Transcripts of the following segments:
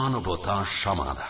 মানবতা সমাধান।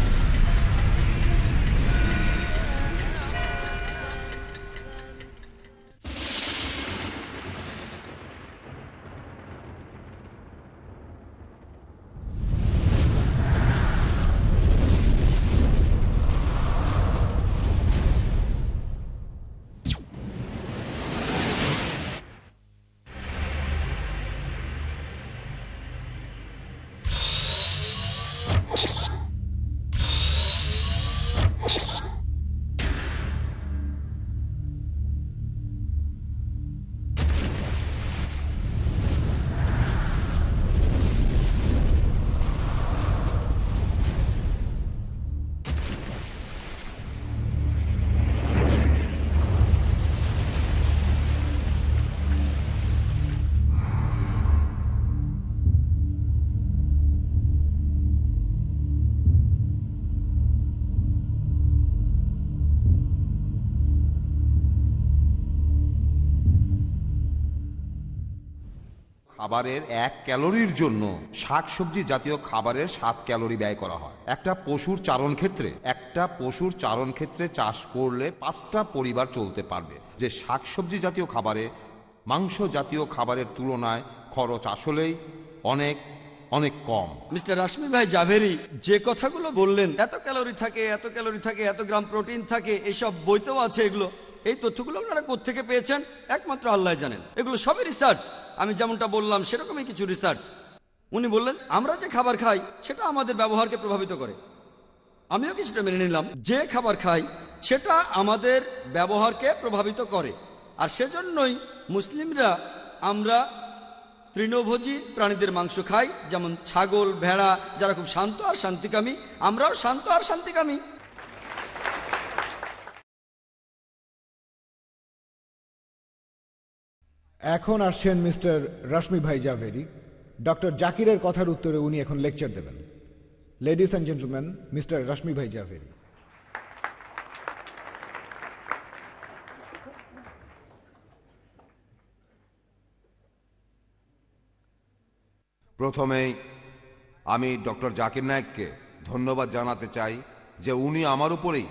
খাবারের এক ক্যালোরির জন্য শাকসবজি জাতীয় খাবারের সাত ক্যালোরি ব্যয় করা হয়। একটা পশুর চারণ ক্ষেত্রে, একটা পশুর চারণ ক্ষেত্রে চাষ করলে পাঁচটা পরিবার চলতে পারবে। যে শাকসবজি জাতীয় খাবারে, মাংস জাতীয় খাবারের তুলনায় খরচ আসলেই অনেক অনেক কম। মিস্টার রাশমি ভাই জাভেরি, যে কথাগুলো বললেন, এত ক্যালোরি থাকে, এত ক্যালোরি থাকে, এত গ্রাম প্রোটিন থাকে, এসব বইতেও আছে এগুলো। এই তথ্যগুলো আপনারা কোত্থেকে পেয়েছেন? একমাত্র আল্লাহ জানেন। এগুলো সবই রিসার্চ আমি যেমনটা বললাম, সেরকমই কিছু রিসার্চ উনি বললেন, আমরা যে খাবার খাই, সেটা আমাদের ব্যবহারকে প্রভাবিত করে। আমিও কিছুটা মেনে নিলাম। যে খাবার খাই, সেটা আমাদের ব্যবহারকে প্রভাবিত করে। আর সেজন্যই মুসলিমরা আমরা তৃণভোজী প্রাণীদের মাংস খাই, যেমন ছাগল, ভেড়া, যারা খুব শান্ত আর শান্তিকামী, আমরাও শান্ত আর শান্তিকামী। এখন আসছেন মিস্টার রশ্মি ভাই জাভেরি। ডক্টর জাকিরের কথার উত্তরে উনি এখন লেকচার দেবেন। Ladies and gentleman Mister Rashmi bhai Zaveri. প্রথমেই আমি ডক্টর জাকির নায়েককে ধন্যবাদ জানাতে চাই যে উনি আমার উপরেই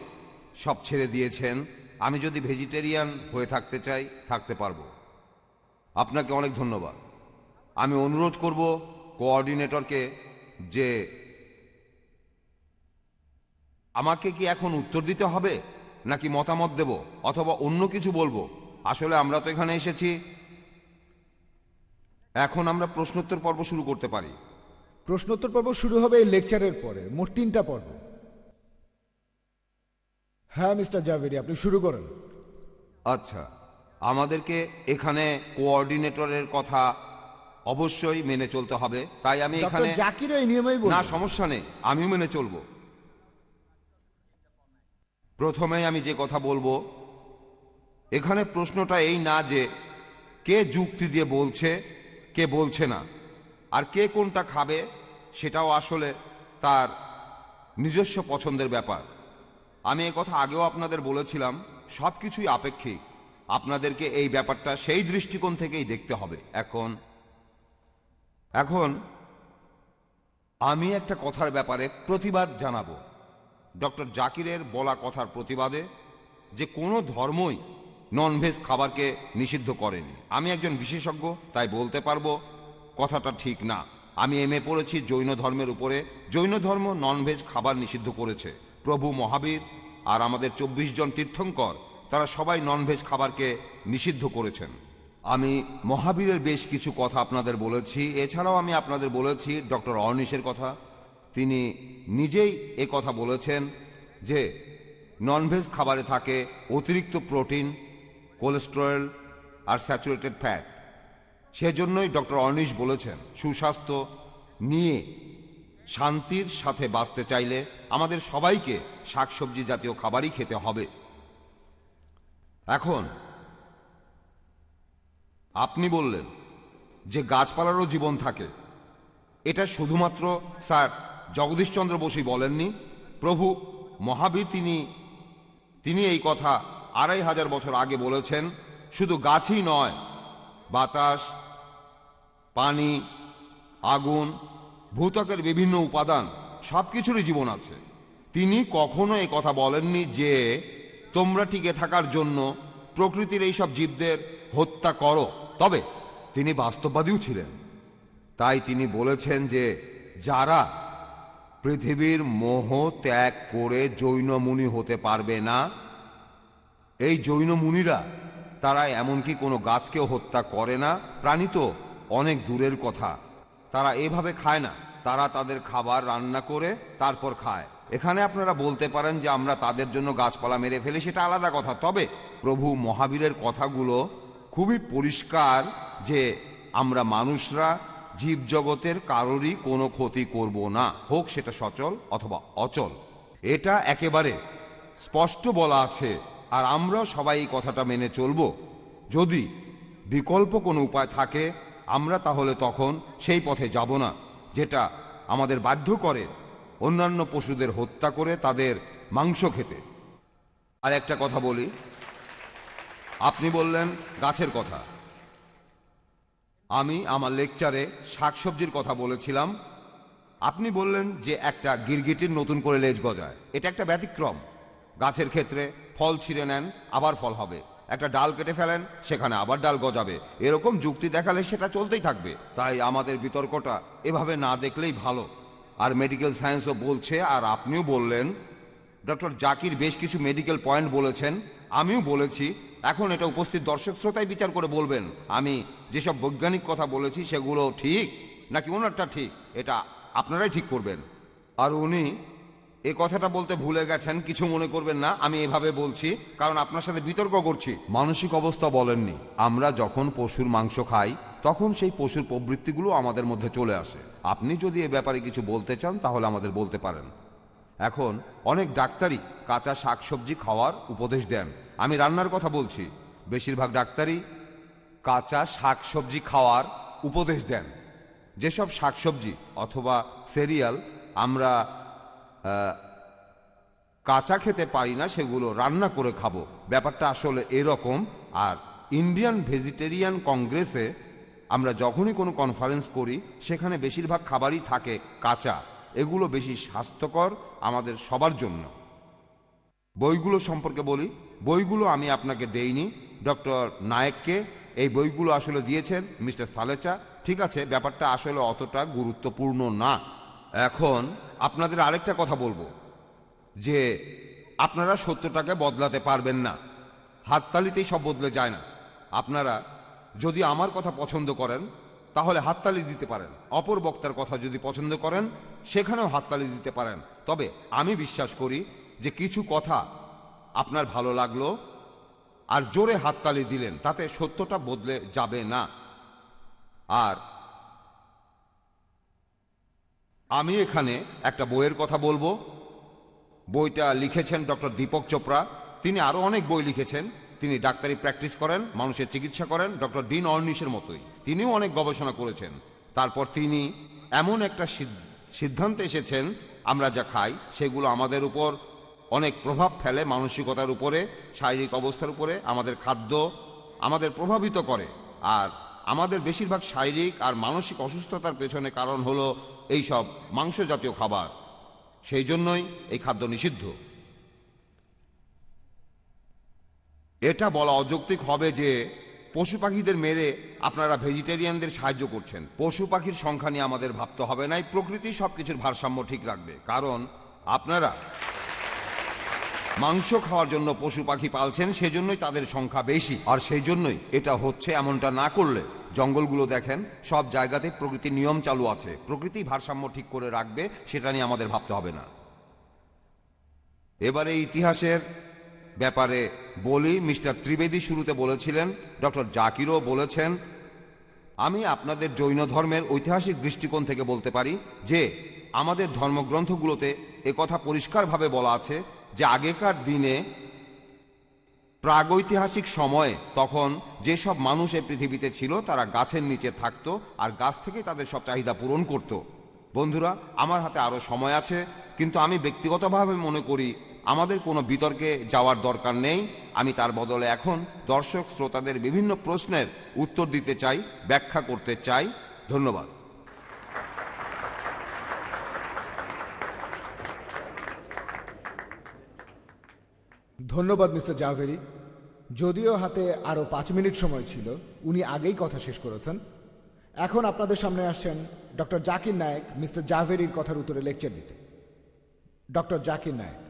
সব ছেড়ে দিয়েছেন। আমি যদি ভেজিটেরিয়ান হয়ে থাকতে চাই, থাকতে পারব। আপনাকে অনেক ধন্যবাদ। আমি অনুরোধ করব কোঅর্ডিনেটরকে যে আমাকে কি এখন উত্তর দিতে হবে নাকি মতামত দেব অথবা অন্য কিছু বলব? আসলে আমরা তো এখানে এসেছি। এখন আমরা প্রশ্নোত্তর পর্ব শুরু করতে পারি। প্রশ্নোত্তর পর্ব শুরু হবে এই লেকচারের পরে মোট তিনটা পর্ব। হ্যাঁ মিস্টার জাভেরি আপনি শুরু করেন। আচ্ছা। আমাদেরকে এখানে কোঅর্ডিনেটরের কথা অবশ্যই মেনে চলতে হবে। তাই আমি এখানে জাকিরও এই নিয়মেই না সমস্যা নেই। আমিও মেনে চলবো। প্রথমেই আমি যে কথা বলব এখানে প্রশ্নটা এই না যে কে যুক্তি দিয়ে বলছে কে বলছে না আর কে কোনটা খাবে সেটাও আসলে তার নিজস্ব পছন্দের ব্যাপার। আমি এ কথা আগেও আপনাদের বলেছিলাম সব কিছুই আপেক্ষিক। আপনাদেরকে এই ব্যাপারটা সেই দৃষ্টিকোণ থেকেই দেখতে হবে। এখন এখন আমি একটা কথার ব্যাপারে প্রতিবাদ জানাব। ডক্টর জাকিরের বলা কথার প্রতিবাদে যে কোনো ধর্মই ননভেজ খাবারকে নিষিদ্ধ করেনি। আমি একজন বিশেষজ্ঞ, তাই বলতে পারব, কথাটা ঠিক না। আমি এম এ পড়েছি, জৈন ধর্মের উপরে। জৈন ধর্ম ননভেজ খাবার নিষিদ্ধ করেছে। প্রভু মহাবীর আর আমাদের চব্বিশ জন তীর্থঙ্কর তারা সবাই ননভেজ খাবারকে নিষিদ্ধ করেছেন। আমি মহাবীরের বেশ কিছু কথা আপনাদের বলেছি। এছাড়াও আমি আপনাদের বলেছি ডক্টর অর্নিশের কথা। তিনি নিজেই এ কথা বলেছেন যে ননভেজ খাবারে থাকে অতিরিক্ত প্রোটিন কোলেস্টেরল আর স্যাচুরেটেড ফ্যাট সেজন্যই ডক্টর অনিশ বলেছেন, সুস্বাস্থ্য নিয়ে শান্তির সাথে বাঁচতে চাইলে আমাদের সবাইকে শাকসবজি জাতীয় খাবারই খেতে হবে। এখন, আপনি বললেন যে গাছপালারও জীবন থাকে। এটা শুধুমাত্র স্যার জগদীশচন্দ্র বসুই বলেননি। প্রভু মহাবীর তিনি তিনি এই কথা আড়াই হাজার বছর আগে বলেছেন। শুধু গাছই নয়, বাতাস, পানি, আগুন ভূতকের বিভিন্ন উপাদান সব কিছুরই জীবন আছে। তিনি কখনো এই কথা বলেননি যে তোমরা টিকে থাকার জন্য প্রকৃতির এইসব জীবদের হত্যা করো। তবে তিনি বাস্তববাদীও ছিলেন। তাই তিনি বলেছেন যে, যারা পৃথিবীর মোহ ত্যাগ করে জৈন মুনি হতে পারবে না, এই জৈন মুনিরা, তারা এমনকি কোনো গাছকেও হত্যা করে না। প্রাণী তো অনেক দূরের কথা। তারা এভাবে খায় না। তারা তাদের খাবার রান্না করে, তারপর খায়। এখানে আপনারা বলতে পারেন যে আমরা তাদের জন্য গাছপালা মেরে ফেলি, সেটা আলাদা কথা। তবে প্রভু মহাবীরের কথাগুলো খুবই পরিষ্কার যে আমরা মানুষরা জীবজগতের কারোরই কোনো ক্ষতি করব না, হোক সেটা সচল অথবা অচল। এটা একেবারে স্পষ্ট বলা আছে, আর আমরা সবাই এই কথাটা মেনে চলব। যদি বিকল্প কোনো উপায় থাকে, আমরা তাহলে তখন সেই পথে যাব না, যেটা আমাদের বাধ্য করে। অন্যান্য পশুদের হত্যা করে তাদের মাংস খেতে। আর একটা কথা বলি। আপনি বললেন গাছের কথা। আমি আমার লেকচারে শাকসবজির কথা বলেছিলাম। আপনি বললেন যে একটা গিরগিটির নতুন করে লেজ গজায়। এটা একটা ব্যতিক্রম। গাছের ক্ষেত্রে ফল ছিঁড়ে নেন, আবার ফল হবে। একটা ডাল কেটে ফেলেন, সেখানে আবার ডাল গজাবে। এরকম যুক্তি দেখালে সেটা চলতেই থাকবে। তাই আমাদের বিতর্কটা এভাবে না দেখলেই ভালো। আর মেডিকেল সায়েন্সও বলছে, আর আপনিও বললেন। ডক্টর জাকির বেশ কিছু মেডিকেল পয়েন্ট বলেছেন, আমিও বলেছি। এখন এটা উপস্থিত দর্শক শ্রোতাই বিচার করে বলবেন, আমি যেসব বৈজ্ঞানিক কথা বলেছি সেগুলো ঠিক নাকি ওনারটা ঠিক? এটা আপনারাই ঠিক করবেন। আর উনি এ কথাটা বলতে ভুলে গেছেন, কিছু মনে করবেন না, আমি এভাবে বলছি, কারণ আপনার সাথে বিতর্ক করছি। মানসিক অবস্থা বলেননি। আমরা যখন পশুর মাংস খাই, তখন সেই পশুর প্রবৃত্তিগুলো আমাদের মধ্যে চলে আসে। আপনি যদি এ ব্যাপারে কিছু বলতে চান, তাহলে আমাদের বলতে পারেন। এখন অনেক ডাক্তারই কাঁচা শাকসবজি খাওয়ার উপদেশ দেন। আমি রান্নার কথা বলছি। বেশিরভাগ ডাক্তারই কাঁচা শাকসবজি খাওয়ার উপদেশ দেন। যেসব শাকসবজি অথবা সিরিয়াল আমরা কাঁচা খেতে পারি না, সেগুলো রান্না করে খাব। ব্যাপারটা আসলে এরকম। আর ইন্ডিয়ান ভেজিটেরিয়ান কংগ্রেসে আমরা যখনই কোনো কনফারেন্স করি, সেখানে বেশিরভাগ খাবারই থাকে কাঁচা। এগুলো বেশি স্বাস্থ্যকর আমাদের সবার জন্য। বইগুলো সম্পর্কে বলি। বইগুলো আমি আপনাকে দেইনি। ডক্টর নায়েককে এই বইগুলো আসলে দিয়েছেন মিস্টার সালেচা। ঠিক আছে, ব্যাপারটা আসলে অতটা গুরুত্বপূর্ণ না। এখন আপনাদের আরেকটা কথা বলব। যে আপনারা সত্যটাকে বদলাতে পারবেন না। হাততালিতেই সব বদলে যায় না। আপনারা যদি আমার কথা পছন্দ করেন, তাহলে হাততালি দিতে পারেন। অপর বক্তার কথা যদি পছন্দ করেন, সেখানেও হাততালি দিতে পারেন। তবে আমি বিশ্বাস করি যে কিছু কথা আপনার ভালো লাগল আর জোরে হাততালি দিলেন, তাতে সত্যটা বদলে যাবে না। আর আমি এখানে একটা বইয়ের কথা বলব। বইটা লিখেছেন ডক্টর দীপক চোপড়া। তিনি আরও অনেক বই লিখেছেন। তিনি ডাক্তারি প্র্যাকটিস করেন, মানুষের চিকিৎসা করেন, ডক্টর ডিন অর্নিশের মতোই। তিনিও অনেক গবেষণা করেছেন। তারপর তিনি এমন একটা সিদ- সিদ্ধান্তে এসেছেন, আমরা যা খাই, সেগুলো আমাদের উপর অনেক প্রভাব ফেলে, মানসিকতার উপরে, শারীরিক অবস্থার উপরে, আমাদের খাদ্য আমাদের প্রভাবিত করে। আর আমাদের বেশিরভাগ শারীরিক আর মানসিক অসুস্থতার পেছনে কারণ হলো এই সব মাংস জাতীয় খাবার। সেই জন্যই এই খাদ্য নিষিদ্ধ। এটা বলা অযৌক্তিক হবে যে পশু পাখিদের মেরে আপনারা ভেজিটেরিয়ানদের সাহায্য করছেন। পশু পাখির সংখ্যা নিয়ে আমাদের ভাবতে হবে না, এই সব কিছুর ভারসাম্য ঠিক রাখবে। কারণ আপনারা মাংস খাওয়ার জন্য পশু পাখি পালছেন, সেজন্যই তাদের সংখ্যা বেশি। আর সেই জন্যই এটা হচ্ছে এমনটা না করলে, জঙ্গলগুলো দেখেন, সব জায়গাতে প্রকৃতির নিয়ম চালু আছে। প্রকৃতি ভারসাম্য ঠিক করে রাখবে, সেটা নিয়ে আমাদের ভাবতে হবে না। এবারে ইতিহাসের ব্যাপারে বলি মিস্টার ত্রিবেদী শুরুতে বলেছিলেন, ডক্টর জাকিরও বলেছেন, আমি আপনাদের জৈন ধর্মের ঐতিহাসিক দৃষ্টিকোণ থেকে বলতে পারি যে, আমাদের ধর্মগ্রন্থগুলোতে একথা পরিষ্কারভাবে বলা আছে যে, আগেকার দিনে প্রাগৈতিহাসিক সময়ে তখন যেসব মানুষ এই পৃথিবীতে ছিল, তারা গাছের নিচে থাকতো আর গাছ থেকে তাদের সব চাহিদা পূরণ করত। বন্ধুরা, আমার হাতে আরও সময় আছে, কিন্তু আমি ব্যক্তিগতভাবে মনে করি আমাদের কোনো বিতর্কে যাওয়ার দরকার নেই। আমি তার বদলে এখন দর্শক শ্রোতাদের বিভিন্ন প্রশ্নের উত্তর দিতে চাই, ব্যাখ্যা করতে চাই। ধন্যবাদ। ধন্যবাদ মিস্টার জাভেরি। যদিও হাতে আরও পাঁচ মিনিট সময় ছিল, উনি আগেই কথা শেষ করেছেন। এখন আপনাদের সামনে আসছেন ডক্টর জাকির নায়েক মিস্টার জাভেরির কথার উত্তরে লেকচার দিতে। ডক্টর জাকির নায়েক।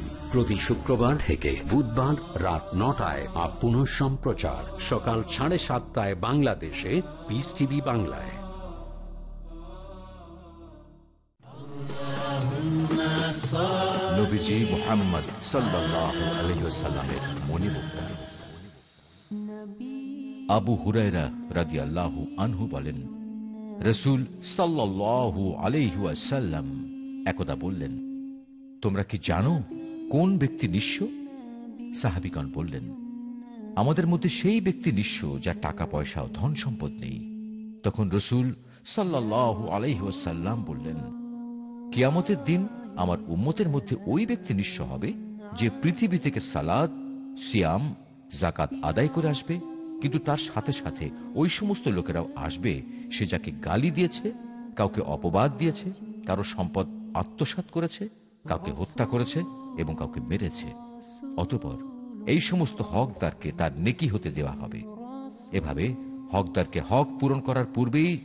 প্রতি শুক্রবার থেকে বুধবার রাত নটায় আর পুনঃ সম্প্রচার। সকাল সাড়ে সাতটায় বাংলাদেশে। পিস টিভি বাংলায়। নবীজি মোহাম্মদ সাল্লাহ আলহিসাল্লামের মণিমুক্তা আবু হুরায়রা রাদি আল্লাহ আনহু বলেন, রসুল সাল্লাহু আলহাসাল্লাম একদা বললেন, তোমরা কি জানো কোন ব্যক্তি নিঃস্ব? সাহাবিগণ বললেন, আমাদের মধ্যে সেই ব্যক্তি নিঃস্ব যার টাকা, পয়সা ও ধন সম্পদ নেই। তখন রসুল সাল্লাহ আলহিহাসাল্লাম বললেন, কিয়ামতের দিন আমার উম্মতের মধ্যে ওই ব্যক্তি নিঃস্ব হবে যে পৃথিবী থেকে সালাদ, সিয়াম জাকাত আদায় করে আসবে, কিন্তু তার সাথে সাথে ওই সমস্ত লোকেরাও আসবে সে যাকে গালি দিয়েছে, কাউকে অপবাদ দিয়েছে, কারও সম্পদ আত্মসাৎ করেছে, কাউকে হত্যা করেছে এবং কাউকে মেরেছে। অতপর এই সমস্ত হকদারকে তার নেকি হতে দেওয়া হবে। এভাবে হকদারকে হক পূরণ করার পূর্বেই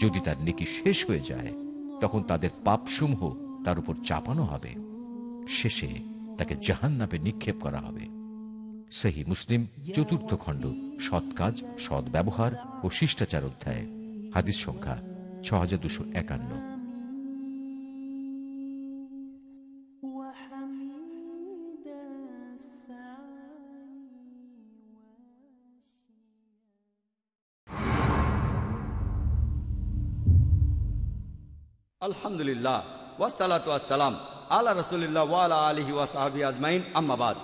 যদি তার নেকি শেষ হয়ে যায়, তখন তাদের পাপসমূহ তার উপর চাপানো হবে। শেষে তাকে জাহান নামে নিক্ষেপ করা হবে। সেই মুসলিম, চতুর্থ খণ্ড, সৎ কাজ, সৎ ব্যবহার ও শিষ্টাচার অধ্যায়, হাদিস সংখ্যা ছ হাজার দুশো একান্ন। আলহামদুলিল্লাহ ওয়াসালাতু আসসালাম আলা রসুলিল্লাহ ওয়ালা আলিহি ওয়াসাহাবি আজমাইন আম্মাবাদ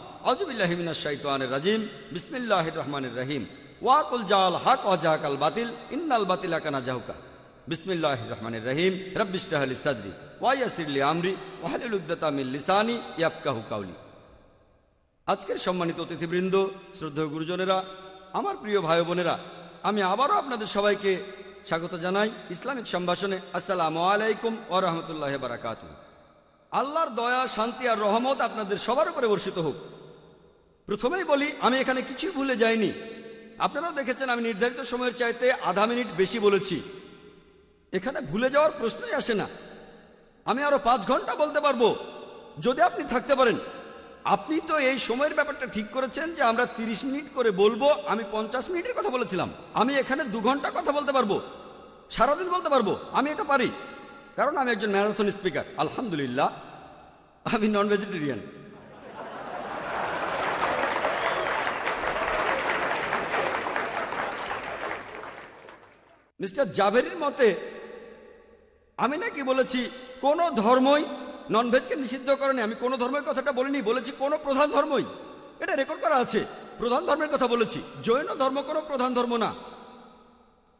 শাইতানির রাজিম, বিসমিল্লাহির রহমানির রহিম। ওয়াকুল জাল হক ওয়া জাহাকাল বাতিল, ইন্নাল বাতিল কানা জাহুকা। বিসমিল্লাহির রহমানির রহিম রব্বিশরাহ লি সাদরি ওয়া ইয়াসির লি আমরি ওয়াহলুল উকদাতা মিন লিসানি ইয়াফকাহু কাওলি। আজকের সম্মানিত অতিথিবৃন্দ, শ্রদ্ধেয় গুরুজনেরা, আমার প্রিয় ভাই বোনেরা আমি আবারও আপনাদের সবাইকে স্বাগত জানাই ইসলামিক সম্ভাষণে আসসালামু আলাইকুম ও রহমতুল্লাহ বারাকাত আল্লাহর দয়া, শান্তি আর রহমত আপনাদের সবার উপরে বর্ষিত হোক। প্রথমেই বলি, আমি এখানে কিছুই ভুলে যাইনি। আপনারাও দেখেছেন আমি নির্ধারিত সময়ের চাইতে আধা মিনিট বেশি বলেছি। এখানে ভুলে যাওয়ার প্রশ্নই আসে না। আমি আরও পাঁচ ঘণ্টা বলতে পারব। যদি আপনি থাকতে পারেন। আপনি তো এই সময়ের ব্যাপারটা ঠিক করেছেন যে আমরা 30 মিনিট করে বলব, আমি পঞ্চাশ মিনিটের কথা বলেছিলাম। আমি এখানে দু ঘণ্টা কথা বলতে পারব, সারাদিন বলতে পারব, আমি এটা পারি। কারণ আমি একজন ম্যারাথন স্পিকার, আলহামদুলিল্লাহ, আমি নন ভেজিটেরিয়ান মিস্টার জাভেরির মতে, আমি নাকি বলেছি, কোনো ধর্মই নন ভেজকে নিষিদ্ধ করেনি। আমি কোনো ধর্মের কথাটা বলিনি, বলেছি কোনো প্রধান ধর্মই। এটা রেকর্ড করা আছে। প্রধান ধর্মের কথা বলেছি। জৈন ধর্ম কোনো প্রধান ধর্ম না।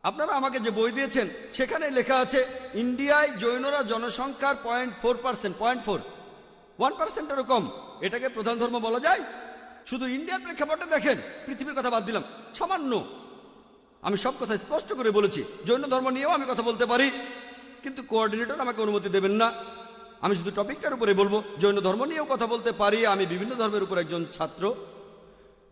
আপনারা আমাকে যে বই দিয়েছেন, সেখানে লেখা আছে, ইন্ডিয়ায় জৈনরা জনসংখ্যার point four percent point four one পার্সেন্টেরও কম। এটাকে প্রধান ধর্ম বলা যায়? শুধু ইন্ডিয়ার প্রেক্ষাপটে দেখেন, পৃথিবীর কথা বাদ দিলাম। সামান্য। আমি সব কথা স্পষ্ট করে বলেছি। জৈন ধর্ম নিয়েও আমি কথা বলতে পারি। কিন্তু কোঅর্ডিনেটর আমাকে অনুমতি দেবেন না। আমি শুধু টপিকটার উপরে বলব জৈন ধর্ম নিয়েও কথা বলতে পারি আমি বিভিন্ন ধর্মের উপর একজন ছাত্র।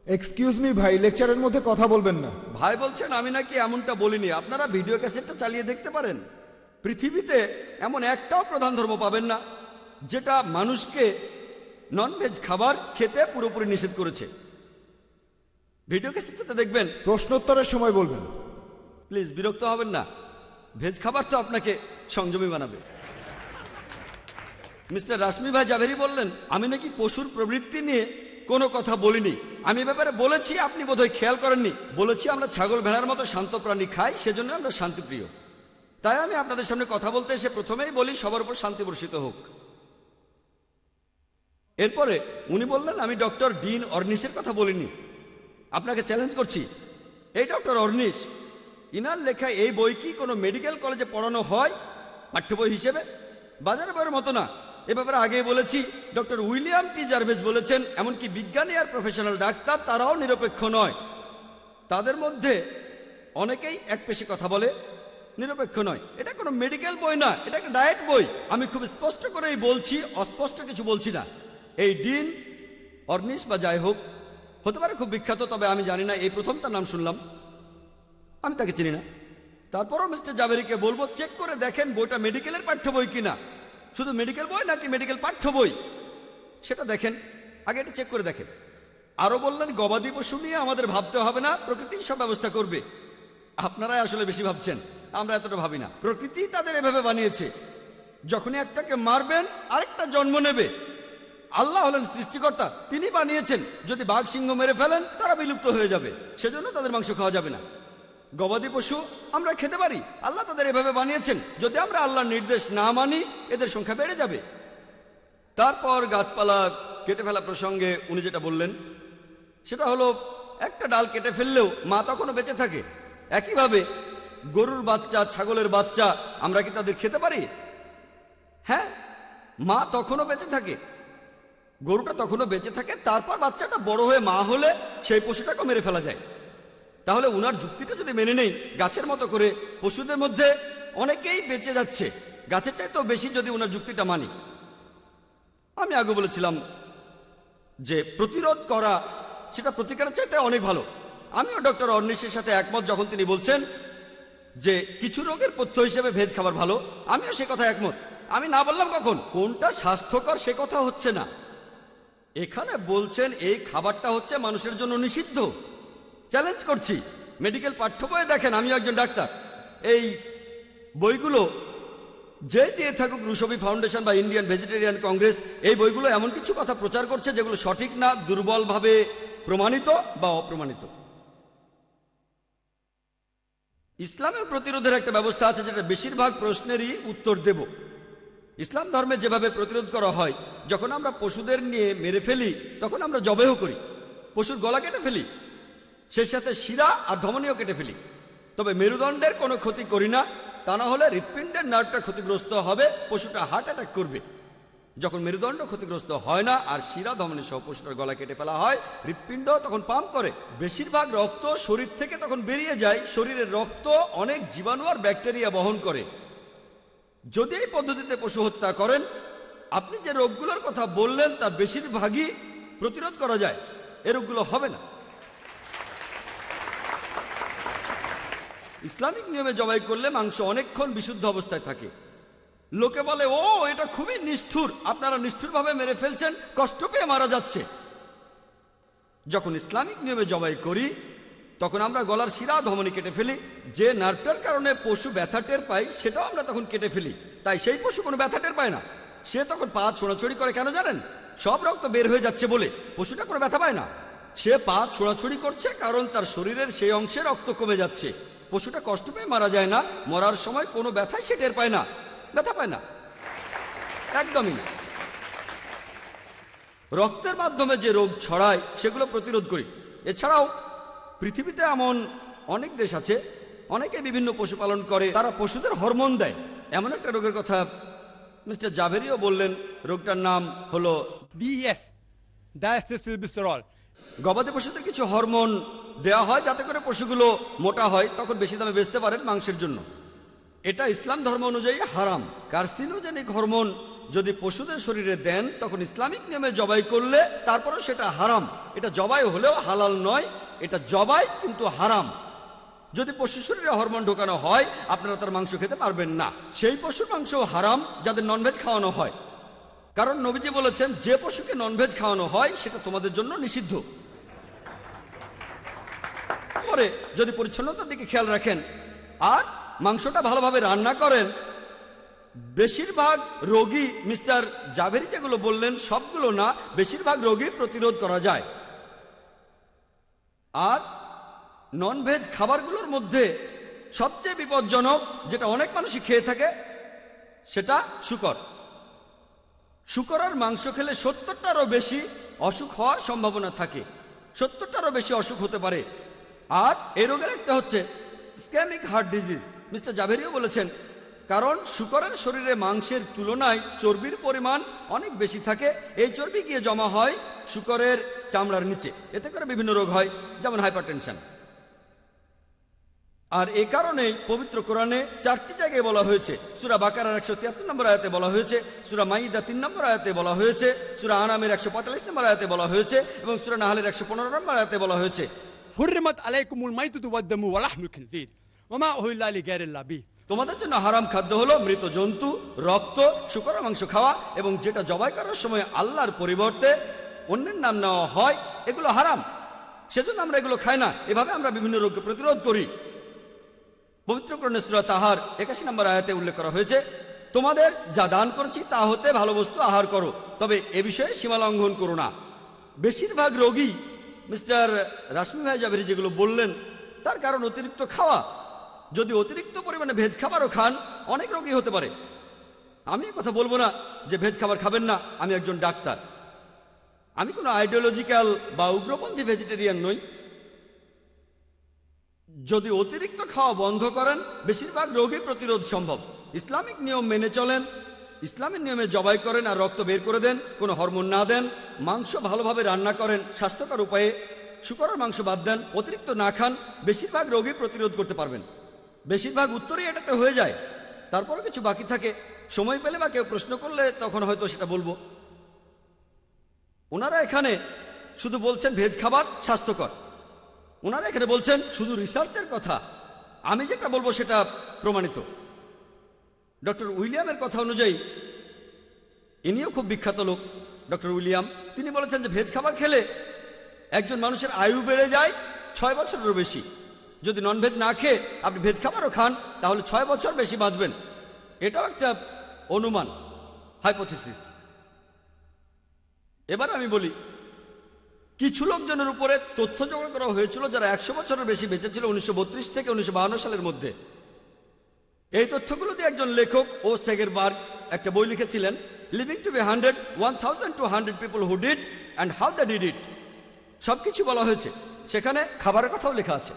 এক্সকিউজ মি ভাই লেকচারের মধ্যে কথা বলবেন না। ভাই বলছেন আমি নাকি এমনটা বলিনি। আপনারা ভিডিও ক্যাসেটটা চালিয়ে দেখতে পারেন। পৃথিবীতে এমন একটাও প্রধান ধর্ম পাবেন না যেটা মানুষকে ননভেজ খাবার খেতে পুরোপুরি নিষেধ করেছে। ভিডিও ক্যাসেটটাতে দেখবেন। প্রশ্নোত্তরের সময় বলবেন। প্লিজ বিরক্ত হবেন না ভেজ খাবার তো আপনাকে সংযমী বানাবে। মিস্টার রাশমি ভাই জাভেরি বললেন, আমি নাকি পশুর প্রবৃত্তি নিয়ে কোনো কথা বলিনি। আমি ব্যাপারে বলেছি, আপনি বোধহয় খেয়াল করেননি। বলেছি, আমরা ছাগল ভেড়ার মতো শান্ত প্রাণী খাই, সেজন্য আমরা শান্তিপ্রিয়। তাই আমি আপনাদের সামনে কথা বলতে এসে প্রথমেই বলি, সবার উপর শান্তি বর্ষিত হোক। এরপরে উনি বললেন, আমি ডক্টর ডিন অর্নিসের কথা বলিনি। আপনাকে চ্যালেঞ্জ করছি। এই ডক্টর অর্নিশ, ইনার লেখা এই বই কি কোনো মেডিকেল কলেজে পড়ানো হয়? পাঠ্য বই হিসেবে? বাজার বইয়ের মতো না। এ ব্যাপারে আগেই বলেছি, ডক্টর উইলিয়াম টি জার্ভেস বলেছেন, এমনকি বিজ্ঞানী আর প্রফেশনাল ডাক্তার তারাও নিরপেক্ষ নয়। তাদের মধ্যে অনেকেই এক পেশে কথা বলে, নিরপেক্ষ নয়। এটা কোনো মেডিকেল বই না, এটা একটা ডায়েট বই। আমি খুব স্পষ্ট করেই বলছি, অস্পষ্ট কিছু বলছি না। এই ডিন অর্নিস বা যাই হোক, হতে পারে খুব বিখ্যাত, তবে আমি জানি না, এই প্রথম তার নাম শুনলাম। আমি তাকে চিনি না। তারপরও মিস্টার জাভেরিকে বলব, চেক করে দেখেন বইটা মেডিকেলের পাঠ্য বই কিনা। শুধু মেডিকেল বই নাকি মেডিকেল পাঠ্য বই? সেটা দেখেন, আগে এটা চেক করে দেখেন। আরও বললেন, গবাদি পশু নিয়ে আমাদের ভাবতে হবে না প্রকৃতি সব ব্যবস্থা করবে। আপনারাই আসলে বেশি ভাবছেন, আমরা এতটা ভাবি না। প্রকৃতি তাদের এভাবে বানিয়েছে, যখনই একটাকে মারবেন, আরেকটা জন্ম নেবে। আল্লাহ হলেন সৃষ্টিকর্তা, তিনি বানিয়েছেন। যদি বাঘ, সিংহ মেরে ফেলেন, তারা বিলুপ্ত হয়ে যাবে। সেজন্য তাদের মাংস খাওয়া যাবে না। গবাদি পশু আমরা খেতে পারি। আল্লাহ তাদের এভাবে বানিয়েছেন। যদি আমরা আল্লাহর নির্দেশ না মানি, এদের সংখ্যা বেড়ে যাবে। তারপর গাছপালা কেটে ফেলা প্রসঙ্গে উনি যেটা বললেন, সেটা হলো, একটা ডাল কেটে ফেললেও মা তখনও বেঁচে থাকে। একইভাবে গরুর বাচ্চা, ছাগলের বাচ্চা, আমরা কি তাদের খেতে পারি? হ্যাঁ মা তখনও বেঁচে থাকে। গরুটা তখনও বেঁচে থাকে, তারপর বাচ্চাটা বড় হয়ে মা হলে সেই পশুটাকে মেরে ফেলা যায়। তাহলে উনার যুক্তিটা যদি মেনে নেই, গাছের মতো করে পশুদের মধ্যে অনেকেই বেঁচে যাচ্ছে। গাছেরটাই তো বেশি যদি উনার যুক্তিটা মানি। আমি আগে বলেছিলাম যে প্রতিরোধ করা, সেটা প্রতিকারের চাইতে অনেক ভালো। আমিও ডক্টর অর্নিশের সাথে একমত যখন তিনি বলছেন যে কিছু রোগের পথ্য হিসেবে ভেজ খাবার ভালো। আমিও সে কথা একমত। আমি না বললাম কখন, কোনটা স্বাস্থ্যকর সে কথা হচ্ছে না। এখানে বলছেন এই খাবারটা হচ্ছে মানুষের জন্য নিষিদ্ধ। চ্যালেঞ্জ করছি। মেডিকেল পাঠ্য বইয়ে দেখেন আমি একজন ডাক্তার। এই বইগুলো যে দিয়ে থাকুক রুসবি ফাউন্ডেশন বা ইন্ডিয়ান ভেজিটেরিয়ান কংগ্রেস, এই বইগুলো এমন কিছু কথা প্রচার করছে যেগুলো সঠিক না, দুর্বলভাবে প্রমাণিত বা অপ্রমাণিত। ইসলামের প্রতিরোধের একটা ব্যবস্থা আছে যেটা বেশিরভাগ প্রশ্নেরই উত্তর দেব। ইসলাম ধর্মে যেভাবে প্রতিরোধ করা হয়, যখন আমরা পশুদের নিয়ে মেরে ফেলি, তখন আমরা জবেহ করি। পশুর গলা কেটে ফেলি। সেই সাথে শিরা আর ধমনীয় কেটে ফেলি। তবে মেরুদণ্ডের কোনো ক্ষতি করি না। তা না হলে হৃৎপিণ্ডের নার্ভটা ক্ষতিগ্রস্ত হবে, পশুটা হার্ট অ্যাটাক করবে। যখন মেরুদণ্ড ক্ষতিগ্রস্ত হয় না আর শিরা, ধমনী সহ পশুটার গলা কেটে ফেলা হয়, হৃৎপিণ্ড তখন পাম্প করে। বেশিরভাগ রক্ত শরীর থেকে তখন বেরিয়ে যায়। শরীরের রক্ত অনেক জীবাণু আর ব্যাকটেরিয়া বহন করে। যদি এই পদ্ধতিতে পশু হত্যা করেন, আপনি যে রোগগুলোর কথা বললেন তার বেশিরভাগই প্রতিরোধ করা যায়। এ রোগগুলো হবে না। ইসলামিক নিয়মে জবাই করলে মাংস অনেকক্ষণ বিশুদ্ধ অবস্থায় থাকে। লোকে বলে, ও, এটা খুবই নিষ্ঠুর। আপনারা নিষ্ঠুরভাবে মেরে ফেলছেন, কষ্ট পেয়ে মারা যাচ্ছে। যখন ইসলামিক নিয়মে জবাই করি, তখন আমরা গলার শিরা ধমনী কেটে ফেলি। যে নার্ভটার কারণে পশু ব্যথা টের পায়, সেটাও আমরা তখন কেটে ফেলি। তাই সেই পশু কোনো ব্যথা টের পায় না। সে তখন পা ছোড়াছড়ি করে কেন জানেন? সব রক্ত বের হয়ে যাচ্ছে বলে। পশুটা কোনো ব্যথা পায় না। সে পা ছোড়াছড়ি করছে কারণ তার শরীরের সেই অংশে রক্ত কমে যাচ্ছে। পশুটা কষ্ট পেয়ে মারা যায় না মরার সময় কোনো ব্যথাই সে টের পায় না। ব্যথা পায় না। একদমই না। রক্তের মাধ্যমে যে রোগ ছড়ায় সেগুলো প্রতিরোধ করি। এছাড়াও পৃথিবীতে এমন অনেক দেশ আছে অনেকে বিভিন্ন পশু পালন করে তারা পশুদের হরমোন দেয়। এমন একটা রোগের কথা মিস্টার জাভেরিও বললেন রোগটার নাম হলো DES, diacylglycerol. গবাদি পশুদের কিছু হরমোন দেওয়া হয় যাতে করে পশুগুলো মোটা হয়, তখন বেশি দামে বেচতে পারেন মাংসের জন্য। এটা ইসলাম ধর্ম অনুযায়ী হারাম। কার্সিনোজেনিক হরমোন যদি পশুদের শরীরে দেন, তখন ইসলামিক নিয়মে জবাই করলে তারপরেও সেটা হারাম। এটা জবাই হলেও হালাল নয়, এটা জবাই কিন্তু হারাম। যদি পশু শরীরে হরমোন ঢোকানো হয়, আপনারা তার মাংস খেতে পারবেন না। সেই পশুর মাংস হারাম, যাদের ননভেজ খাওয়ানো হয়। কারণ নবীজি বলেছেন, যে পশুকে ননভেজ খাওয়ানো হয়, সেটা তোমাদের জন্য নিষিদ্ধ। পরে যদি পরিচ্ছন্নতার দিকে খেয়াল রাখেন, আর মাংসটা ভালোভাবে রান্না করেন, বেশিরভাগ রোগী মিস্টার জাভেরি যেগুলো বললেন, সবগুলো না, বেশিরভাগ রোগী প্রতিরোধ করা যায়। আর ননভেজ খাবারগুলোর মধ্যে সবচেয়ে বিপজ্জনক, যেটা অনেক মানুষই খেয়ে থাকে, সেটা শুকর। শুকর আর মাংস খেলে সত্তরটারও বেশি অসুখ হওয়ার সম্ভাবনা থাকে। সত্তরটারও বেশি অসুখ হতে পারে। আর এই রোগের একটা হচ্ছে স্ক্যামিক হার্ট ডিজিজ মিস্টার জাভেরিও বলেছেন, কারণ শুকরের শরীরে মাংসের তুলনায় চর্বির পরিমাণ অনেক বেশি থাকে। এই চর্বি গিয়ে জমা হয় শুকরের চামড়ার নিচে। এতে করে বিভিন্ন রোগ হয়, যেমন হাইপারটেনশন। আর এ কারণেই পবিত্র কোরআনে চারটি জায়গায় বলা হয়েছে। সুরা বাকারার একশো তিয়াত্তর নম্বর আয়াতে বলা হয়েছে, সুরা মাইদা তিন নম্বর আয়াতে বলা হয়েছে, সুরা আনামের একশো পঁয়তাল্লিশ নম্বর আয়াতে বলা হয়েছে এবং সুরা নাহালের একশো পনেরো নম্বর আয়াতে বলা হয়েছে। হুরমত আলাইকুমুল মাইতুতু ওয়াদ্দামু ওয়া লাহমুল খিনজির ওয়া মা উহিল্লা লিগাইরিল্লাহ বি তোমাদের জন্য হারাম খাদ্য হলো মৃত জন্তু, রক্ত শুকরের মাংস খাওয়া এবং যেটা জবাই করার সময় আল্লাহর পরিবর্তে অন্যের নাম নেওয়া হয়, এগুলো হারাম। সেজন্য আমরা এগুলো খাই না। এভাবে আমরা বিভিন্ন রোগকে প্রতিরোধ করি। পবিত্রকরণে সুরা তাহার একাশি নম্বর আয়াতে উল্লেখ করা হয়েছে, তোমাদের যা দান করছি তা হতে ভালো বস্তু আহার করো, তবে এ বিষয়ে সীমা লঙ্ঘন করো না। বেশিরভাগ রোগী মিস্টার রাশমি ভাই জাবেরি যেগুলো বললেন, তার কারণ অতিরিক্ত খাওয়া। যদি অতিরিক্ত পরিমাণে ভেজ খাবারও খান, অনেক রোগী হতে পারে। আমি কথা বলব না যে ভেজ খাবার খাবেন না, আমি একজন ডাক্তার। আমি কোনো আইডিওলজিক্যাল বা উগ্রপন্থী ভেজিটেরিয়ান নই। যদি অতিরিক্ত খাওয়া বন্ধ করেন, বেশিরভাগ রোগী প্রতিরোধ সম্ভব। ইসলামিক নিয়ম মেনে চলেন ইসলামের নিয়মে জবাই করেন আর রক্ত বের করে দেন, কোনো হরমোন না দেন, মাংস ভালোভাবে রান্না করেন, স্বাস্থ্যকর উপায়ে শুকরের মাংস বাদ দেন, অতিরিক্ত না খান, বেশিরভাগ রোগী প্রতিরোধ করতে পারবেন। বেশিরভাগ উত্তরই এটাতে হয়ে যায়। তারপরও কিছু বাকি থাকে। সময় পেলে বা কেউ প্রশ্ন করলে তখন হয়তো সেটা বলব। ওনারা এখানে শুধু বলছেন ভেজ খাবার, স্বাস্থ্যকর। ওনারা এখানে বলছেন শুধু রিসার্চের কথা। আমি যেটা বলব সেটা প্রমাণিত। ডক্টর উইলিয়ামের কথা অনুযায়ী, ইনিও খুব বিখ্যাত লোক, ডক্টর উইলিয়াম। তিনি বলেছেন যে, ভেজ খাবার খেলে একজন মানুষের আয়ু বেড়ে যায় ছয় বছরেরও বেশি। যদি নন ভেজ না খেয়ে আপনি ভেজ খাবারও খান, তাহলে ছয় বছর বেশি বাঁচবেন। এটাও একটা অনুমান হাইপোথিসিস এবার আমি বলি, কিছু লোকজনের উপরে তথ্য জোগাড় করা হয়েছিল যারা একশো বছরের বেশি বেঁচেছিল উনিশশো বত্রিশ থেকে উনিশশো সালের মধ্যে। এই তথ্যগুলো দিয়ে একজন লেখক ও সেগের সেগেরবার্গ একটা বই লিখেছিলেন living to be hundred one thousand two hundred people who did and how they did it সব কিছু বলা হয়েছে। সেখানে খাবারের কথাও লেখা আছে।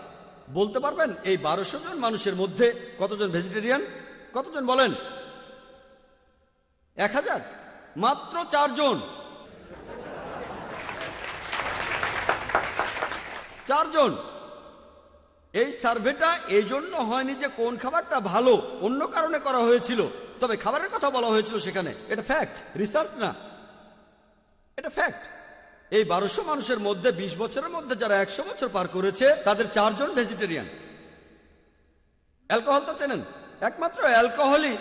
বলতে পারবেন, এই বারোশো জন মানুষের মধ্যে কতজন ভেজিটেরিয়ান কতজন বলেন? এক হাজার। মাত্র চারজন চারজন এই সার্ভেটা এই জন্য হয়নি যে কোন খাবারটা ভালো, অন্য কারণে করা হয়েছিল। তবে খাবারের কথা বলা হয়েছিল সেখানে। এটা ফ্যাক্ট রিসার্চ না। এটা ফ্যাক্ট এই বারোশো মানুষের মধ্যে ২০ বছরের মধ্যে যারা একশো বছর পার করেছে, তাদের চারজন ভেজিটেরিয়ান অ্যালকোহল তো চেনেন? একমাত্র অ্যালকোহলই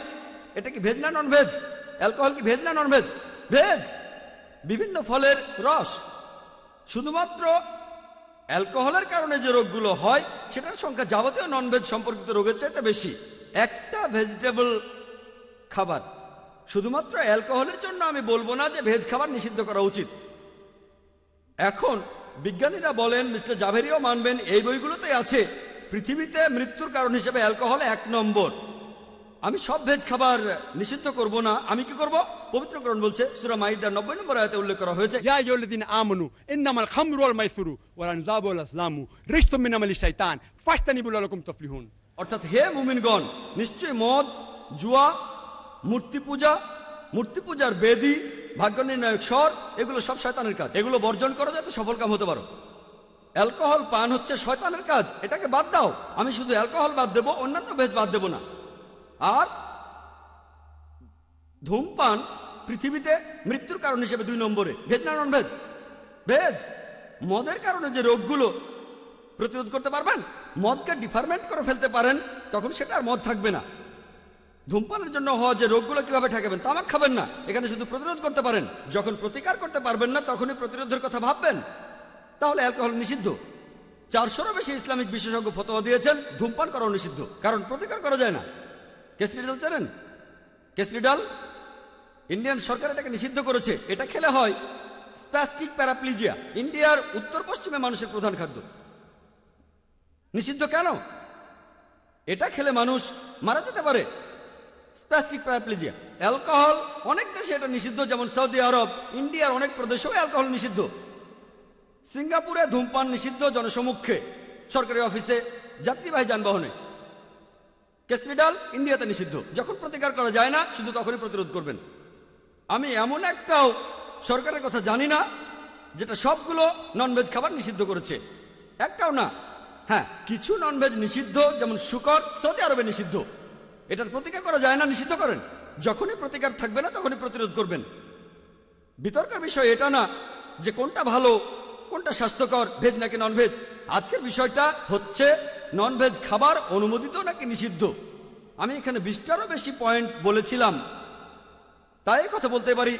এটা কি ভেজ না নন ভেজ অ্যালকোহল কি ভেজ না নন ভেজ ভেজ বিভিন্ন ফলের রস। শুধুমাত্র অ্যালকোহলের কারণে যে রোগগুলো হয়, সেটার সংখ্যা যাবতীয় ননভেজ সম্পর্কিত রোগের চাইতে বেশি। একটা ভেজিটেবল খাবার, শুধুমাত্র অ্যালকোহলের জন্য আমি বলব না যে ভেজ খাবার নিষিদ্ধ করা উচিত। এখন বিজ্ঞানীরা বলেন, মিস্টার জাভেরিও মানবেন, এই বইগুলোতে আছে, পৃথিবীতে মৃত্যুর কারণ হিসেবে অ্যালকোহল এক নম্বর। আমি সব ভেজ খাবার নিষিদ্ধ করব না। আমি কি করব? পবিত্রকরণ বলছে, সুরা মাইদার নব্বই নম্বর আয়তে উল্লেখ করা হয়েছে, ইয়া ইয়াল্লাযীনা আমানু, ইন্নামাল খামরু ওয়াল মাইসুরু, ওয়াল আনযাবু ওয়াল আসলামু রিজসুম মিন আমালি শাইতান ফাসতানিবু লাকুম তাফলিহুন। অর্থাৎ হে মুমিনগণ নিশ্চয় মদ, জুয়া, মূর্তি পূজা, মূর্তি পূজার বেদি, ভাগ্য নির্ণায়ক স্বর, এগুলো সব শয়তানের কাজ। এগুলো বর্জন করা যাতে সফল কাম হতে পারো। অ্যালকোহল পান হচ্ছে শয়তানের কাজ, এটাকে বাদ দাও। আমি শুধু অ্যালকোহল বাদ দেবো, অন্যান্য ভেজ বাদ দেবো না। আর ধূমপান পৃথিবীতে মৃত্যুর কারণ হিসেবে দুই নম্বরে। ভেজ না নন ভেজ ভেজ মদের কারণে যে রোগগুলো প্রতিরোধ করতে পারবেন, মদকে ডিফারমেন্ট করে ফেলতে পারেন, তখন সেটা আর মদ থাকবে না। ধূমপানের জন্য হওয়া যে রোগগুলো কীভাবে ঠেকাবেন তামাক খাবেন না। এখানে শুধু প্রতিরোধ করতে পারেন। যখন প্রতিকার করতে পারবেন না, তখনই প্রতিরোধের কথা ভাববেন। তাহলে অ্যালকোহল নিষিদ্ধ। চারশোরও বেশি ইসলামিক বিশেষজ্ঞ ফতোয়া দিয়েছেন, ধূমপান করা নিষিদ্ধ। কারণ প্রতিকার করা যায় না। কেসরিডাল জানেন? কেসরিডাল ইন্ডিয়ান সরকার এটাকে নিষিদ্ধ করেছে। এটা খেলে হয় স্প্যাস্টিক প্যারাপ্লিজিয়া ইন্ডিয়ার উত্তর পশ্চিমে মানুষের প্রধান খাদ্য। নিষিদ্ধ কেন? এটা খেলে মানুষ মারা যেতে পারে। স্প্যাস্টিক প্যারাপ্লিজিয়া অ্যালকোহল অনেক দেশে এটা নিষিদ্ধ, যেমন সৌদি আরব, ইন্ডিয়ার অনেক প্রদেশেও অ্যালকোহল নিষিদ্ধ। সিঙ্গাপুরে ধূমপান নিষিদ্ধ জনসমক্ষে। সরকারি অফিসে যাত্রীবাহী যানবাহনে। কেসরিডাল ইন্ডিয়াতে নিষিদ্ধ। যখন প্রতিকার করা যায় না, শুধু তখনই প্রতিরোধ করবেন। আমি এমন একটাও সরকারের কথা জানি না, যেটা সবগুলো ননভেজ খাবার নিষিদ্ধ করেছে। একটাও না। হ্যাঁ কিছু ননভেজ নিষিদ্ধ, যেমন শুকর, সৌদি আরবে নিষিদ্ধ। এটার প্রতিকার করা যায় না, নিষিদ্ধ করেন। যখনই প্রতিকার থাকবে না, তখনই প্রতিরোধ করবেন। বিতর্কের বিষয় এটা না যে কোনটা ভালো, কোনটা স্বাস্থ্যকর ভেজ নাকি ননভেজ আজকের বিষয়টা হচ্ছে ননভেজ খাবার অনুমোদিত নাকি নিষিদ্ধ? আমি এখানে বিশটারও বেশি পয়েন্ট বলেছিলাম। তাই কথা বলতে পারি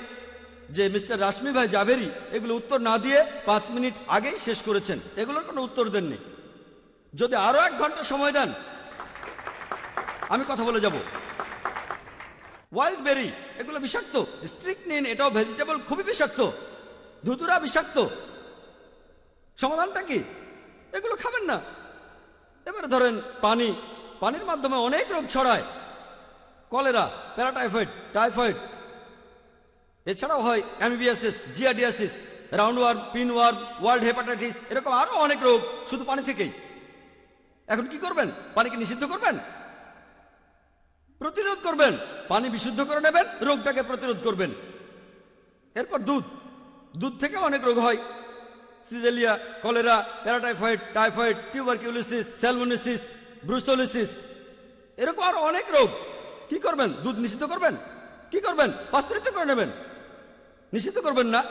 যে মিস্টার রাশমি ভাই জাভেরি এগুলো উত্তর না দিয়ে পাঁচ মিনিট আগেই শেষ করেছেন। এগুলোর কোনো উত্তর দেননি। যদি আরও এক ঘণ্টা সময় দেন, আমি কথা বলে যাব। ওয়াইল্ড বেরি এগুলো বিষাক্ত। স্ট্রিক নিন, এটাও ভেজিটেবল খুবই বিষাক্ত। ধুতুরা বিষাক্ত। সমাধানটা কি? এগুলো খাবেন না। এবারে ধরেন পানি, পানির মাধ্যমে অনেক রোগ ছড়ায়। Cholera, paratyphoid, typhoid. এছাড়াও হয় amoebiasis, giardiasis, round worm, pin worm, world hepatitis, এরকম আরও অনেক রোগ শুধু পানি থেকেই। এখন কি করবেন? পানিকে নিষিদ্ধ করবেন? প্রতিরোধ করবেন। পানি বিশুদ্ধ করে নেবেন, রোগটাকে প্রতিরোধ করবেন। এরপর দুধ। দুধ থেকে অনেক রোগ হয়। Shigella, cholera, paratyphoid, typhoid, tuberculosis salmonellosis brucellosis. এরকম আরও অনেক রোগ। কি করবেন? দুধ নিষিদ্ধ করবেন? কি করবেন? পাস্তরিত করে নেবেন? নিষিদ্ধ করবেন না?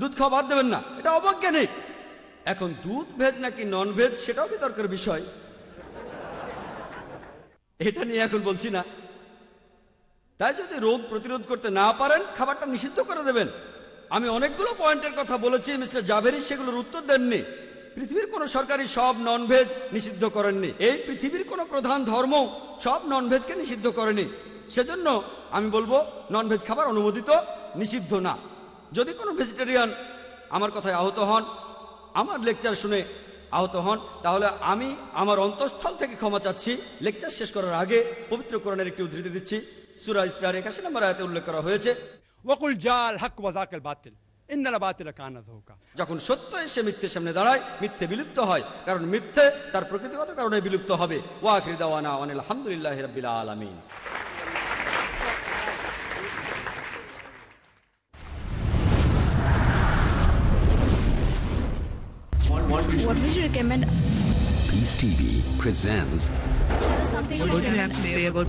দুধ খাওয়া বাদ দেবেন না? এটা অবৈজ্ঞানিক। এখন দুধ ভেজ নাকি নন ভেজ সেটাও বিতর্কের বিষয়? এটা নিয়ে এখন বলছি না। তাই যদি রোগ প্রতিরোধ করতে না পারেন, খাবারটা নিষিদ্ধ করে দেবেন। আমি অনেকগুলো পয়েন্টের কথা বলেছি, মিস্টার জাভেরি, সেগুলোর উত্তর দেননি। পৃথিবীর কোনো সরকারি সব ননভেজ নিষিদ্ধ করেননি। এই পৃথিবীর কোনো প্রধান ধর্ম সব ননভেজকে নিষিদ্ধ করেনি। সেজন্য আমি বলব ননভেজ খাবার অনুমোদিত, নিষিদ্ধ না। যদি কোনো ভেজিটেরিয়ান আমার কথায় আহত হন, আমার লেকচার শুনে আহত হন, তাহলে আমি আমার অন্তঃস্থল থেকে ক্ষমা চাচ্ছি। লেকচার শেষ করার আগে পবিত্র কোরআনের একটি উদ্ধৃতি দিচ্ছি। সুরা ইসরার একাশি নম্বর আয়াতে উল্লেখ করা হয়েছে ওকুল জাল হক ওয়াজাকেল বাতিল যখন সত্য এসে মিথ্যের সামনে দাঁড়ায় মিথ্যে বিলুপ্ত হয় কারণ মিথ্যে তার প্রকৃতিগত কারণে বিলুপ্ত হবে ওয়াকির দাওয়ানা আলহামদুলিল্লাহ রবিল আলমিন What would you recommend? Peace TV presents. What do you have to say about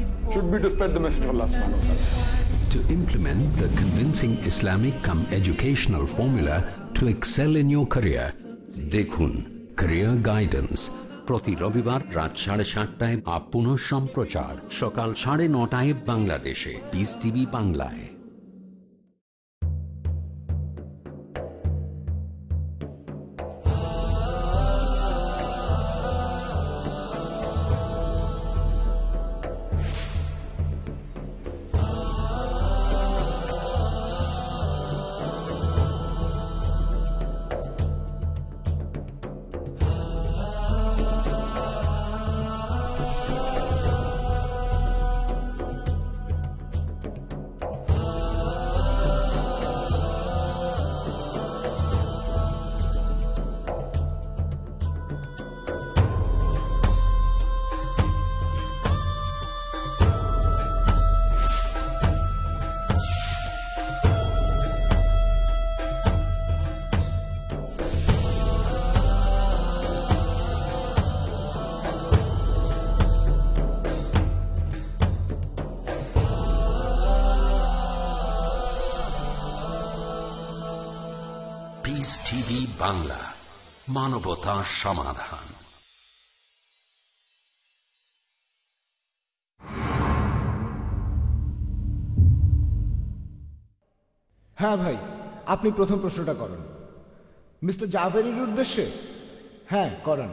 should be to spread the message of Allah subhanahu wa ta'ala. to implement the convincing Islamic come educational formula to excel in your career. দেখুন Career Guidance প্রতি রবিবার রাত সাড়ে সাতটায় up সম্প্রচার সকাল সাড়ে নটায় বাংলাদেশে পিস টিভি বাংলায় আপনি প্রথম প্রশ্নটা করেন। মিস্টার জাভেরির উদ্দেশ্যে? হ্যাঁ করেন।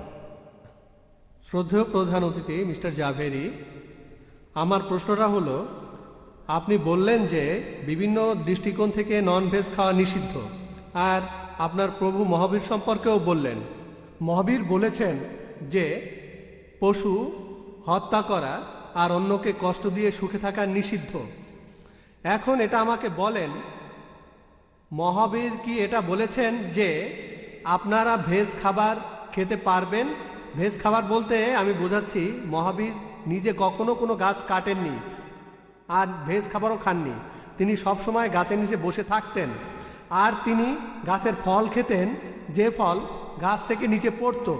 শ্রদ্ধেয় প্রধান অতিথি, মিস্টার জাভেরি, আমার প্রশ্নটা হলো, আপনি বললেন যে বিভিন্ন দৃষ্টিকোণ থেকে নন ভেজ খাওয়া নিষিদ্ধ, আর আপনার প্রভু মহাবীর সম্পর্কেও বললেন। মহাবীর বলেছেন যে পশু হত্যা করা আর অন্যকে কষ্ট দিয়ে সুখে থাকা নিষিদ্ধ। এখন এটা আমাকে বলেন মহাবীর কি এটা বলেছেন যে আপনারা ভেজ খাবার খেতে পারবেন? ভেজ খাবার বলতে আমি বোঝাচ্ছি, মহাবীর নিজে কখনো কোনো গাছ কাটেননি আর ভেজ খাবারও খাননি। তিনি সবসময় গাছের নিচে বসে থাকতেন আর তিনি গাছের ফল খেতেন, যে ফল গাছ থেকে নিচে পড়তো।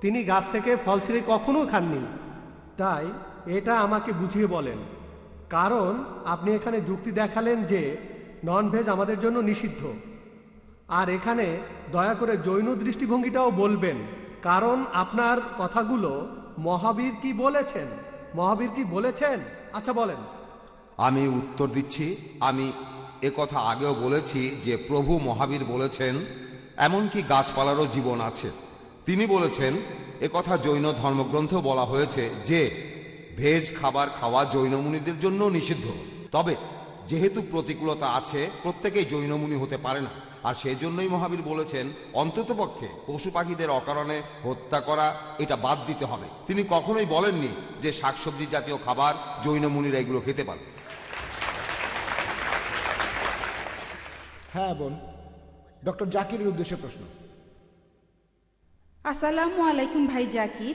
তিনি গাছ থেকে ফল ছিঁড়ে কখনো খাননি। তাই এটা আমাকে বুঝিয়ে বলেন। কারণ আপনি এখানে যুক্তি দেখালেন যে নন ভেজ আমাদের জন্য নিষিদ্ধ। আর এখানে দয়া করে জৈন দৃষ্টিভঙ্গিটাও বলবেন, কারণ আপনার কথাগুলো মহাবীর কি বলেছেন? মহাবীর কি বলেছেন? আচ্ছা বলেন। আমি উত্তর দিচ্ছি, আমি এ কথা আগেও বলেছি যে প্রভু মহাবীর বলেছেন, এমনকি গাছপালারও জীবন আছে। তিনি বলেছেন, এ কথা জৈন ধর্মগ্রন্থেও বলা হয়েছে যে, ভেজ খাবার খাওয়া জৈনমুনিদের জন্য নিষিদ্ধ। তবে যেহেতু প্রতিকূলতা আছে প্রত্যেকেই জৈনমুনি হতে পারে না। আর সেই জন্যই মহাবীর বলেছেন অন্ততপক্ষে পশু পাখিদের অকারণে হত্যা করা এটা বাদ দিতে হবে। তিনি কখনোই বলেননি যে শাকসবজি জাতীয় খাবার জৈনমুনিরা এগুলো খেতে পারে হ্যাঁ বোন। ডক্টর জাকিরের উদ্দেশ্যে প্রশ্ন। আসসালামু আলাইকুম ভাই জাকির।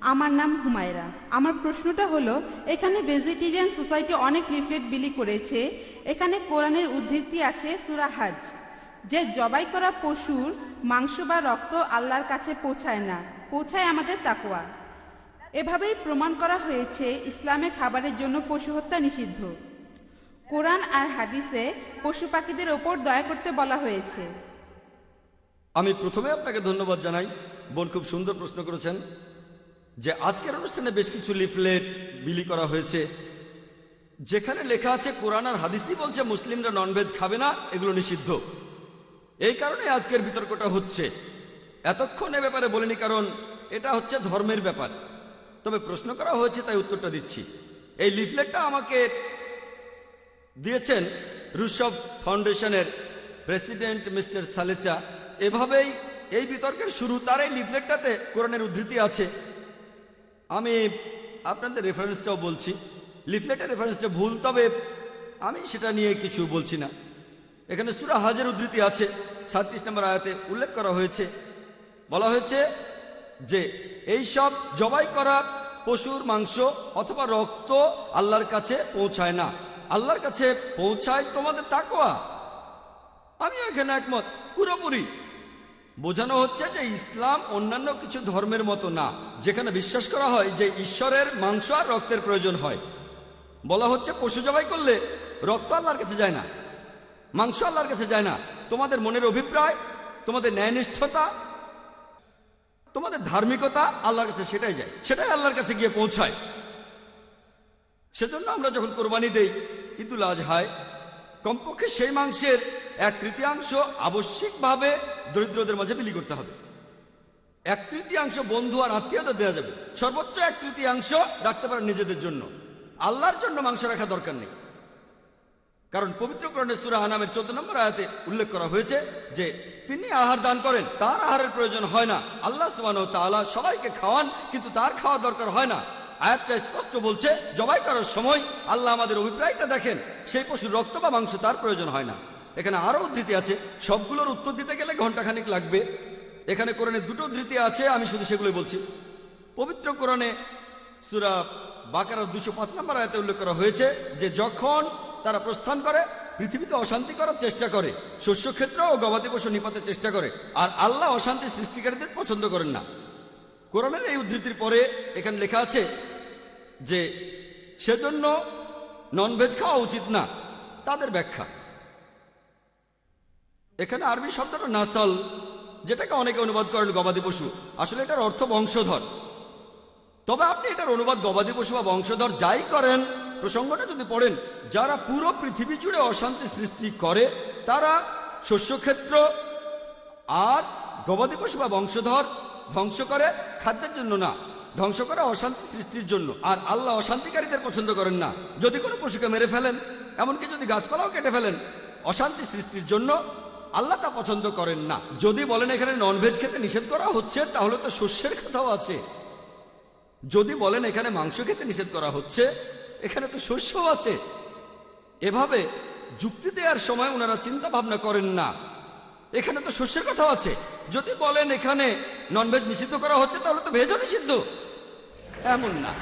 আমার নাম হুমায়রা। আমার প্রশ্নটা হলো, এখানে ভেজিটেরিয়ান সোসাইটি অনেক লিফলেট বিলি করেছে। এখানে কোরআনের উদ্ধৃতি আছে সুরা হাজ। যে জবাই করা পশুর মাংস বা রক্ত আল্লাহর কাছে পৌঁছায় না, পৌঁছায় আমাদের তাকোয়া এভাবেই প্রমাণ করা হয়েছে ইসলামে খাবারের জন্য পশু হত্যা নিষিদ্ধ। কোরআন আর হাদিসে পশু পাখিদের ওপর দয়া করতে বলা হয়েছে। আমি প্রথমে আপনাকে ধন্যবাদ জানাই। বোন খুব সুন্দর প্রশ্ন করেছেন। যে আজকের অনুষ্ঠানে বেশ কিছু লিফলেট বিলি করা হয়েছে, যেখানে লেখা আছে, কোরআন আর হাদিসই বলছে, মুসলিমরা ননভেজ খাবে না, এগুলো নিষিদ্ধ। এই কারণে আজকের বিতর্কটা হচ্ছে। এতক্ষণ এ ব্যাপারে বলিনি, কারণ এটা হচ্ছে ধর্মের ব্যাপার। তবে প্রশ্ন করা হয়েছে, তাই উত্তরটা দিচ্ছি। এই লিফলেটটা আমাকে দিয়েছেন রুশভ ফাউন্ডেশনের প্রেসিডেন্ট মিস্টার সালেচা। এভাবেই এই বিতর্কের শুরু, তার এই লিফলেটটাতে কোরআনের উদ্ধৃতি আছে। আমি আপনাদের রেফারেন্সটাও বলছি। লিফলেটের রেফারেন্সটা ভুল, তবে আমি সেটা নিয়ে কিছু বলছি না। এখানে সুরা হাজের উদ্ধৃতি আছে সাতত্রিশ নম্বর আয়াতে উল্লেখ করা হয়েছে। বলা হয়েছে যে, এই সব জবাই করা পশুর মাংস অথবা রক্ত আল্লাহর কাছে পৌঁছায় না। আল্লাহর কাছে পৌঁছায় তোমাদের তাকোয়া আমি এখানে একমত, পুরোপুরি। বোঝানো হচ্ছে যে ইসলাম অন্যান্য কিছু ধর্মের মতো না, যেখানে বিশ্বাস করা হয় যে ঈশ্বরের মাংস আর রক্তের প্রয়োজন হয়। বলা হচ্ছে পশু জবাই করলে রক্ত আল্লাহর কাছে যায় না, মাংস আল্লাহর কাছে যায় না। তোমাদের মনের অভিপ্রায়, তোমাদের ন্যায়নিষ্ঠতা, তোমাদের ধার্মিকতা আল্লাহর কাছে সেটাই যায়, সেটাই আল্লাহর কাছে গিয়ে পৌঁছায়। সেজন্য আমরা যখন কোরবানি দেই, ঈদুল আজহায় কমপক্ষে সেই মাংসের এক তৃতীয়াংশ আবশ্যিকভাবে দরিদ্রদের মাঝে বিলি করতে হবে। এক তৃতীয়াংশ বন্ধু আর আত্মীয়দের দেওয়া যাবে। সর্বোচ্চ এক তৃতীয়াংশ রাখতে পারেন নিজেদের জন্য। আল্লাহর জন্য মাংস রাখা দরকার নেই। কারণ পবিত্রকরণে সুরা আনামের চোদ্দ নম্বর আয়াতে উল্লেখ করা হয়েছে যে, তিনি আহার দান করেন, তার আহারের প্রয়োজন হয় না। আল্লাহ সুবান তাআলা সবাইকে খাওয়ান, কিন্তু তার খাওয়া দরকার হয় না। আয়াতটা স্পষ্ট বলছে, জবাই করার সময় আল্লাহ আমাদের অভিপ্রায়টা দেখেন, সেই পশুর রক্ত বা মাংস তার প্রয়োজন হয় না। এখানে আরও উদ্ধৃতি আছে, সবগুলোর উত্তর দিতে গেলে ঘন্টাখানিক লাগবে। এখানে কোরআনে দুটো ধৃতি আছে, আমি শুধু সেগুলোই বলছি। পবিত্র কোরআনে সুরা বাকারার দুশো পাঁচ নম্বর আয়াতে উল্লেখ করা হয়েছে যে, যখন তারা প্রস্থান করে, পৃথিবীতে অশান্তি করার চেষ্টা করে, শস্যক্ষেত্র ও গবাদি পশু নিপাতের চেষ্টা করে, আর আল্লাহ অশান্তি সৃষ্টিকারীদের পছন্দ করেন না। কোরআনের এই উদ্ধৃতির পরে এখানে লেখা আছে যে, সেজন্য ননভেজ খাওয়া উচিত না, তাদের ব্যাখ্যা। এখানে আরবি শব্দটা নাসাল, যেটাকে অনেকে অনুবাদ করেন গবাদি পশু, আসলে এটার অর্থ বংশধর। তবে আপনি এটার অনুবাদ গবাদি পশু বা বংশধর যাই করেন, প্রসঙ্গটা যদি পড়েন, যারা পুরো পৃথিবী জুড়ে অশান্তি সৃষ্টি করে, তারা শস্যক্ষেত্র আর গবাদি পশু বা বংশধর ধ্বংস করে খাদ্যের জন্য না। ধ্বংস করে অশান্তি সৃষ্টির জন্য। আর আল্লাহ অশান্তিকারীদের পছন্দ করেন না। যদি কোনো পশুকে মেরে ফেলেন, এমনকি যদি গাছপালাও কেটে ফেলেন, অশান্তি সৃষ্টির জন্য আল্লাহ তা পছন্দ করেন না। যদি বলেন এখানে ননভেজ খেতে নিষেধ করা হচ্ছে, তাহলে তো শস্যের কথাও আছে। যদি বলেন এখানে মাংস খেতে নিষেধ করা হচ্ছে, এখানে তো শস্য আছে। এভাবে যুক্তি দেওয়ার সময় ওনারা চিন্তা ভাবনা করেন না। এখানে তো শস্যের কথাও আছে। যদি বলেন এখানে ননভেজ নিষিদ্ধ করা হচ্ছে, তাহলে তো ভেজও নিষিদ্ধ। এমন না।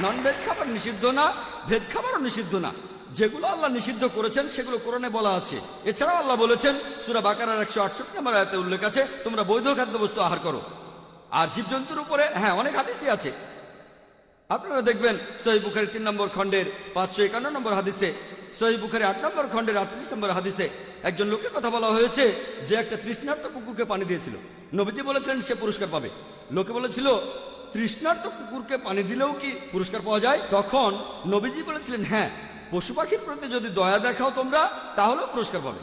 ননভেজ খাবার নিষিদ্ধ না ভেজ খাবারও নিষিদ্ধ না। যেগুলো আল্লাহ নিষিদ্ধ করেছেন, সেগুলো কোরআনে বলা আছে। এছাড়াও আল্লাহ বলেছেন, সুরা বাকারার একশো আটষট্টি নম্বর আয়াতে উল্লেখ আছে, তোমরা বৈধ খাদ্যবস্তু আহার করো। আর জীবজন্তুর উপরে হ্যাঁ অনেক হাদিসই আছে। আপনারা দেখবেন সহি বুখারি তিন নম্বর খণ্ডের পাঁচশো একান্ন নম্বর হাদিসে সহি বুখারি আট নম্বর খণ্ডের আটত্রিশ নম্বর হাদিসে একজন লোকের কথা বলা হয়েছে যে একটা তৃষ্ণার্ত কুকুরকে পানি দিয়েছিল। নবীজি বলেছিলেন, সে পুরস্কার পাবে। লোকে বলেছিল, তৃষ্ণার্ত কুকুরকে পানি দিলেও কি পুরস্কার পাওয়া যায়? তখন নবীজি বলেছিলেন হ্যাঁ পশু পাখির প্রতি যদি দয়া দেখাও তোমরা, তাহলেও পুরস্কার পাবে।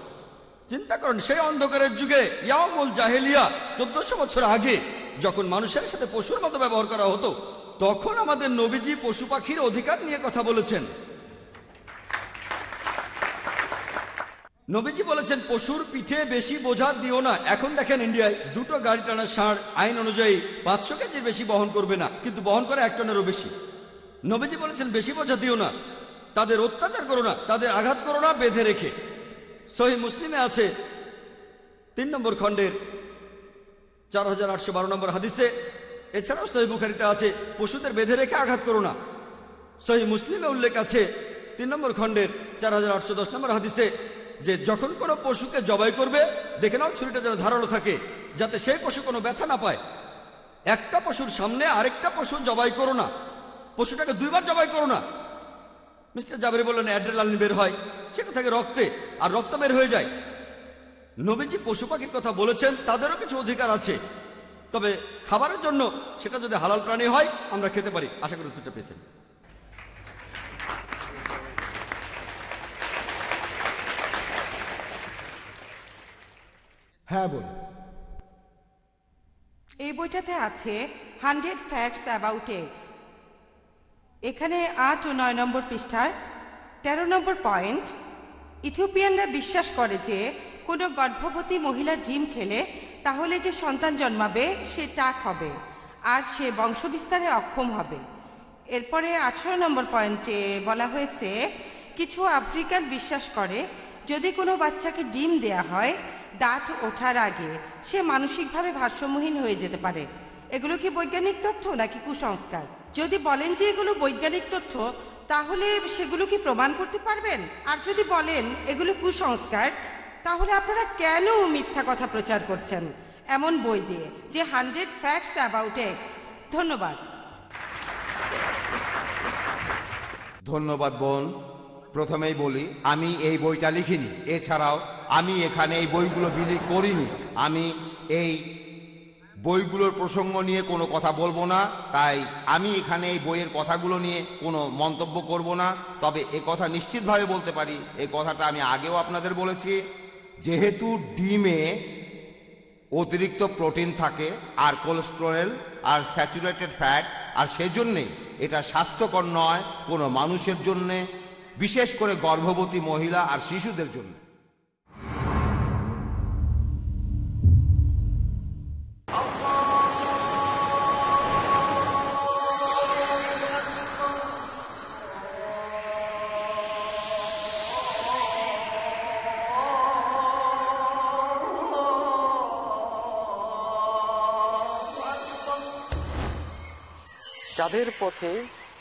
চিন্তা করেন, সেই অন্ধকারের যুগে ইয়ামুল জাহেলিয়া চোদ্দশো বছর আগে যখন মানুষের সাথে পশুর মতো ব্যবহার করা হতো, তখন আমাদের নবীজি পশু পাখির অধিকার নিয়ে কথা বলেছেন। নবীজি বলেছেন, পশুর পিঠে বেশি বোঝা দিও না। এখন দেখেন ইন্ডিয়ায় দুটো গাড়ি টানার ষাঁড় আইন অনুযায়ী পাঁচশো কেজির বেশি বহন করবে না, কিন্তু বহন করে এক টনেরও বেশি। নবীজি বলেছেন, বেশি বোঝা দিও না। তাদের অত্যাচার করো না, তাদের আঘাত করো না, বেঁধে রেখে। সহি মুসলিমে আছে তিন নম্বর খণ্ডের চার হাজার আটশো বারো নম্বর হাদিসে। এছাড়াও সহি বুখারিতে আছে, পশুদের বেঁধে রেখে আঘাত করো না। সহি মুসলিমে উল্লেখ আছে তিন নম্বর খণ্ডের চার হাজার আটশো দশ নম্বর হাদিসে যে যখন কোনো পশুকে জবাই করবে, দেখে নাও ছুরিটা যেন ধারালো থাকে, যাতে সেই পশু কোনো ব্যথা না পায়। একটা পশুর সামনে আরেকটা পশু জবাই করো না। পশুটাকে দুইবার জবাই করো না। মিস্টার জাবেরি বললেন, অ্যাড্রেনালিন বের হয়। সেটা থাকে রক্তে, আর রক্ত বের হয়ে যায়। নবীজি পশু পাখির কথা বলেছেন, তাদেরও কিছু অধিকার আছে। তবে খাবারের জন্য সেটা যদি হালাল প্রাণী হয়, আমরা খেতে পারি। আশা করি উত্তরটা পেয়েছেন। হ্যাঁ বলুন। এই বইটাতে আছে হান্ড্রেড ফ্যাক্টস অ্যাবাউট এগস। এখানে আট ও নয় নম্বর পৃষ্ঠার তেরো নম্বর পয়েন্ট, ইথিওপিয়ানরা বিশ্বাস করে যে কোনো গর্ভবতী মহিলা ডিম খেলে তাহলে যে সন্তান জন্মাবে সে টাক হবে আর সে বংশবিস্তারে অক্ষম হবে। এরপরে আঠারো নম্বর পয়েন্টে বলা হয়েছে, কিছু আফ্রিকান বিশ্বাস করে যদি কোনো বাচ্চাকে ডিম দেয়া হয় দাঁত ওঠার আগে সে মানসিকভাবে ভারসাম্যহীন হয়ে যেতে পারে। এগুলো কি বৈজ্ঞানিক তথ্য নাকি কুসংস্কার? যদি বলেন যে এগুলো বৈজ্ঞানিক তথ্য, তাহলে সেগুলো কি প্রমাণ করতে পারবেন? আর যদি বলেন এগুলো কুসংস্কার, তাহলে আপনারা কেন মিথ্যা কথা প্রচার করছেন? এমন বই দিয়ে, যে হান্ড্রেড ফ্যাক্টস অ্যাবাউট এক্স। ধন্যবাদ। ধন্যবাদ, বোন। প্রথমেই বলি, আমি এই বইটা লিখিনি। এছাড়াও, আমি এখানে এই বইগুলো বিলি করিনি। আমি এই বইগুলোর প্রসঙ্গ নিয়ে কোনো কথা বলব না, তাই আমি এখানে এই বইয়ের কথাগুলো নিয়ে কোনো মন্তব্য করব না। তবে এ কথা নিশ্চিতভাবে বলতে পারি এই কথাটা আমি আগেও আপনাদের বলেছি। যেহেতু ডিমে অতিরিক্ত প্রোটিন থাকে, আর কোলেস্টেরল, আর স্যাচুরেটেড ফ্যাট, আর সেজন্যে এটা স্বাস্থ্যকর নয় কোনো মানুষের জন্যে। বিশেষ করে গর্ভবতী মহিলা আর শিশুদের জন্য। যাদের পথে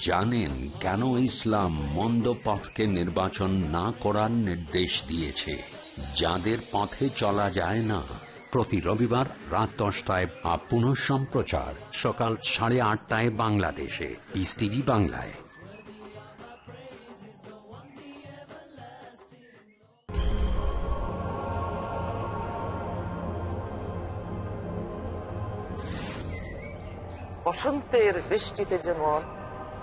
জানেন কেন ইসলাম মন্দ পথকে নির্বাচন না করার নির্দেশ দিয়েছে। যাদের পথে চলা যায় না। প্রতি রবিবার রাত দশটায় বা পুনঃ সম্প্রচার। সকাল সাড়ে আটটায় বাংলাদেশে। পিস টিভি বাংলায়। বসন্তের বৃষ্টিতে যেমন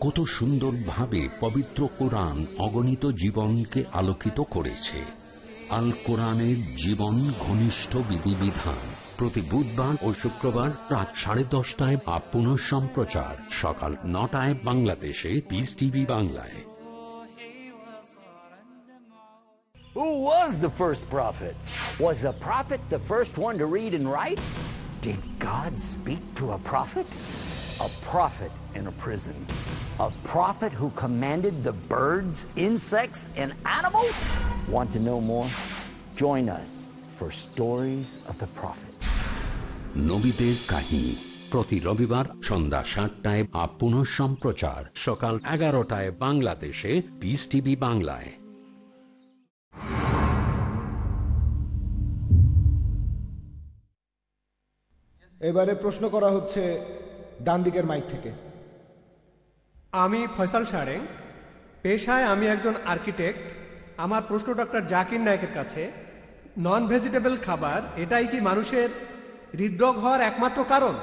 কত সুন্দরভাবে পবিত্র কোরআন অগণিত জীবনকে আলোকিত করেছে আল কোরআনের জীবন ঘনিষ্ঠ বিধিবিধান প্রতি বুধবার ও শুক্রবার রাত সাড়ে দশটায় বা পুনঃ সম্প্রচার সকাল নটায় বাংলাদেশে পিস টিভি বাংলায় Who was the first prophet? Was a prophet the first one to read and write? Did God speak to a prophet? A prophet in a prison. A prophet who commanded the birds, insects, and animals? Want to know more? Join us for Stories of the Prophet. নবীদের কাহিনী প্রতি রবিবার সন্ধ্যা সাতটায় বা পুনঃ সম্প্রচার সকাল এগারোটায় বাংলাদেশে পিস টিভি বাংলায় এবারে প্রশ্ন করা হচ্ছে ডান দিকের মাইক থেকে আমি ফয়সাল সারেং। পেশায় আমি একজন আর্কিটেক্ট। আমার প্রশ্ন ডক্টর জাকির নায়কের কাছে, নন ভেজিটেবল খাবার, এটাই কি মানুষের হৃদরোগ হওয়ার একমাত্র কারণ?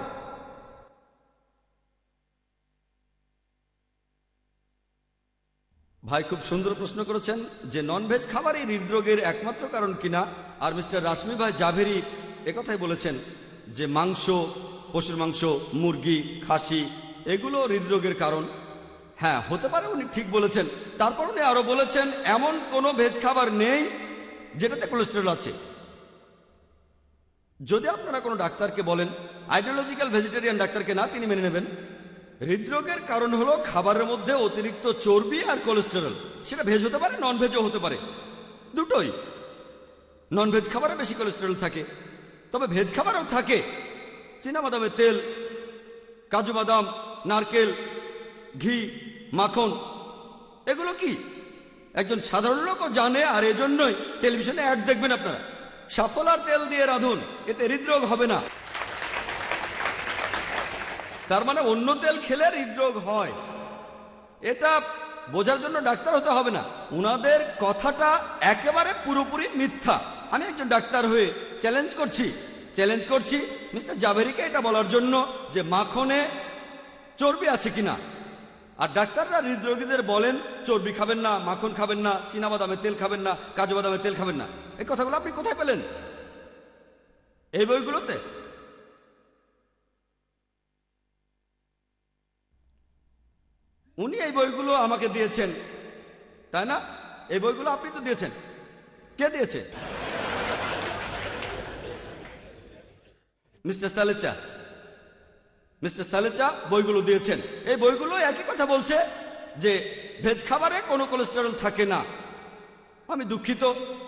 ভাই, খুব সুন্দর প্রশ্ন করেছেন যে ননভেজ খাবারই হৃদরোগের একমাত্র কারণ কিনা। আর মিস্টার রাশমি ভাই জাভেরি একথাই বলেছেন যে মাংস, পশুর মাংস, মুরগি, খাসি, এগুলো হৃদরোগের কারণ। হ্যাঁ হতে পারে উনি ঠিক বলেছেন। তারপর উনি আরও বলেছেন, এমন কোনো ভেজ খাবার নেই যেটাতে কোলেস্টেরল আছে। যদি আপনারা কোনো ডাক্তারকে বলেন আইডিওলজিক্যাল ভেজিটেরিয়ান ডাক্তারকে না, তিনি মেনে নেবেন। হৃদরোগের কারণ হলো খাবারের মধ্যে অতিরিক্ত চর্বি আর কোলেস্টেরল সেটা ভেজ হতে পারে নন ভেজও হতে পারে। দুটোই। নন ভেজ খাবারে বেশি কোলেস্টেরল থাকে। তবে ভেজ খাবারও থাকে। চীনা বাদামের তেল, কাজু বাদাম, নারকেল, ঘি মাখন, এগুলো কি? একজন সাধারণ লোকও জানে, আর এজন্যই টেলিভিশনে অ্যাড দেখবেন আপনারা। সাফলার তেল দিয়ে রাঁধুন, এতে হৃদরোগ হবে না। তার মানে অন্য তেল খেলে হৃদরোগ হয়। এটা বোঝার জন্য ডাক্তার হতে হবে না। উনাদের কথাটা একেবারে পুরোপুরি মিথ্যা। আমি একজন ডাক্তার হয়ে চ্যালেঞ্জ করছি। চ্যালেঞ্জ করছি মিস্টার জাভেরিকে এটা বলার জন্য যে মাখনে চর্বি আছে কিনা। আর ডাক্তাররা হৃদরোগীদের বলেন, চর্বি খাবেন না, মাখন খাবেন না বাদামের তেল খাবেন না, কাজু বাদামের তেল খাবেন না। এই কথাগুলো আপনি কোথায় পেলেন? এই বইগুলোতে? উনি এই বইগুলো আমাকে দিয়েছেন। তাই না? এই বইগুলো আপনি তো দিয়েছেন। কে দিয়েছে? মিস্টার সালেচা মিস্টার সালেচা বইগুলো দিয়েছেন। এই বইগুলো একই কথা বলছে যে ভেজ খাবারে কোনো কোলেস্টেরল থাকে না। আমি দুঃখিত,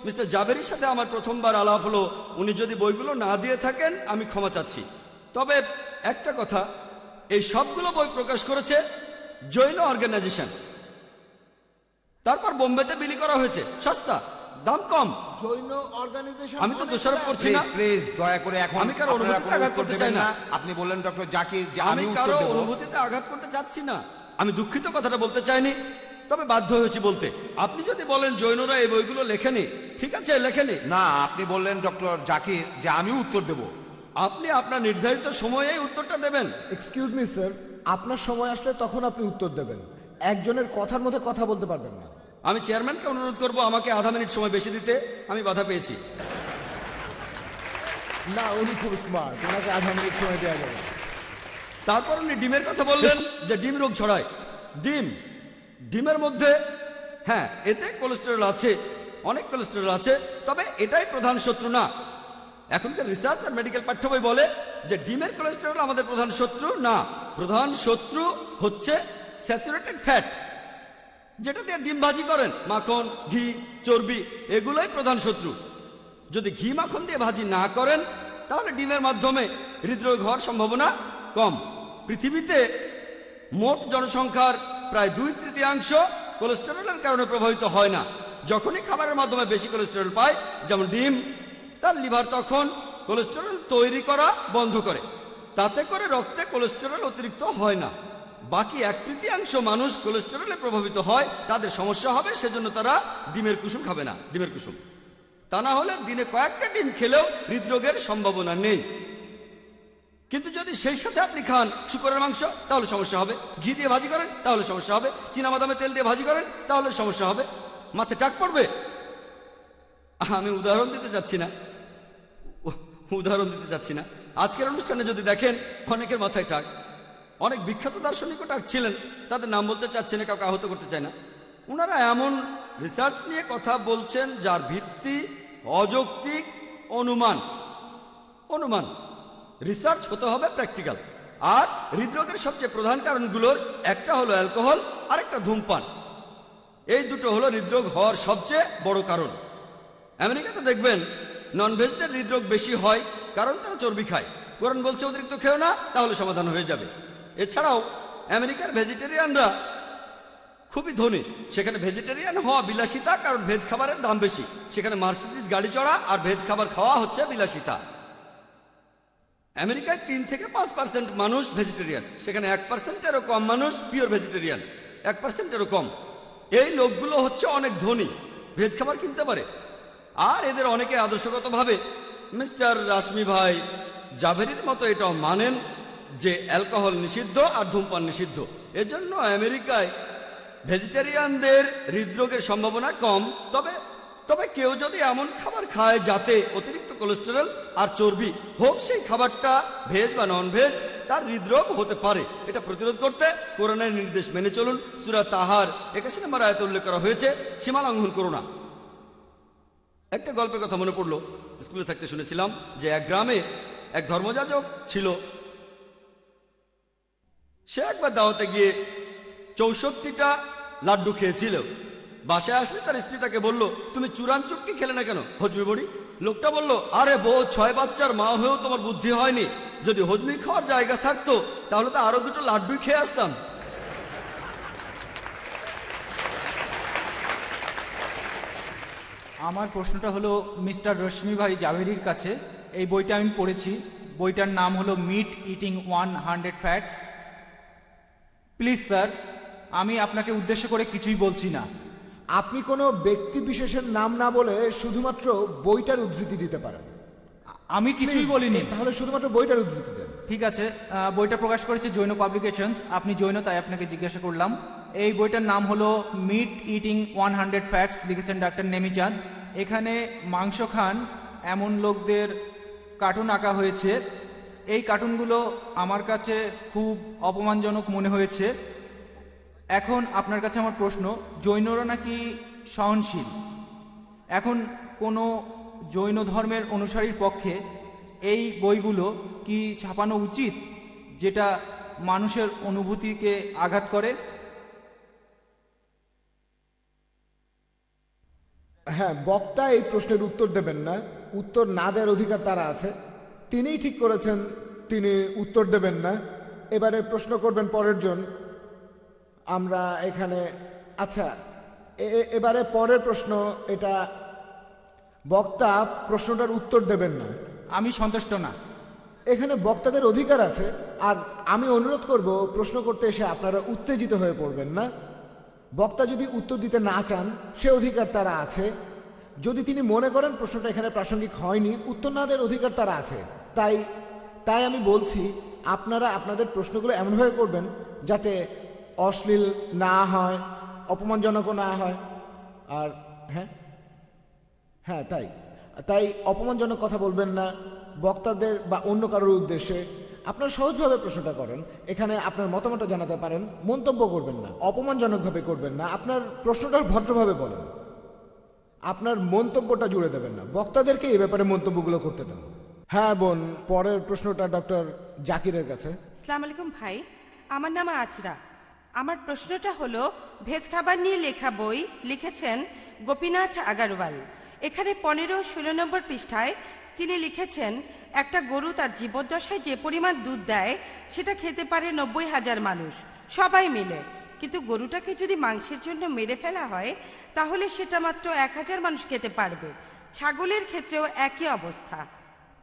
মিস্টার জাবেরির সাথে আমার প্রথমবার আলাপ হলো। উনি যদি বইগুলো না দিয়ে থাকেন, আমি ক্ষমা চাচ্ছি। তবে একটা কথা, এই সবগুলো বই প্রকাশ করেছে জৈন অর্গানাইজেশন। তারপর বোম্বেতে বিলি করা হয়েছে। সস্তা। দাম কম। জৈন অর্গানাইজেশন আমি তো দোষারোপ করছি না। প্লিজ দয়া করে এখন আমি কারও অনুভূতিতে আঘাত করতে চাই না। আপনি বললেন ডক্টর জাকির যে আমি আমি কারও অনুভূতিতে আঘাত করতে চাচ্ছি না। আমি দুঃখিত কথাটা বলতে চাইনি তবে বাধ্য হয়েছি বলতে। আপনি যদি বলেন জৈনরা এই বইগুলো লেখেনি ঠিক আছে লেখেনি। না আপনি বললেন ডক্টর জাকির যে আমি উত্তর দেব। আপনি আপনার নির্ধারিত সময়েই উত্তরটা দেবেন। এক্সকিউজ মি স্যার আপনার সময় আসলে তখন আপনি উত্তর দেবেন। একজনের কথার মধ্যে কথা বলতে পারবেন না। আমি চেয়ারম্যানকে অনুরোধ করব আমাকে আধা মিনিট সময় বেশি দিতে। আমি বাধা পেয়েছি। না উনি খুব স্মার্ট ওনাকে আধা মিনিট সময় দেওয়া যাবে। তারপর উনি ডিমের কথা বললেন যে ডিম রোগ ছড়ায়। ডিম ডিমের মধ্যে হ্যাঁ এতে কোলেস্টেরল আছে অনেক কোলেস্টেরল আছে তবে এটাই প্রধান শত্রু না। এখনকার রিসার্চ আর মেডিকেল পাঠ্য বই বলে যে ডিমের কোলেস্টেরল আমাদের প্রধান শত্রু না। প্রধান শত্রু হচ্ছে স্যাচুরেটেড ফ্যাট যেটা দিয়ে ডিম ভাজি করেন, মাখন, ঘি, চর্বি, এগুলোই প্রধান শত্রু। যদি ঘি মাখন দিয়ে ভাজি না করেন, তাহলে ডিমের মাধ্যমে হৃদরোগ হওয়ার সম্ভাবনা কম। পৃথিবীতে মোট জনসংখ্যার প্রায় দুই তৃতীয়াংশ কোলেস্টেরলের কারণে প্রভাবিত হয় না। যখনই খাবারের মাধ্যমে বেশি কোলেস্টেরল পায়, যেমন ডিম, তার লিভার তখন কোলেস্টেরল তৈরি করা বন্ধ করে। তাতে করে রক্তে কোলেস্টেরল অতিরিক্ত হয় না। বাকি এক তৃতীয়াংশ মানুষ কোলেস্টেরলে প্রভাবিত হয়, তাদের সমস্যা হবে, সেজন্য তারা ডিমের কুসুম খাবে না, ডিমের কুসুম। তা না হলে দিনে কয়েকটা ডিম খেলেও হৃদরোগের সম্ভাবনা নেই। কিন্তু যদি সেই সাথে আপনি খান শুকরের মাংস, তাহলে সমস্যা হবে। ঘি দিয়ে ভাজি করেন, তাহলে সমস্যা হবে। বাদামে তেল দিয়ে ভাজি করেন, তাহলে সমস্যা হবে। মাথায় টাক পড়বে। আমি উদাহরণ দিতে চাচ্ছি না। উদাহরণ দিতে চাচ্ছি না। আজকের অনুষ্ঠানে যদি দেখেন, অনেকের মাথায় টাক। অনেক বিখ্যাত দার্শনিকও টাক ছিলেন, তাদের নাম বলতে চাচ্ছি না, কাউকে আহত করতে চায় না। ওনারা এমন রিসার্চ নিয়ে কথা বলছেন যার ভিত্তি অযৌক্তিক অনুমান। অনুমান রিসার্চ হতে হবে প্র্যাকটিক্যাল আর হৃদরোগের সবচেয়ে প্রধান কারণগুলোর একটা হলো অ্যালকোহল আর একটা ধূমপান। এই দুটো হলো হৃদরোগ হওয়ার সবচেয়ে বড় কারণ। আমেরিকাতে দেখবেন ননভেজদের হৃদরোগ বেশি হয় কারণ তারা চর্বি খায়। কোরআন বলছে, অতিরিক্ত খেও না, তাহলে সমাধান হয়ে যাবে। এছাড়াও আমেরিকার ভেজিটেরিয়ানরা খুবই ধনী। সেখানে ভেজিটেরিয়ান হওয়া বিলাসিতা, কারণ ভেজ খাবারের দাম বেশি। সেখানে মার্সিডিজ গাড়ি চড়া আর ভেজ খাবার খাওয়া হচ্ছে বিলাসিতা। আমেরিকায় তিন থেকে পাঁচ পার্সেন্ট মানুষ ভেজিটেরিয়ান। সেখানে এক পার্সেন্টেরও কম মানুষ পিওর ভেজিটেরিয়ান। এক পার্সেন্টেরও কম। এই লোকগুলো হচ্ছে অনেক ধনী। ভেজ খাবার কিনতে পারে। আর এদের অনেকে আদর্শগতভাবে মিস্টার রাশমি ভাই জাভেরির মতো এটাও মানেন যে অ্যালকোহল নিষিদ্ধ আর ধূমপান নিষিদ্ধ। এজন্য আমেরিকায় ভেজিটেরিয়ানদের হৃদরোগের সম্ভাবনা কম। তবে তবে কেউ যদি এমন খাবার খায় যাতে অতিরিক্ত কোলেস্টেরল আর চর্বি হোক, সেই খাবারটা ভেজ বা নন ভেজ তার হৃদরোগ হতে পারে। এটা প্রতিরোধ করতে কোরআনের নির্দেশ মেনে চলুন। সুরা তাহার একাশি নম্বর আয়তে উল্লেখ করা হয়েছে, সীমা লঙ্ঘন করো না। একটা গল্পের কথা মনে পড়ল। স্কুলে থাকতে শুনেছিলাম যে এক গ্রামে এক ধর্মযাজক ছিল। সে একবার দাওয়াতে গিয়ে চৌষট্টিটা লাড্ডু খেয়েছিল। বাসায় আসলে তার স্ত্রী তাকে বলল, তুমি চূড়ান চুটকি খেলে না কেন, হজমি বড়ি? লোকটা বলল, আরে বউ, ছয় বাচ্চার মা হয়েও তোমার বুদ্ধি হয়নি। যদি হজমি খাওয়ার জায়গা থাকতো, তাহলে তো আরও দুটো লাড্ডু খেয়ে আসতাম। আমার প্রশ্নটা হলো, মিস্টার রশ্মি ভাই জাভেরির কাছে, এই বইটা আমি পড়েছি। বইটার নাম হলো, meat eating one hundred facts please sir আমি আপনাকে উদ্দেশ্য করে কিছুই বলছি না। আপনি কোনো ব্যক্তি বিশেষের নাম না বলে শুধুমাত্র বইটার উদ্ধৃতি দিতে পারেন। আমি কিছুই বলিনি। তাহলে শুধুমাত্র বইটার উদ্ধৃতি দেন। ঠিক আছে আহ, বইটা প্রকাশ করেছে জৈন পাবলিকেশনস। আপনি জৈন তাই আপনাকে জিজ্ঞাসা করলাম। এই বইটার নাম হলো meat eating one hundred facts লিখেছেন ডাক্তার নেমিচাঁদ এখানে মাংস খান এমন লোকদের কার্টুন আঁকা হয়েছে। এই কার্টুনগুলো আমার কাছে খুব অপমানজনক মনে হয়েছে। এখন আপনার কাছে আমার প্রশ্ন, জৈনরা নাকি সহনশীল? এখন কোনো জৈন ধর্মের অনুসারীর পক্ষে এই বইগুলো কি ছাপানো উচিত, যেটা মানুষের অনুভূতিকে আঘাত করে? হ্যাঁ বক্তা এই প্রশ্নের উত্তর দেবেন না। উত্তর না দেওয়ার অধিকার তারা আছে। তিনিই ঠিক করেছেন তিনি উত্তর দেবেন না। এবারে প্রশ্ন করবেন পরের জন। আমরা এখানে আচ্ছা এবারে পরের প্রশ্ন এটা বক্তা প্রশ্নটার উত্তর দেবেন না। আমি সন্তুষ্ট না। এখানে বক্তাদের অধিকার আছে আর আমি অনুরোধ করব প্রশ্ন করতে এসে আপনারা উত্তেজিত হয়ে পড়বেন না। বক্তা যদি উত্তর দিতে না চান সে অধিকার তারা আছে। যদি তিনি মনে করেন প্রশ্নটা এখানে প্রাসঙ্গিক হয়নি উত্তর না দেওয়ার অধিকার তারা আছে। তাই তাই আমি বলছি, আপনারা আপনাদের প্রশ্নগুলো এমনভাবে করবেন যাতে অশ্লীল না হয়, অপমানজনকও না হয়, আর হ্যাঁ? হ্যাঁ তাই। তাই অপমানজনক কথা বলবেন না, বক্তাদের বা অন্য কারোর উদ্দেশ্যে। আপনারা সহজভাবে প্রশ্নটা করেন, এখানে আপনার মতামতটা জানাতে পারেন, মন্তব্য করবেন না, অপমানজনকভাবে করবেন না, আপনার প্রশ্নটা ভদ্রভাবে বলেন। আপনার মন্তব্যটা জুড়ে দেবেন না, বক্তাদেরকে এই ব্যাপারে মন্তব্যগুলো করতে দেন। হ্যাঁ বোন, পরের প্রশ্নটা ডক্টর জাকিরের কাছে। সালাম আলাইকুম ভাই, আমার নাম আজরা। আমার প্রশ্নটা হলো, ভেজ খাবার নিয়ে লেখা বই লিখেছেন গোপীনাথ আগারওয়াল। এখানে পনেরো, ষোলো নম্বর পৃষ্ঠায় তিনি লিখেছেন, একটা গরু তার জীবদ্দশায় যে পরিমাণ দুধ দেয়, সেটা খেতে পারে নব্বই হাজার মানুষ, সবাই মিলে। কিন্তু গরুটাকে যদি মাংসের জন্য মেরে ফেলা হয়, তাহলে সেটা মাত্র এক হাজার মানুষ খেতে পারবে। ছাগলের ক্ষেত্রেও একই অবস্থা।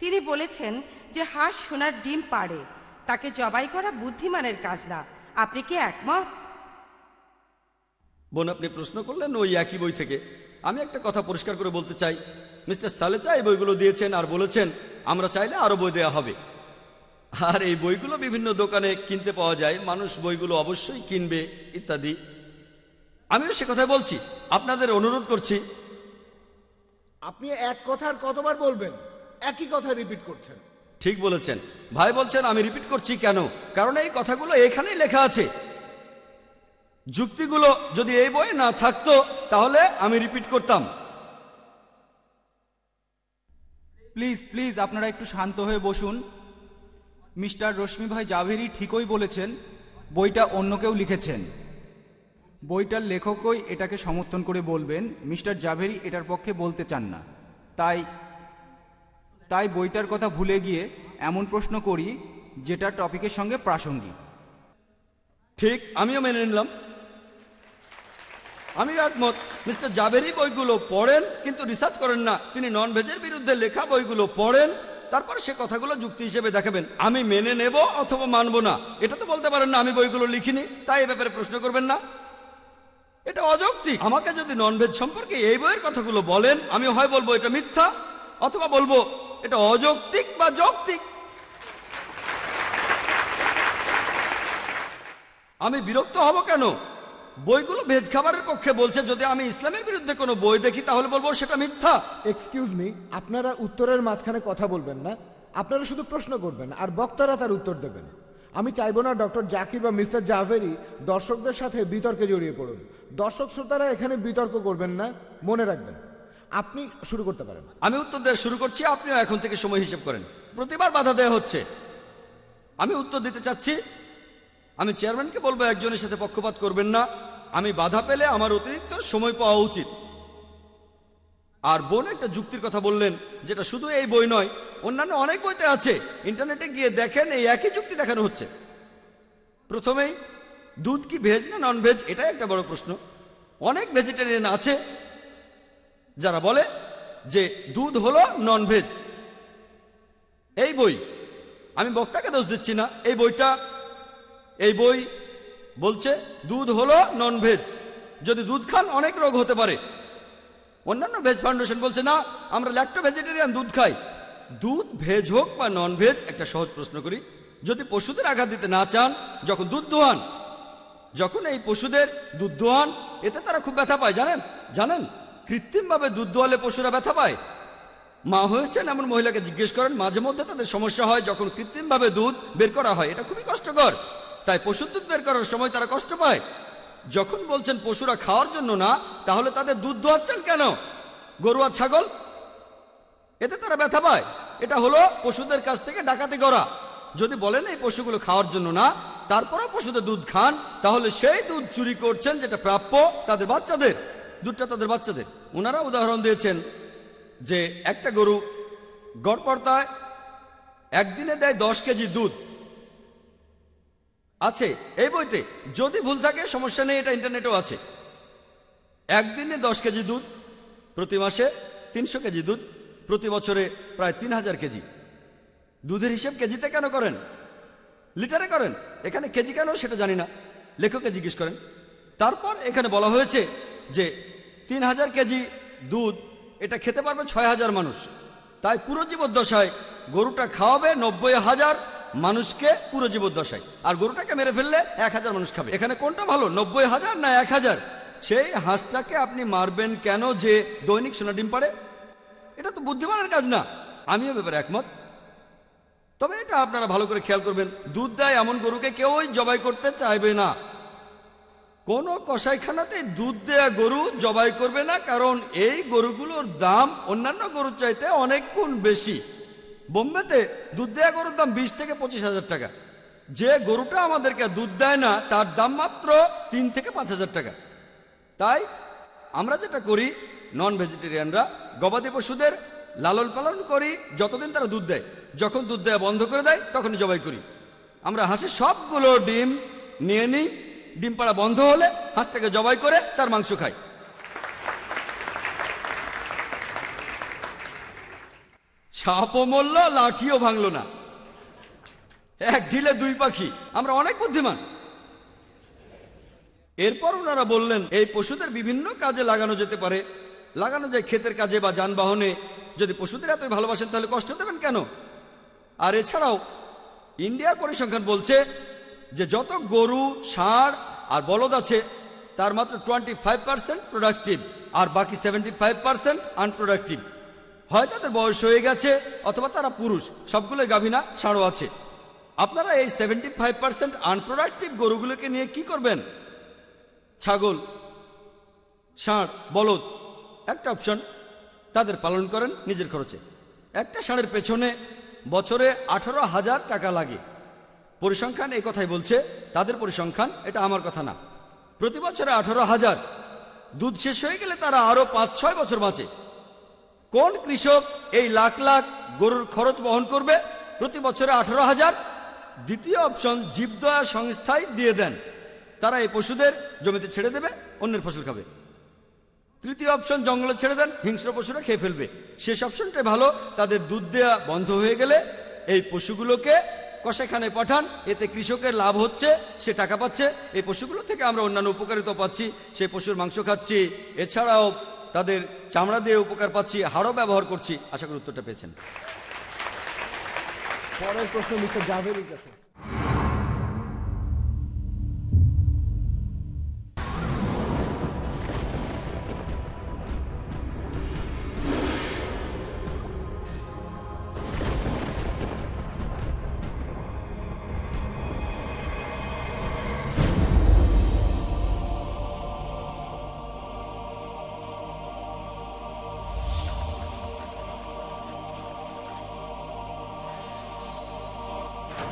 তিনি বলেছেন যে হাঁস সোনার ডিম পাড়ে তাকে জবাই করা বুদ্ধিমানের কাজ না আপনি কি একমত? বোন আপনি প্রশ্ন করলেন ওই একই বই থেকে। আমি একটা কথা পরিষ্কার করে বলতে চাই। মিস্টার সালেচা এই বইগুলো দিয়েছেন আর বলেছেন আমরা চাইলে আরও বই দেওয়া হবে। আর এই বইগুলো বিভিন্ন দোকানে কিনতে পাওয়া যায়। মানুষ বইগুলো অবশ্যই কিনবে ইত্যাদি। আমিও সে কথাই বলছি। আপনাদের অনুরোধ করছি। আপনি এক কথার কতবার বলবেন? একই কথা রিপিট করছেন। ঠিক বলেছেন। ভাই বলছেন আমি রিপিট করছি কেন? কারণ এই কথাগুলো এখানেই লেখা আছে। যুক্তিগুলো যদি এই বই না থাকতো তাহলে আমি রিপিট করতাম। প্লিজ প্লিজ আপনারা একটু শান্ত হয়ে বসুন। মিস্টার রশ্মি ভাই জাভেরি ঠিকই বলেছেন বইটা অন্য কেউ লিখেছেন। বইটার লেখকই এটাকে সমর্থন করে বলবেন মিস্টার জাভেরি এটার পক্ষে বলতে চান না। তাই তাই বইটার কথা ভুলে গিয়ে এমন প্রশ্ন করি, যেটা টপিকের সঙ্গে প্রাসঙ্গিক। ঠিক, আমিও মেনে নিলাম। আমি একমত, মিস্টার জাবেরি বইগুলো পড়েন, কিন্তু রিসার্চ করেন না। তিনি নন ভেজের বিরুদ্ধে লেখা বইগুলো পড়েন, তারপর সে কথাগুলো যুক্তি হিসেবে দেখাবেন। আমি মেনে নেব অথবা মানব না? এটা তো বলতে পারেন না, আমি বইগুলো লিখিনি, তাই এ ব্যাপারে প্রশ্ন করবেন না। এটা অযৌক্তিক। আমাকে যদি ননভেজ সম্পর্কে এই বইয়ের কথাগুলো বলেন আমি হয় বলব এটা মিথ্যা, অথবা বলব এটা অযৌক্তিক বা যৌক্তিক? আমি বিরক্ত হব কেন? বইগুলো ভেজ খাবারের পক্ষে বলছে, যদি আমি ইসলামের বিরুদ্ধে কোনো বই দেখি, তাহলে বলব সেটা মিথ্যা। এক্সকিউজ মি আপনারা উত্তরের মাঝখানে কথা বলবেন না। আপনারা শুধু প্রশ্ন করবেন, আর বক্তারা তার উত্তর দেবেন। আমি চাইব না ডক্টর জাকির বা মিস্টার জাভেরি দর্শকদের সাথে বিতর্কে জড়িয়ে পড়ুন। দর্শক শ্রোতারা এখানে বিতর্ক করবেন না, মনে রাখবেন। আপনি শুরু করতে পারেন। আমি উত্তর দেওয়া শুরু করছি, আপনিও এখন থেকে সময় হিসেব করেন। প্রতিবার বাধা দেওয়া হচ্ছে। আমি উত্তর দিতে চাচ্ছি, আমি চেয়ারম্যানকে বলব, একজনের সাথে পক্ষপাত করবেন না। আমি বাধা পেলে আমার অতিরিক্ত সময় পাওয়া উচিত। আর বোন একটা যুক্তির কথা বললেন, যেটা শুধু এই বই নয়, অন্যান্য অনেক বইতে আছে। ইন্টারনেটে গিয়ে দেখেন, এই একই যুক্তি দেখানো হচ্ছে। প্রথমেই, দুধ কি ভেজ না নন ভেজ এটাই একটা বড় প্রশ্ন। অনেক ভেজিটেরিয়ান আছে যারা বলে যে দুধ হলো নন ভেজ এই বই, আমি বক্তাকে দোষ দিচ্ছি না, এই বইটা, এই বই বলছে দুধ হলো নন ভেজ যদি দুধ খান, অনেক রোগ হতে পারে। অন্যান্য ভেজ ফাউন্ডেশন বলছে, না, আমরা ল্যাক্টো ভেজিটেরিয়ান দুধ খাই। দুধ ভেজ হোক বা নন ভেজ একটা সহজ প্রশ্ন করি। যদি পশুদের আঘাত দিতে না চান, যখন দুধ দোয়ান, যখন এই পশুদের দুধ দোয়ান, এতে তারা খুব ব্যথা পায়, জানেন? জানেন? কৃত্রিমভাবে দুধ দোয়ালে পশুরা ব্যথা পায়। মা হয়েছেন এমন মহিলাকে জিজ্ঞেস করেন, মাঝে মধ্যে তাদের সমস্যা হয় যখন কৃত্রিমভাবে দুধ বের করা হয়, এটা খুবই কষ্টকর। তাই পশুর দুধ বের করার সময় তারা কষ্ট পায়। যখন বলছেন পশুরা খাওয়ার জন্য না, তাহলে তাদের দুধ দোয়াচ্ছেন কেন? গরু আর ছাগল? এতে তারা ব্যথা পায়। এটা হলো পশুদের কাছ থেকে ডাকাতি করা। যদি বলেন এই পশুগুলো খাওয়ার জন্য না, তারপরেও পশুদের দুধ খান, তাহলে সেই দুধ চুরি করছেন যেটা প্রাপ্য তাদের বাচ্চাদের। দুধটা তাদের বাচ্চাদের। ওনারা উদাহরণ দিয়েছেন যে একটা গরু গড়পড়তায় একদিনে দেয় দশ কেজি দুধ। আছে, এই বইতে যদি ভুল থাকে, সমস্যা নেই, এটা ইন্টারনেটেও আছে। একদিনে দশ কেজি দুধ, প্রতি মাসে তিনশো কেজি দুধ, প্রতি বছরে প্রায় তিন হাজার কেজি। দুধের হিসেব কেজিতে কেন করেন? লিটারে করেন? এখানে কেজি কেন সেটা জানি না। লেখকে জিজ্ঞেস করেন। তারপর এখানে বলা হয়েছে যে তিন হাজার কেজি দুধ, এটা খেতে পারবে ছয় হাজার মানুষ। তাই পুরো জীবদ্দশায় গরুটা খাওয়াবে নব্বই হাজার মানুষকে পুরো জীবদ্দশায়। আর গরুটাকে মেরে ফেললে এক হাজার মানুষ খাবে। এখানে কোনটা ভালো, নব্বই হাজার না এক হাজার সেই হাঁসটাকে আপনি মারবেন কেন যে দৈনিক সোনা ডিম পারে এটা তো বুদ্ধিমানের কাজ না। আমিও ব্যাপারে একমত। তবে এটা আপনারা ভালো করে খেয়াল করবেন। দুধ দেয় এমন গরুকে কেউই জবাই করতে চাইবে না। কোন কসাইখানাতে দুধ দেয়া গরু জবাই করবে না, কারণ এই গরুগুলোর দাম অন্যান্য গরুর চাইতে অনেক গুণ বেশি। বোম্বেতে দুধ দেয়া গরুর দাম বিশ থেকে পঁচিশ হাজার টাকা। যে গরুটা আমাদেরকে দুধ দেয় না, তার দাম মাত্র তিন থেকে পাঁচ হাজার টাকা। তাই আমরা যেটা করি নন ভেজিটেরিয়ানরা গবাদি পশুদের লালন পালন করি, যতদিন তারা দুধ দেয়। যখন দুধ দেয়া বন্ধ করে দেয়, তখনই জবাই করি। আমরা হাঁসের সবগুলো ডিম নিয়ে নিই ডিম পাড়া বন্ধ হলে হাঁসটাকে জবাই করে তার মাংস খাই সাপও মরল, লাঠিও ভাঙলো না। এক ঢিলে দুই পাখি, আমরা অনেক বুদ্ধিমান। এরপর ওনারা বললেন, এই পশুদের বিভিন্ন কাজে লাগানো যেতে পারে। লাগানো যায় ক্ষেতের কাজে বা যানবাহনে। যদি পশুদের এতই ভালোবাসেন, তাহলে কষ্ট দেবেন কেন? আর এছাড়াও, ইন্ডিয়ার পরিসংখ্যান বলছে যে যত গরু, ষাঁড় আর বলদ আছে, তার মাত্র টোয়েন্টি ফাইভ পার্সেন্ট প্রোডাক্টিভ আর বাকি সেভেন্টি ফাইভ পার্সেন্ট আনপ্রোডাক্টিভ হয় তাদের বয়স হয়ে গেছে অথবা তারা পুরুষ, সবগুলোই গাভিনা, ষাঁড়ও আছে। আপনারা এই সেভেন্টি ফাইভ পার্সেন্ট আনপ্রোডাক্টিভ গরুগুলোকে নিয়ে কি করবেন? ছাগল, ষাঁড়, বলদ, একটা অপশন তাদের পালন করেন নিজের খরচে। একটা ষাঁড়ের পেছনে বছরে আঠারো হাজার টাকা লাগে। পরিসংখ্যান এই কথাই বলছে, তাদের পরিসংখ্যান এটা আমার কথা না। প্রতি বছরে আঠারো হাজার। দুধ শেষ হয়ে গেলে তারা আরও পাঁচ, ছয় বছর বাঁচে। কোন কৃষক এই লাখ লাখ গরুর খরচ বহন করবে? প্রতি বছরে আঠারো হাজার। দ্বিতীয় অপশন, জীবদয়া সংস্থায় দিয়ে দেন। তারা এই পশুদের জমিতে ছেড়ে দেবে, অন্যের ফসল খাবে। তৃতীয় অপশন, জঙ্গলে ছেড়ে দেন, হিংস্র পশুরা খেয়ে ফেলবে। শেষ অপশনটাই ভালো, তাদের দুধ দেওয়া বন্ধ হয়ে গেলে এই পশুগুলোকে কষাইখানায় পাঠান, এতে কৃষকের লাভ হচ্ছে, সে টাকা পাচ্ছে। এই পশুগুলো থেকে আমরা অন্যান্য উপকারিতা পাচ্ছি। সেই পশুর মাংস খাচ্ছি, এছাড়াও তাদের চামড়া দিয়ে উপকার পাচ্ছি, হাড়ও ব্যবহার করছি। আশা করি উত্তরটা পেয়েছেন। পরের প্রশ্ন মিস্টার জাভেরির কাছে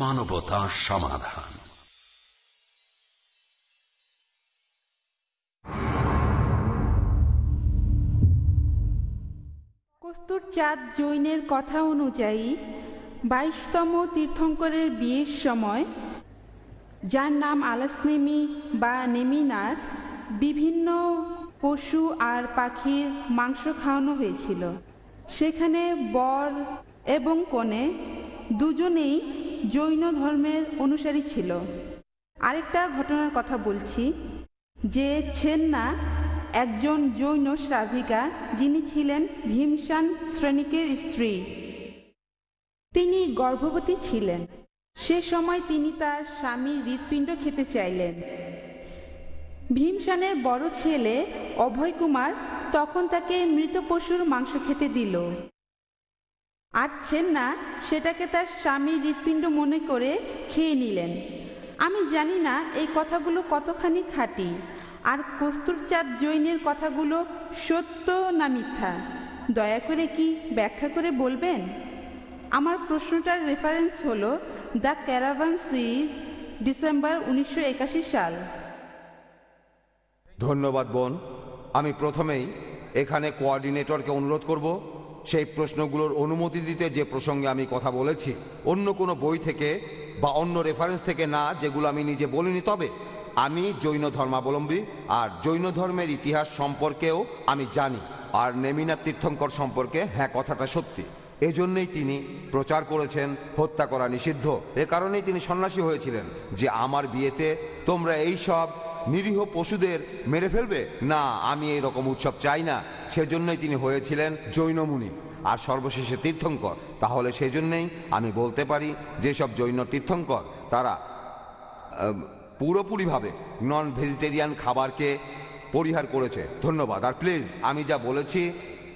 মানবতার সমাধান। কস্তুর চাঁদ জৈনের কথা অনুযায়ী বাইশতম তীর্থঙ্করের বিয়ের সময়, যার নাম আলাসনেমি বা নেমিনাথ, বিভিন্ন পশু আর পাখির মাংস খাওয়ানো হয়েছিল। সেখানে বর এবং কনে দুজনেই জৈন ধর্মের অনুসারী ছিল। আরেকটা ঘটনার কথা বলছি, যে ছেন্না একজন জৈন শ্রাবিকা, যিনি ছিলেন ভীমসান শ্রেণিকের স্ত্রী। তিনি গর্ভবতী ছিলেন। সে সময় তিনি তার স্বামীর হৃৎপিণ্ড খেতে চাইলেন। ভীমসানের বড় ছেলে অভয় কুমার তখন তাকে মৃত পশুর মাংস খেতে দিল। আর ছেন্না সেটাকে তার স্বামী হৃৎপিণ্ড মনে করে খেয়ে নিলেন। আমি জানি না এই কথাগুলো কতখানি খাঁটি, আর কস্তুরচাঁদ জৈনের কথাগুলো সত্য না মিথ্যা? দয়া করে কি ব্যাখ্যা করে বলবেন? আমার প্রশ্নটার রেফারেন্স হলো দ্য ক্যারাভান সিরিজ, ডিসেম্বর উনিশশো একাশি সাল। ধন্যবাদ বোন। আমি প্রথমেই এখানে কোঅর্ডিনেটরকে অনুরোধ করব সেই প্রশ্নগুলোর অনুমতি দিতে যে প্রসঙ্গে আমি কথা বলেছি, অন্য কোনো বই থেকে বা অন্য রেফারেন্স থেকে না, যেগুলো আমি নিজে বলিনি। তবে আমি জৈন ধর্মাবলম্বী আর জৈন ধর্মের ইতিহাস সম্পর্কেও আমি জানি আর নেমিনা তীর্থঙ্কর সম্পর্কে হ্যাঁ কথাটা সত্যি। এজন্যই তিনি প্রচার করেছেন, হত্যা করা নিষিদ্ধ। এ কারণেই তিনি সন্ন্যাসী হয়েছিলেন যে, আমার বিয়েতে তোমরা এই সব নিরীহ পশুদের মেরে ফেলবে? না, আমি এই রকম উৎসব চাই না। সেজন্যই তিনি হয়েছিলেন জৈনমুনি আর সর্বশেষে তীর্থঙ্কর। তাহলে সেজন্যই আমি বলতে পারি, যেসব জৈন তীর্থঙ্কর, তারা পুরোপুরিভাবে নন ভেজিটেরিয়ান খাবারকে পরিহার করেছে। ধন্যবাদ। আর প্লিজ আমি যা বলেছি,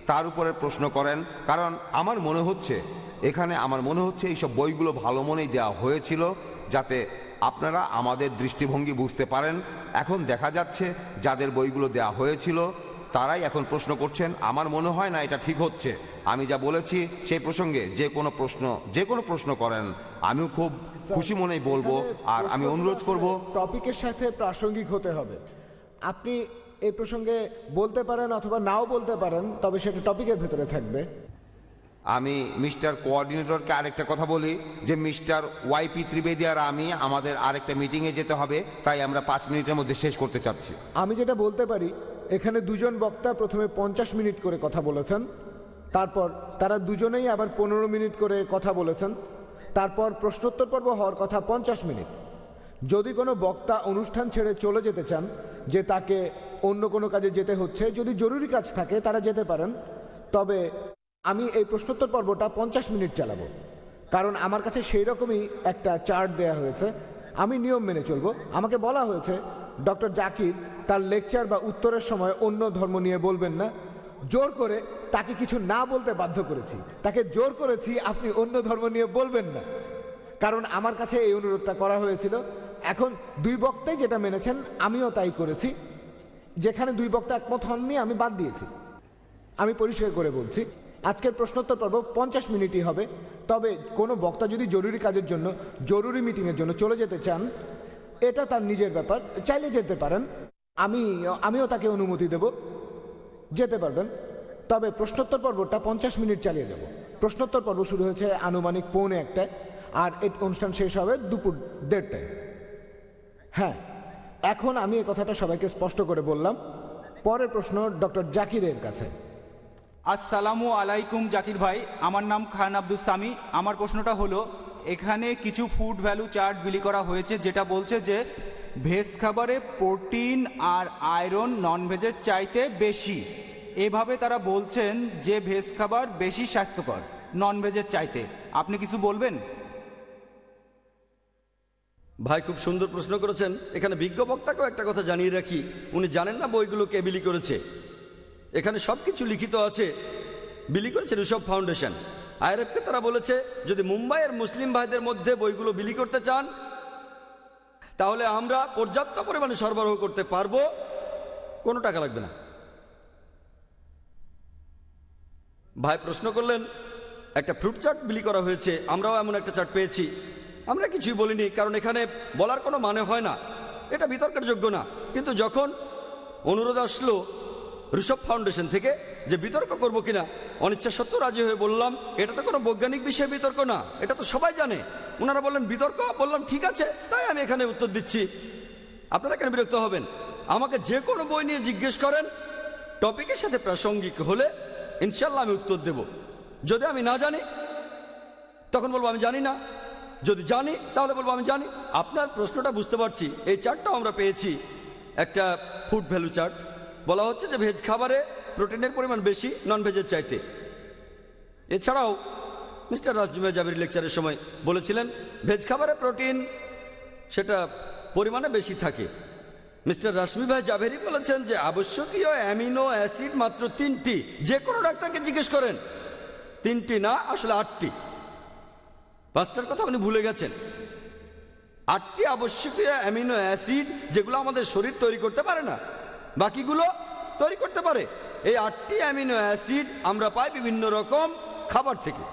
তার উপরে প্রশ্ন করেন। কারণ আমার মনে হচ্ছে, এখানে আমার মনে হচ্ছে এইসব বইগুলো ভালো মনেই দেওয়া হয়েছিল, যাতে আপনারা আমাদের দৃষ্টিভঙ্গি বুঝতে পারেন। এখন দেখা যাচ্ছে যাদের বইগুলো দেওয়া হয়েছিল, তারাই এখন প্রশ্ন করছেন, আমার মনে হয় না এটা ঠিক হচ্ছে। আমি যা বলেছি সেই প্রসঙ্গে যে কোনো প্রশ্ন, যে কোনো প্রশ্ন করেন। আমিও খুব খুশি মনেই বলব, আর আমি অনুরোধ করব। টপিকের সাথে প্রাসঙ্গিক হতে হবে। আপনি এই প্রসঙ্গে বলতে পারেন অথবা নাও বলতে পারেন, তবে সেটা টপিকের ভেতরে থাকবে। আমি মিস্টার কোঅর্ডিনেটরকে আরেকটা কথা বলি যে মিস্টার ওয়াইপি ত্রিবেদী আর আমি, আমাদের আরেকটা মিটিংয়ে যেতে হবে, তাই আমরা পাঁচ মিনিটের মধ্যে শেষ করতে চাচ্ছি। আমি যেটা বলতে পারি, এখানে দুজন বক্তা প্রথমে পঞ্চাশ মিনিট করে কথা বলেছেন, তারপর তারা দুজনেই আবার পনেরো মিনিট করে কথা বলেছেন, তারপর প্রশ্নোত্তর পর্ব হওয়ার কথা পঞ্চাশ মিনিট। যদি কোনো বক্তা অনুষ্ঠান ছেড়ে চলে যেতে চান, যে তাকে অন্য কোনো কাজে যেতে হচ্ছে, যদি জরুরি কাজ থাকে, তারা যেতে পারেন, তবে আমি এই প্রশ্নোত্তর পর্বটা পঞ্চাশ মিনিট চালাবো। কারণ আমার কাছে সেই রকমই একটা চার্ট দেয়া হয়েছে। আমি নিয়ম মেনে চলবো। আমাকে বলা হয়েছে, ডক্টর জাকির তার লেকচার বা উত্তরের সময় অন্য ধর্ম নিয়ে বলবেন না। জোর করে তাকে কিছু না বলতে বাধ্য করেছি। তাকে জোর করেছি আপনি অন্য ধর্ম নিয়ে বলবেন না। কারণ আমার কাছে এই অনুরোধটা করা হয়েছিল। এখন দুই বক্তাই যেটা মেনেছেন, আমিও তাই করেছি। যেখানে দুই বক্তা একমত হননি, আমি বাদ দিয়েছি। আমি পরিষ্কার করে বলছি আজকের প্রশ্নোত্তর পর্ব পঞ্চাশ মিনিটই হবে। তবে কোনো বক্তা যদি জরুরি কাজের জন্য, জরুরি মিটিংয়ের জন্য চলে যেতে চান, এটা তার নিজের ব্যাপার। চাইলে যেতে পারেন। আমি, আমিও তাকে অনুমতি দেব। যেতে পারবেন। তবে প্রশ্নোত্তর পর্বটা পঞ্চাশ মিনিট চালিয়ে যাব। প্রশ্নোত্তর পর্ব শুরু হয়েছে আনুমানিক পৌনে একটায়, আর এই অনুষ্ঠান শেষ হবে দুপুর দেড়টায়। হ্যাঁ এখন আমি এ কথাটা সবাইকে স্পষ্ট করে বললাম। পরের প্রশ্ন ডক্টর জাকিরের কাছে। আসসালামু আলাইকুম জাকির ভাই, আমার নাম খান আব্দুল সামি। আমার প্রশ্নটা হলো, এখানে কিছু ফুড ভ্যালু চার্ট বিলি করা হয়েছে যেটা বলছে যে, ভেজ খাবারে প্রোটিন আর আয়রন নন ভেজের চাইতে বেশি। এভাবে তারা বলছেন যে, ভেজ খাবার বেশি স্বাস্থ্যকর নন ভেজের চাইতে। আপনি কিছু বলবেন? ভাই, খুব সুন্দর প্রশ্ন করেছেন। এখানে বিজ্ঞ বক্তাকেও একটা কথা জানিয়ে রাখি। উনি জানেন না বইগুলো কে বিলি করেছে। এখানে সব কিছু লিখিত আছে। বিলি করেছে ঋষভ ফাউন্ডেশন। আইএরএফকে তারা বলেছে, যদি মুম্বাইয়ের মুসলিম ভাইদের মধ্যে বইগুলো বিলি করতে চান, তাহলে আমরা পর্যাপ্ত পরিমাণে সরবরাহ করতে পারব। কোনো টাকা লাগবে না। ভাই প্রশ্ন করলেন, একটা ফ্রুট চার্ট বিলি করা হয়েছে, আমরাও এমন একটা চার্ট পেয়েছি। আমরা কিছুই বলিনি, কারণ এখানে বলার কোনো মানে হয় না। এটা বিতর্কের যোগ্য না। কিন্তু যখন অনুরোধ আসলো ঋষভ ফাউন্ডেশন থেকে যে বিতর্ক করব কিনা, অনিচ্ছা সত্ত্বেও রাজি হয়ে বললাম, এটা তো কোনো বৈজ্ঞানিক বিষয়ে বিতর্ক না, এটা তো সবাই জানে। ওনারা বললেন, বিতর্ক? বললাম, ঠিক আছে, তাই আমি এখানে উত্তর দিচ্ছি। আপনারা কেন বিরক্ত হবেন? আমাকে যে কোনো বই নিয়ে জিজ্ঞেস করেন, টপিকের সাথে প্রাসঙ্গিক হলে ইনশাল্লাহ আমি উত্তর দেব। যদি আমি না জানি, তখন বলব, আমি জানি না। যদি জানি, তাহলে বলব, আমি জানি। আপনার প্রশ্নটা বুঝতে পারছি। এই চার্টটাও আমরা পেয়েছি। একটা ফুড ভ্যালু চার্ট। বলা হচ্ছে যে ভেজ খাবারে প্রোটিনের পরিমাণ বেশি নন ভেজের চাইতে। এছাড়াও মিস্টার রাজমে জাবির লেকচারের সময় বলেছিলেন, ভেজ খাবারে প্রোটিন, সেটা পরিমাণে বেশি থাকে। মিস্টার রাশমি ভাই জাভেরি বলেছেন যে আবশ্যকীয় অ্যামিনো অ্যাসিড মাত্র তিনটি, যে কোনো ডাক্তারকে জিজ্ঞেস করেন। তিনটি না, আসলে আটটি। পাঁচটার কথা উনি ভুলে গেছেন। আটটি আবশ্যকীয় অ্যামিনো অ্যাসিড যেগুলো আমাদের শরীর তৈরি করতে পারে না। বাকিগুলো তৈরি করতে পারে। এই আটটি অ্যামিনো অ্যাসিড আমরা পাই বিভিন্ন রকম খাবার থেকে।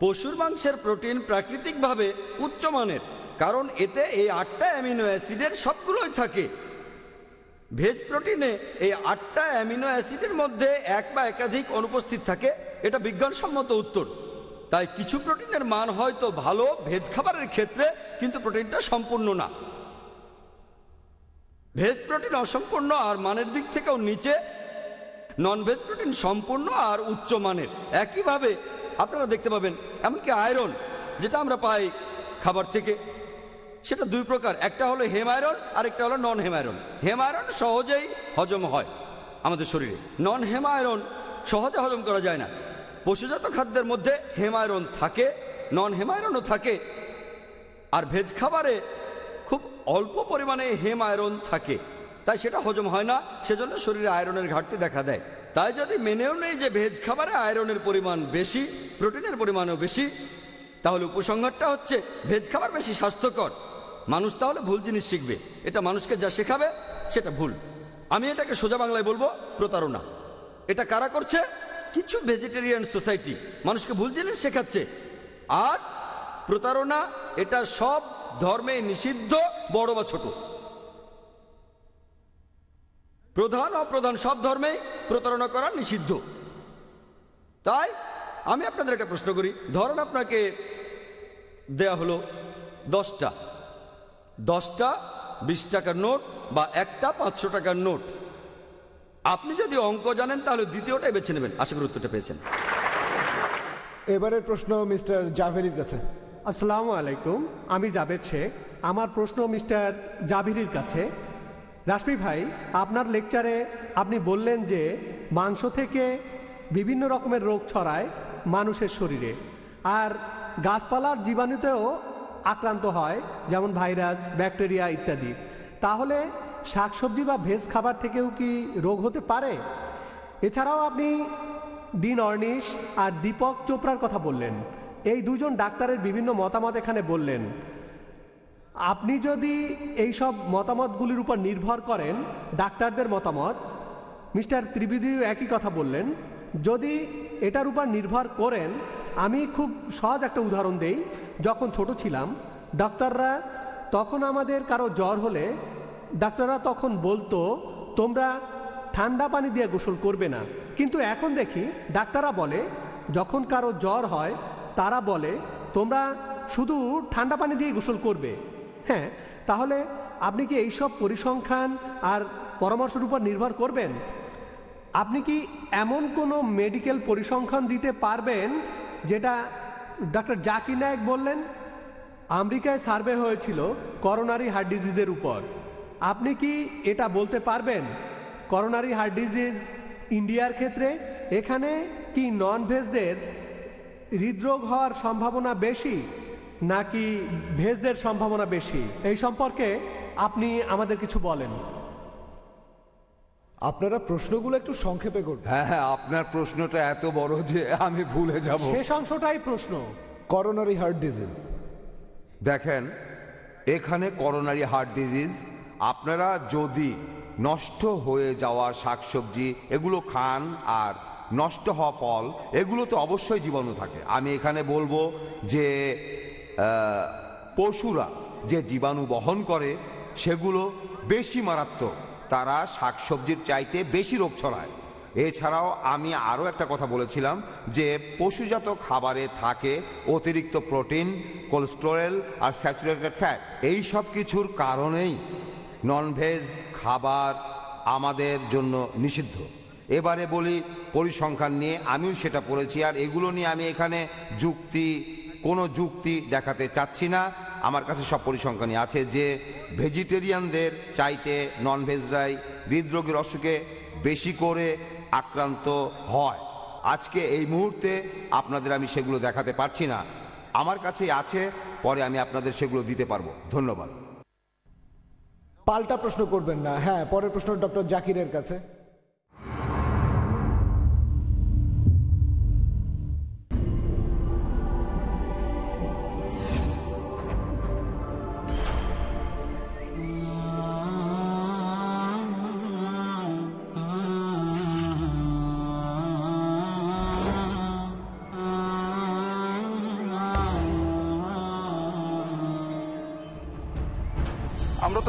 পশুর মাংসের প্রোটিন প্রাকৃতিকভাবে উচ্চমানের কারণ এতে এই আটটা অ্যামিনো অ্যাসিডের সবগুলোই থাকে। ভেজ প্রোটিনে এই আটটা অ্যামিনো অ্যাসিডের মধ্যে এক বা একাধিক অনুপস্থিত থাকে, এটা বিজ্ঞানসম্মত উত্তর। তাই কিছু প্রোটিনের মান হয়তো ভালো ভেজ খাবারের ক্ষেত্রে, কিন্তু প্রোটিনটা সম্পূর্ণ না। ভেজ প্রোটিন অসম্পূর্ণ আর মানের দিক থেকেও নিচে। নন ভেজ প্রোটিন সম্পূর্ণ আর উচ্চ মানের। একইভাবে আপনারা দেখতে পাবেন, এমনকি আয়রন যেটা আমরা পাই খাবার থেকে, সেটা দুই প্রকার। একটা হলো হেম আয়রন আর একটা হলো নন হেম আয়রন হেম আয়রন সহজেই হজম হয় আমাদের শরীরে। নন হেম আয়রন সহজে হজম করা যায় না। পশুজাত খাদ্যের মধ্যে হেম আয়রন থাকে নন হেম আয়রনও থাকে। আর ভেজ খাবারে খুব অল্প পরিমাণে হেম আয়রন থাকে। তাই সেটা হজম হয় না, সেজন্য শরীরে আয়রনের ঘাটতি দেখা দেয়। তাই যদি মেনেও নেই যে ভেজ খাবারে আয়রনের পরিমাণ বেশি, প্রোটিনের পরিমাণও বেশি, তাহলে উপসংহারটা হচ্ছে ভেজ খাবার বেশি স্বাস্থ্যকর। মানুষ তাহলে ভুল জিনিস শিখবে। এটা মানুষকে যা শেখাবে, সেটা ভুল। আমি এটাকে সোজা বাংলায় বলব, প্রতারণা। এটা কারা করছে? কিছু ভেজিটেরিয়ান সোসাইটি মানুষকে ভুল জিনিস শেখাচ্ছে। আর প্রতারণা, এটা সব ধর্মে নিষিদ্ধ, বড় বা ছোট? প্রধান, অপ্রধান, সব ধর্মে প্রতারণা করা নিষিদ্ধ। তাই আমি আপনাদের একটা প্রশ্ন করি। ধরেন আপনাকে দেয়া হলো দশটা। দশটা, বিশ টাকার নোট বা একটা পাঁচশো টাকার নোট। আপনি যদি অঙ্ক জানেন, তাহলে দ্বিতীয়টাই বেছে নেবেন। আশা করি উত্তরটা পেয়েছেন। এবারের প্রশ্ন মিস্টার জাভেরির কাছে। আসসালামু আলাইকুম, আমি জাভেদ শেখ। আমার প্রশ্ন মিস্টার জাভিরির কাছে। রাশমি ভাই, আপনার লেকচারে আপনি বললেন যে মাংস থেকে বিভিন্ন রকমের রোগ ছড়ায় মানুষের শরীরে, আর গাছপালার জীবাণুতেও আক্রান্ত হয়, যেমন ভাইরাস, ব্যাকটেরিয়া ইত্যাদি। তাহলে শাকসবজি বা ভেজ খাবার থেকেও কি রোগ হতে পারে? এছাড়াও আপনি ডিন অর্নিশ আর দীপক চোপড়ার কথা বললেন। এই দুজন ডাক্তারের বিভিন্ন মতামত এখানে বললেন। আপনি যদি এই সব মতামতগুলির উপর নির্ভর করেন, ডাক্তারদের মতামত, মিস্টার ত্রিবেদীও একই কথা বললেন, যদি এটার উপর নির্ভর করেন, আমি খুব সহজ একটা উদাহরণ দেই, যখন ছোট ছিলাম, ডাক্তাররা তখন আমাদের কারও জ্বর হলে, ডাক্তাররা তখন বলতো, তোমরা ঠান্ডা পানি দিয়ে গোসল করবে না। কিন্তু এখন দেখি, ডাক্তাররা বলে, যখন কারও জ্বর হয় তারা বলে, তোমরা শুধু ঠান্ডা পানি দিয়ে গোসল করবে। হ্যাঁ তাহলে আপনি কি এইসব পরিসংখ্যান আর পরামর্শের উপর নির্ভর করবেন? আপনি কি এমন কোনো মেডিকেল পরিসংখ্যান দিতে পারবেন যেটা ডক্টর জাকির নায়ক বললেন? আমেরিকায় সার্ভে হয়েছিল করোনারি হার্ট ডিজিজের উপর। আপনি কি এটা বলতে পারবেন? করোনারি হার্ট ডিজিজ ইন্ডিয়ার ক্ষেত্রে? এখানে কি নন ভেজদের হৃদরোগ হওয়ার সম্ভাবনা বেশি নাকি ভেজদের সম্ভাবনা বেশি? এই সম্পর্কে আপনি আমাদের কিছু বলেন। আপনারা প্রশ্নগুলো একটু সংক্ষেপে করবেন হ্যাঁ হ্যাঁ আপনার প্রশ্নটা এত বড় যে আমি ভুলে যাব। শেষ অংশটাই প্রশ্ন। করোনারি হার্ট ডিজিজ দেখেন এখানে করোনারি হার্ট ডিজিজ আপনারা যদি নষ্ট হয়ে যাওয়া শাকসবজি এগুলো খান আর নষ্ট হওয়া ফল এগুলো তো অবশ্যই জীবাণু থাকে। আমি এখানে বলব যে পশুরা যে জীবাণু বহন করে, সেগুলো বেশি মারাত্মক। তারা শাকসবজির চাইতে বেশি রোগ ছড়ায়। এছাড়াও আমি আরও একটা কথা বলেছিলাম যে, পশুজাত খাবারে থাকে অতিরিক্ত প্রোটিন, কোলেস্টেরল আর স্যাচুরেটেড ফ্যাট। এই সব কিছুর কারণেই ননভেজ খাবার আমাদের জন্য নিষিদ্ধ। এবারে বলি পরিসংখ্যান নিয়ে, আমিও সেটা পড়েছি, আর এগুলো নিয়ে আমি এখানে যুক্তি, কোনো যুক্তি দেখাতে চাচ্ছি না। আমার কাছে সব পরিসংখ্যানই আছে যে ভেজিটেরিয়ানদের চাইতে নন ননভেজরাই হৃদরোগের অসুখে বেশি করে আক্রান্ত হয়। আজকে এই মুহূর্তে আপনাদের আমি সেগুলো দেখাতে পারছি না। আমার কাছে আছে, পরে আমি আপনাদের সেগুলো দিতে পারব। ধন্যবাদ। পাল্টা প্রশ্ন করবেন না। হ্যাঁ পরের প্রশ্ন ডক্টর জাকিরের কাছে।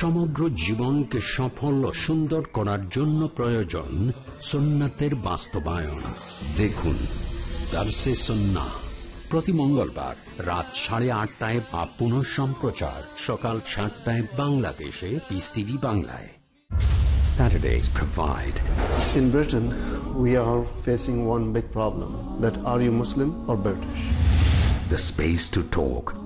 সমগ্র জীবনকে সফল ও সুন্দর করার জন্য প্রয়োজন সুন্নাতের বাস্তবায়ন। দেখুন দার্সে সন্না। প্রতি মঙ্গলবার রাত সাড়ে আটটায় বা পুনঃ সম্প্রচার। সকাল সাতটায় বাংলাদেশে পিস টিভি বাংলায়। Saturdays provide. In Britain, we are facing one big problem that are you Muslim or British? the space to talk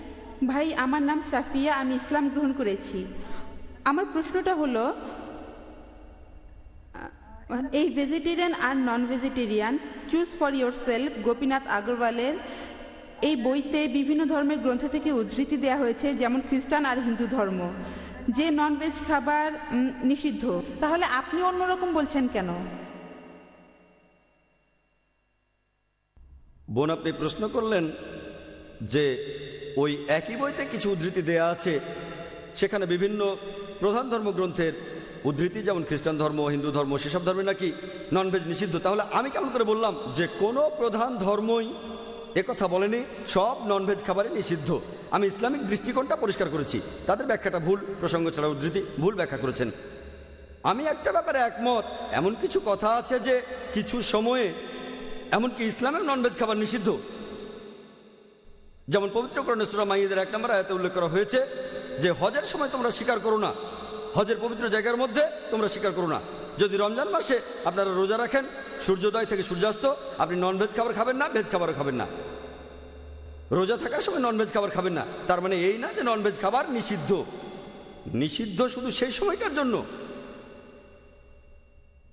ভাই, আমার নাম সাফিয়া, আমি ইসলাম গ্রহণ করেছি। আমার প্রশ্নটা হলো এই vegetarian R non vegetarian choose for yourself Gopinath আগরওয়ালের এই বইতে বিভিন্ন ধর্মের গ্রন্থ থেকে উদ্ধৃতি দেওয়া হয়েছে, যেমন খ্রিস্টান আর হিন্দু ধর্ম। যে নন ভেজ খাবার নিষিদ্ধ, তাহলে আপনি অন্যরকম বলছেন কেন? বোন, আপনি প্রশ্ন করলেন যে ওই একই বইতে কিছু উদ্ধৃতি দেয়া আছে, সেখানে বিভিন্ন প্রধান ধর্মগ্রন্থের উদ্ধৃতি, যেমন খ্রিস্টান ধর্ম, হিন্দু ধর্ম, সেসব ধর্মে নাকি ননভেজ নিষিদ্ধ। তাহলে আমি কেমন করে বললাম যে কোনো প্রধান ধর্মই একথা বলেনি, সব ননভেজ খাবারে নিষিদ্ধ। আমি ইসলামিক দৃষ্টিকোণটা পরিষ্কার করেছি। তাদের ব্যাখ্যাটা ভুল, প্রসঙ্গ ছাড়া উদ্ধৃতি ভুল ব্যাখ্যা করেছেন। আমি একটা ব্যাপারে একমত, এমন কিছু কথা আছে যে কিছু সময়ে এমনকি ইসলামের ননভেজ খাবার নিষিদ্ধ। যেমন পবিত্রকরণে সুরা মাইয়েদের এক নম্বর আয়াতে উল্লেখ করা হয়েছে যে হজের সময় তোমরা স্বীকার করো না। হজের পবিত্র জায়গার মধ্যে তোমরা স্বীকার করো না। যদি রমজান মাসে আপনারা রোজা রাখেন, সূর্যোদয় থেকে সূর্যাস্ত, আপনি ননভেজ খাবার খাবেন না ভেজ খাবারও খাবেন না। রোজা থাকার সময় ননভেজ খাবার খাবেন না। তার মানে এই না যে ননভেজ খাবার নিষিদ্ধ। নিষিদ্ধ শুধু সেই সময়টার জন্য।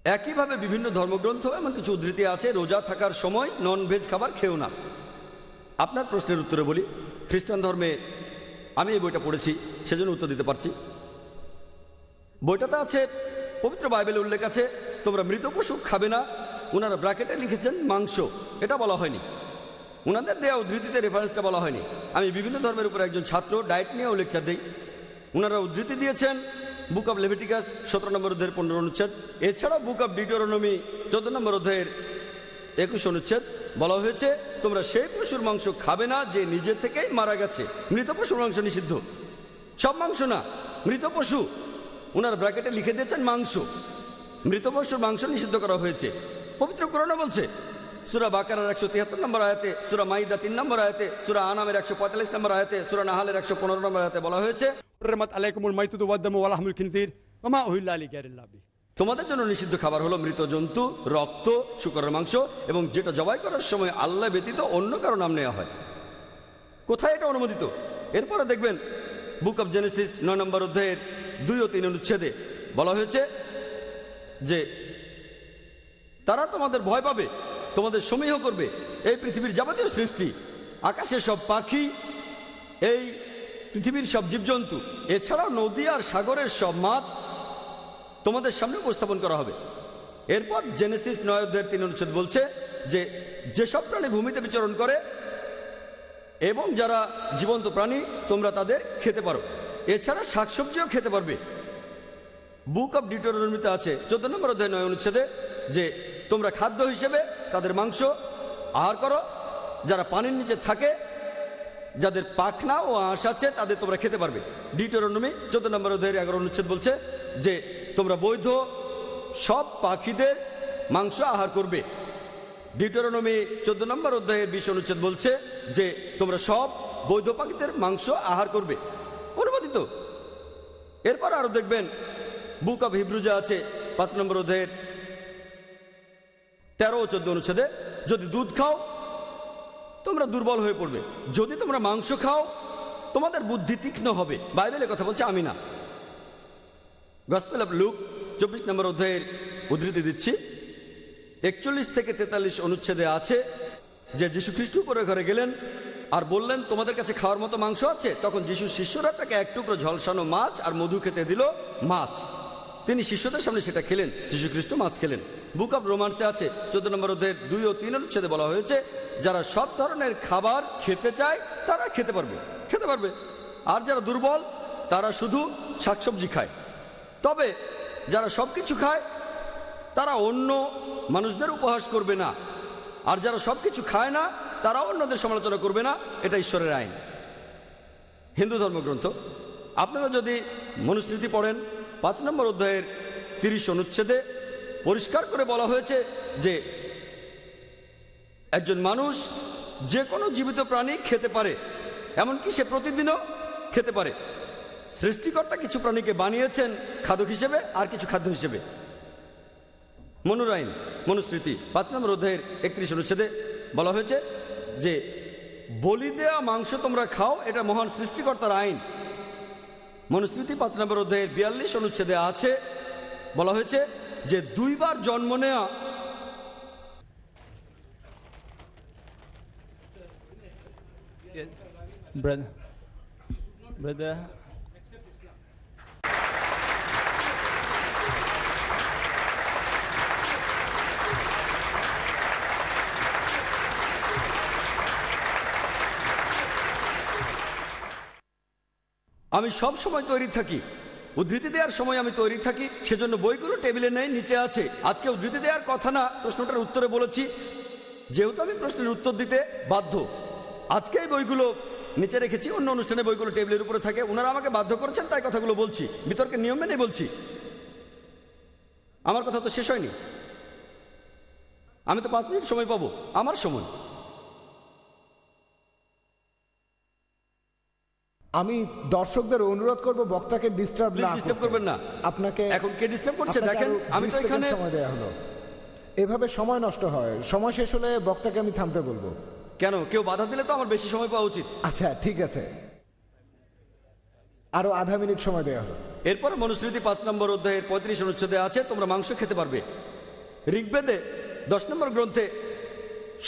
একইভাবে বিভিন্ন ধর্মগ্রন্থ এমন কিছু উদ্ধৃতি আছে, রোজা থাকার সময় নন ভেজ খাবার খেও না। আপনার প্রশ্নের উত্তরে বলি, খ্রিস্টান ধর্মে আমি এই বইটা পড়েছি, সেজন্য উত্তর দিতে পারছি। বইটাতে আছে, পবিত্র বাইবেলে উল্লেখ আছে, তোমরা মৃত পশু খাবে না। ওনারা ব্র্যাকেটে লিখেছেন মাংস। এটা বলা হয়নি। ওনাদের দেয়া উদ্ধৃতিতে রেফারেন্সটা বলা হয়নি। আমি বিভিন্ন ধর্মের উপর একজন ছাত্র ডায়েট নিয়েও লেকচার দিই। ওনারা উদ্ধৃতি দিয়েছেন বুক অব লেভিটিকাস সতেরো নম্বর অধ্যায়ের পনেরো অনুচ্ছেদ। এছাড়াও বুক অব ডিটোরনমি চোদ্দ নম্বর অধ্যায়ের একুশ অনুচ্ছেদ। বলা হয়েছে, তোমরা সেই পশুর মাংস খাবে না যে নিজে থেকেই মারা গেছে। মৃত পশুর মাংস নিষিদ্ধ। সব মাংস না, মৃত পশু। ওনার ব্র্যাকেটে লিখে দিয়েছেন মাংস। মৃত পশুর মাংস নিষিদ্ধ করা হয়েছে। পবিত্র কোরআন বলছে, সুরা বাকার একশো তিয়াত্তর নম্বর আয়াতে, সুরা মাইদা তিন নম্বর আয়াতে, সুরা আনামের একশো পঁয়তাল্লিশ নম্বর আয়াতে, সুরা নাহালের একশো পনেরো নম্বর আয়াতে বলা হয়েছে রহমত আলাইকুমুল মাইতুদ ওয়াদ্দাম খিনজির মামা ওহিল্লা আলী গ্যারিল্লাবি তোমাদের জন্য নিষিদ্ধ খাবার হলো মৃত জন্তু, রক্ত, শুকরের মাংস এবং যেটা জবাই করার সময় আল্লাহ ব্যতীত অন্য কারও নাম নেওয়া হয়। কোথায় এটা অনুমোদিত? এরপরে দেখবেন বুক অব জেনেসিস নয় নম্বর অধ্যায়ের দুই ও তিন অনুচ্ছেদে বলা হয়েছে যে, তারা তোমাদের ভয় পাবে, তোমাদের সমীহ করবে। এই পৃথিবীর যাবতীয় সৃষ্টি, আকাশের সব পাখি, এই পৃথিবীর সব জীবজন্তু, এছাড়াও নদী আর সাগরের সব মাছ তোমাদের সামনে উপস্থাপন করা হবে। এরপর জেনেসিস নয় অধ্যায়ের তিন অনুচ্ছেদ বলছে যে, যেসব প্রাণী ভূমিতে বিচরণ করে এবং যারা জীবন্ত প্রাণী, তোমরা তাদের খেতে পারো। এছাড়া শাকসবজিও খেতে পারবে। বুক অব ডিটোরমিতে আছে চোদ্দ নম্বর অধ্যায় নয় অনুচ্ছেদে যে, তোমরা খাদ্য হিসেবে তাদের মাংস আহার করো, যারা পানির নিচে থাকে, যাদের পাখনা ও আঁশ আছে, তাদের তোমরা খেতে পারবে। ডিটোরনমি চোদ্দ নম্বর অধ্যায়ের এগারো অনুচ্ছেদ বলছে যে তোমরা বৈধ, সব পাখিদের মাংস আহার করবে। ডিটোরনমি চোদ্দ নম্বর অধ্যায়ের বিশ অনুচ্ছেদ বলছে যে, তোমরা সব বৈধ পাখিদের মাংস আহার করবে। অনুমোদিত। এরপর আরও দেখবেন, বুক অব হিব্রুজা আছে, পাঁচ নম্বর অধ্যায়ের তেরো চোদ্দ অনুচ্ছেদে, যদি দুধ খাও, তোমরা দুর্বল হয়ে পড়বে। যদি তোমরা মাংস খাও, তোমাদের বুদ্ধি তীক্ষ্ণ হবে। বাইবেলে কথা বলছে আমি না গসপেল অফ লুক চব্বিশ নম্বর অধ্যায়ের উদ্ধৃতি দিচ্ছি। একচল্লিশ থেকে তেতাল্লিশ অনুচ্ছেদে আছে যে যীশু খ্রিস্ট উপরে ঘরে গেলেন আর বললেন, তোমাদের কাছে খাওয়ার মতো মাংস আছে? তখন যীশু শিষ্যরা তাকে এক টুকরো ঝলসানো মাছ আর মধু খেতে দিল, মাছ। তিনি শিষ্যদের সামনে সেটা খেলেন যীশু খ্রিস্ট মাছ খেলেন। বুক অব রোমান্সে আছে, চোদ্দ নম্বর অধ্যায়ের দুই ও তিন অনুচ্ছেদে বলা হয়েছে, যারা সব ধরনের খাবার খেতে চায়, তারা খেতে পারবে। খেতে পারবে। আর যারা দুর্বল, তারা শুধু শাকসবজি খায়। তবে যারা সব কিছু খায়, তারা অন্য মানুষদের উপহাস করবে না। আর যারা সব কিছু খায় না, তারা অন্যদের সমালোচনা করবে না। এটা ঈশ্বরের আইন। হিন্দু ধর্মগ্রন্থ, আপনারা যদি মনুস্মৃতি পড়েন, পাঁচ নম্বর অধ্যায়ের তিরিশ অনুচ্ছেদে পরিষ্কার করে বলা হয়েছে যে, একজন মানুষ যে কোনো জীবিত প্রাণী খেতে পারে, এমনকি সে প্রতিদিনও খেতে পারে। সৃষ্টিকর্তা কিছু প্রাণীকে বানিয়েছেন খাদক হিসেবে আর কিছু খাদ্য হিসেবে মনুরাইন মনুস্মৃতি পাঁচ নম্বর অধ্যায়ের একত্রিশ অনুচ্ছেদে বলা হয়েছে যে বলি দেওয়া মাংস তোমরা খাও এটা মহান সৃষ্টিকর্তার আইন মনুস্মৃতি পাঁচ নম্বর অধ্যায়ের বিয়াল্লিশ অনুচ্ছেদে আছে বলা হয়েছে যে দুইবার জন্ম নেওয়া Brother, brother. আমি সব সময় তৈরি থাকি। উদ্ধৃতি দেওয়ার সময় আমি তৈরি থাকি, সেজন্য বইগুলো টেবিলে নেই নিচে আছে। আজকে উদ্ধৃতি দেওয়ার কথা না, প্রশ্নটার উত্তরে বলেছি। যেহেতু আমি প্রশ্নের উত্তর দিতে বাধ্য, আজকে এই বইগুলো নিচে রেখেছি, অন্য অনুষ্ঠানে বইগুলো টেবিলের উপরে থাকে। ওনারা আমাকে বাধ্য করেছেন, তাই কথাগুলো বলছি। বিতর্কের নিয়ম মেনে বলছি। আমার কথা তো শেষ হয়নি। আমি তো পাঁচ মিনিট সময় পাবো, আমার সময়। আমি দর্শকদের অনুরোধ করব বক্তাকে ডিস্টার্ব না ডিস্টার্ব করবেন না। আপনাকে এখন কে ডিস্টার্ব করছে দেখেন আমি 20 তো এখানে সময় দেয়া হলো। এভাবে সময় নষ্ট হয়। সময় শেষ হলে বক্তাকে আমি থামতে বলব। কেন? কেউ বাধা দিলে তো আমার বেশি সময় পাওয়া উচিত। আচ্ছা ঠিক আছে। আরও আধা মিনিট সময় দেওয়া হলো। এরপর মনুস্মৃতি পাঁচ নম্বর অধ্যায়ের পঁয়ত্রিশ অনুচ্ছেদে আছে তোমরা মাংস খেতে পারবে। ঋগ্বেদে দশ নম্বর গ্রন্থে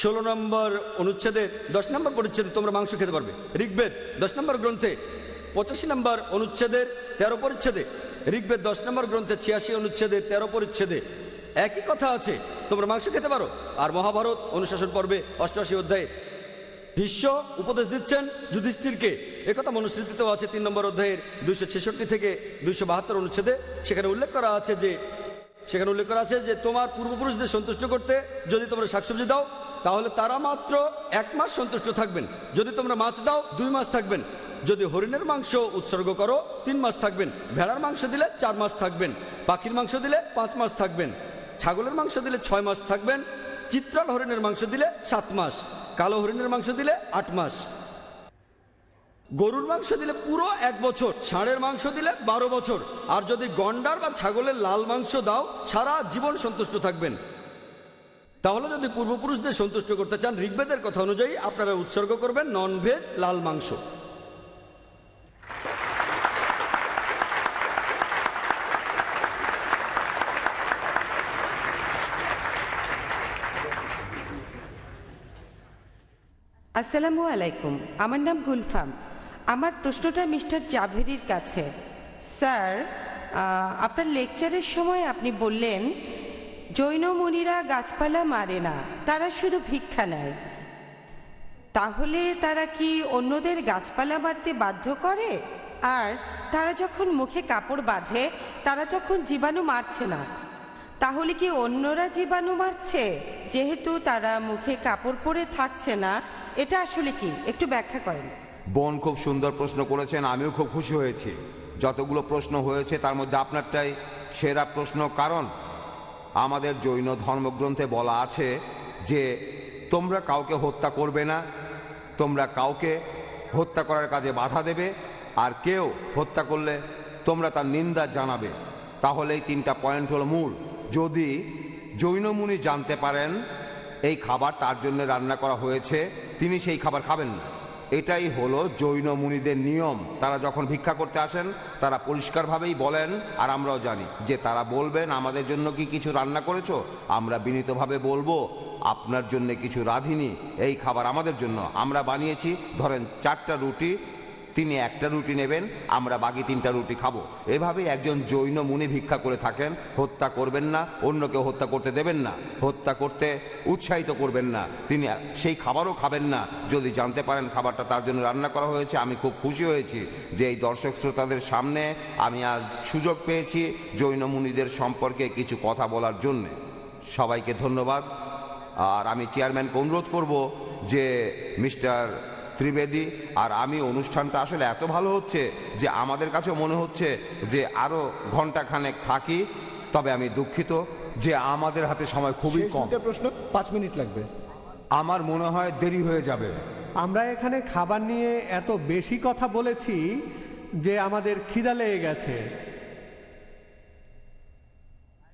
ষোলো নম্বর অনুচ্ছেদে, দশ নম্বর পরিচ্ছেদে তোমরা মাংস খেতে পারবে। ঋগ্বেদ, দশ নম্বর গ্রন্থে, পঁচাশি নম্বর অনুচ্ছেদের তেরো পরিচ্ছেদে। ঋগ্বেদ, দশ নম্বর গ্রন্থে, ছিয়াশি অনুচ্ছেদে, তেরো পরিচ্ছেদে। একই কথা আছে, তোমরা মাংস খেতে পারো। আর মহাভারত অনুশাসন পর্বে অষ্টআশি অধ্যায়ে, ভীষ্ম উপদেশ দিচ্ছেন যুধিষ্ঠিরকে। একথা মনুস্মৃতিতেও আছে, তিন নম্বর অধ্যায়ের দুইশো ছেষট্টি থেকে দুইশো বাহাত্তর অনুচ্ছেদে। সেখানে উল্লেখ করা আছে যে, সেখানে উল্লেখ করা আছে যে, তোমার পূর্বপুরুষদের সন্তুষ্ট করতে যদি তোমরা শাকসবজি দাও তাহলে তারা মাত্র এক মাস সন্তুষ্ট থাকবেন। যদি তোমরা মাছ দাও, দুই মাস থাকবেন। যদি হরিণের মাংস উৎসর্গ করো, তিন মাস থাকবেন। ভেড়ার মাংস দিলে চার মাস থাকবেন। পাখির মাংস দিলে পাঁচ মাস থাকবেন। ছাগলের মাংস দিলে ছয় মাস থাকবেন। চিত্রাল হরিণের মাংস দিলে সাত মাস। কালো হরিণের মাংস দিলে আট মাস। গরুর মাংস দিলে পুরো এক বছর। ষাঁড়ের মাংস দিলে বারো বছর। আর যদি গন্ডার বা ছাগলের লাল মাংস দাও, সারা জীবন সন্তুষ্ট থাকবেন। তাহলে যদি পূর্বপুরুষদের সন্তুষ্ট করতে চান, ঋগ্বেদের কথা অনুযায়ী আপনারা উৎসর্গ করবেন নন ভেজ লাল মাংস। আসসালামু আলাইকুম, আমার নাম গুলফাম। আমার প্রশ্নটা মিস্টার জাভেরির কাছে। স্যার আপনার লেকচারের সময় আপনি বললেন জৈন মুনিরা গাছপালা মারে না, তারা শুধু ভিক্ষা নেয়। তাহলে তারা কি অন্যদের গাছপালা মারতে বাধ্য করে? আর তারা যখন মুখে কাপড় বাঁধে, তারা তখন জীবাণু মারছে না। তাহলে কি অন্যরা জীবাণু মারছে? যেহেতু তারা মুখে কাপড় পরে থাকছে না, এটা আসলে কি? একটু ব্যাখ্যা করেন। বোন খুব সুন্দর প্রশ্ন করেছেন, আমিও খুব খুশি হয়েছি। যতগুলো প্রশ্ন হয়েছে, তার মধ্যে আপনারটাই সেরা প্রশ্ন কারণ। আমাদের জৈন ধর্মগ্রন্থে বলা আছে যে তোমরা কাউকে হত্যা করবে না, তোমরা কাউকে হত্যা করার কাজে বাধা দেবে, আর কেউ হত্যা করলে তোমরা তার নিন্দা জানাবে। তাহলে এই তিনটা পয়েন্ট হলো মূল। যদি জৈনমুনি জানতে পারেন, এই খাবার তার জন্য রান্না করা হয়েছে, তিনি সেই খাবার খাবেন না। এটাই হলো জৈন মুনিদের নিয়ম। তারা যখন ভিক্ষা করতে আসেন, তারা পরিষ্কারভাবেই বলেন, আর আমরাও জানি যে তারা বলবেন, আমাদের জন্য কি কিছু রান্না করেছ? আমরা বিনীতভাবে বলব, আপনার জন্য কিছু রাঁধিনি, এই খাবার আমাদের জন্য। আমরা বানিয়েছি, ধরেন চারটা রুটি তিনি একটা রুটি নেবেন, আমরা বাকি তিনটা রুটি খাব। এভাবেই একজন জৈন মুনি ভিক্ষা করে থাকেন, হত্যা করবেন না অন্যকে হত্যা করতে দেবেন না, হত্যা করতে উৎসাহিত করবেন না। তিনি সেই খাবারও খাবেন না। যদি জানতে পারেন খাবারটা তার জন্য রান্না করা হয়েছে, আমি খুব খুশি হয়েছি যে এই দর্শক শ্রোতাদের সামনে আমি আজ সুযোগ পেয়েছি জৈন মুনিদের সম্পর্কে কিছু কথা বলার জন্যে। সবাইকে ধন্যবাদ। আর আমি চেয়ারম্যানকে অনুরোধ করব যে মিস্টার ত্রিবেদী। আর আমি অনুষ্ঠানটা আসলে এত ভালো হচ্ছে যে আমাদের কাছেও মনে হচ্ছে যে আরও ঘন্টাখানেক থাকি তবে আমি দুঃখিত যে আমাদের হাতে সময় খুবই কম। প্রশ্ন পাঁচ মিনিট লাগবে। আমার মনে হয় দেরি হয়ে যাবে। আমরা এখানে খাবার নিয়ে এত বেশি কথা বলেছি যে আমাদের খিদা লেগে গেছে।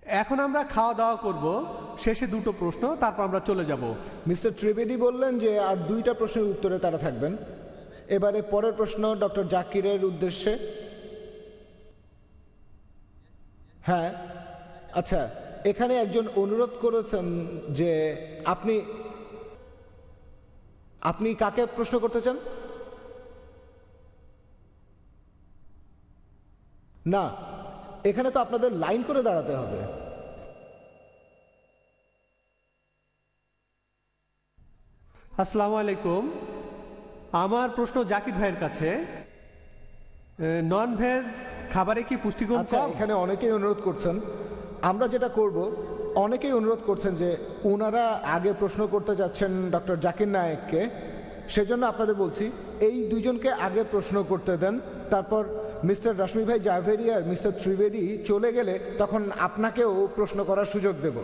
এখন আমরা খাওয়া দাওয়া করব, শেষে দুটো প্রশ্ন, তারপর আমরা চলে যাব। মিস্টার ত্রিবেদী বললেন যে আর দুইটা প্রশ্নের উত্তরে তারা থাকবেন। এবারে পরের প্রশ্ন ডক্টর জাকিরের উদ্দেশ্যে। হ্যাঁ আচ্ছা এখানে একজন অনুরোধ করেছেন যে আপনি আপনি কাকে প্রশ্ন করতে চান? না এখানে তো আপনাদের লাইন করে দাঁড়াতে হবে। আসসালামু আলাইকুম আমার প্রশ্ন জাকির ভাইয়ের কাছে। নন ভেজ খাবারে কি পুষ্টিগুণ আচ্ছা এখানে অনেকেই অনুরোধ করছেন। আমরা যেটা করব অনেকেই অনুরোধ করছেন যে ওনারা আগে প্রশ্ন করতে যাচ্ছেন ডক্টর জাকির নায়েককে। সেজন্য আপনাদের বলছি এই দুজনকে আগে প্রশ্ন করতে দেন তারপর মিস্টার রশ্মি ভাই জাভেরি আর মিস্টার ত্রিবেদী চলে গেলে তখন আপনাকেও প্রশ্ন করার সুযোগ দেব।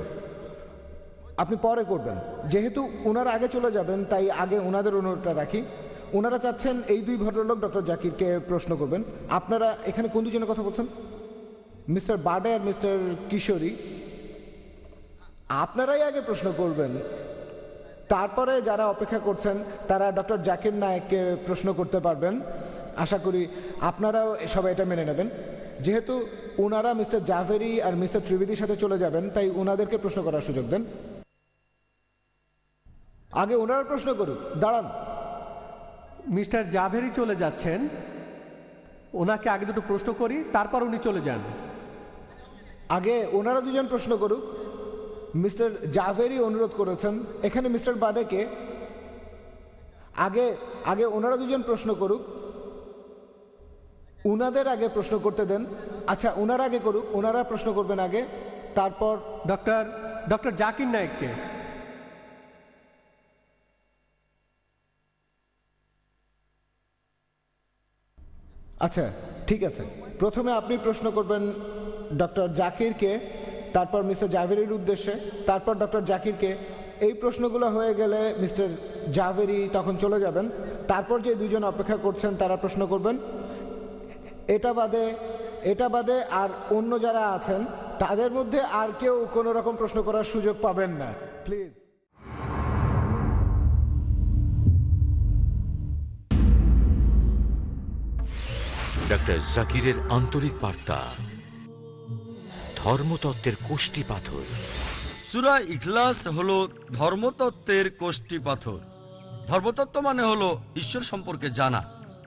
আপনি পরে করবেন। যেহেতু ওনারা আগে চলে যাবেন, তাই আগে ওনাদের অনুরোধটা রাখি। ওনারা চাচ্ছেন এই দুই ভদ্রলোক ডক্টর জাকিরকে প্রশ্ন করবেন। আপনারা এখানে কোন দুজনের কথা বলছেন? মিস্টার বার্ডে আর মিস্টার কিশোরী। আপনারাই আগে প্রশ্ন করবেন। তারপরে যারা অপেক্ষা করছেন, তারা ডক্টর জাকির নায়েককে প্রশ্ন করতে পারবেন। আশা করি আপনারাও সবাই এটা মেনে নেবেন। যেহেতু ওনারা মিস্টার জাভেরি আর মিস্টার ত্রিবেদীর সাথে চলে যাবেন তাই ওনাদেরকে প্রশ্ন করার সুযোগ দেন। আগে ওনারা প্রশ্ন করুক দাঁড়ান। মিস্টার জাভেরি চলে যাচ্ছেন। ওনাকে আগে দুটো প্রশ্ন করি তারপর উনি চলে যান। আগে ওনারা দুজন প্রশ্ন করুক। মিস্টার জাভেরি অনুরোধ করেছেন এখানে মিস্টার বাডেকে আগে আগে ওনারা দুজন প্রশ্ন করুক। উনাদের আগে প্রশ্ন করতে দেন। আচ্ছা ওনারা আগে করুক ওনারা প্রশ্ন করবেন আগে। তারপর ডক্টর ডক্টর জাকির নায়েককে। আচ্ছা ঠিক আছে। প্রথমে আপনি প্রশ্ন করবেন ডক্টর জাকিরকে তারপর মিস্টার জাভেরির উদ্দেশ্যে তারপর ডক্টর জাকিরকে। এই প্রশ্নগুলো হয়ে গেলে মিস্টার জাভেরি তখন চলে যাবেন। তারপর যে দুজন অপেক্ষা করছেন তারা প্রশ্ন করবেন এটা বাদে এটা বাদে আর অন্য যারা আছেন তাদের মধ্যে আর কেউ কোনো রকম প্রশ্ন করার সুযোগ পাবেন না। প্লিজ ডক্টর জাকিরের আন্তরিক বার্তা। ধর্মতত্ত্বের কোষ্টি পাথর। সুরা ইখলাস হলো ধর্মতত্ত্বের কোষ্টি পাথর। ধর্মতত্ত্ব মানে হলো ঈশ্বর সম্পর্কে জানা।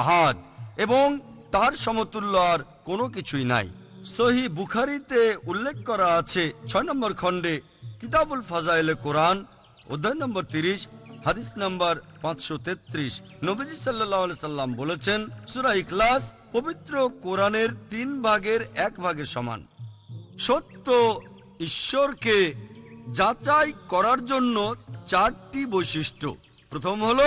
আহাদ, এবং তার সমতুল্য আর কোনো কিছুই নাই। সহি বুখারিতে উল্লেখ করা আছে, ছয় নম্বর খণ্ডে কিতাবুল ফাজাইলে কোরআন, অধ্যায় নম্বর তিরিশ, হাদিস নম্বর পাঁচশো তেত্রিশ। নবীজি সাল্লাম বলেছেন, সুরা ইখলাস পবিত্র কোরআনের তিন ভাগের এক ভাগের সমান। সত্য ঈশ্বরকে যাচাই করার জন্য চারটি বৈশিষ্ট্য। প্রথম হলো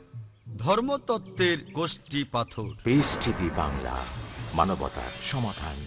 ধর্মতত্ত্বের গোষ্ঠী পাথর। পিস টিভি বাংলা মানবতার সমাধান।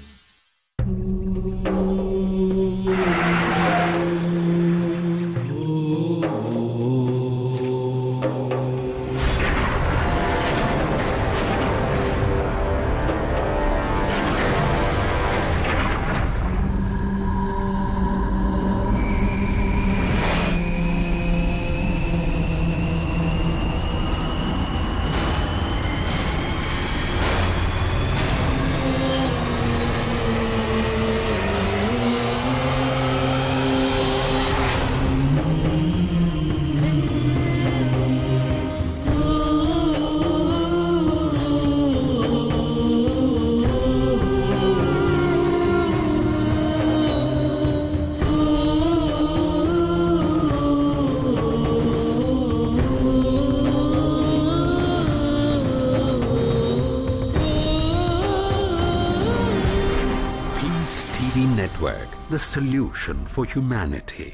The solution for humanity.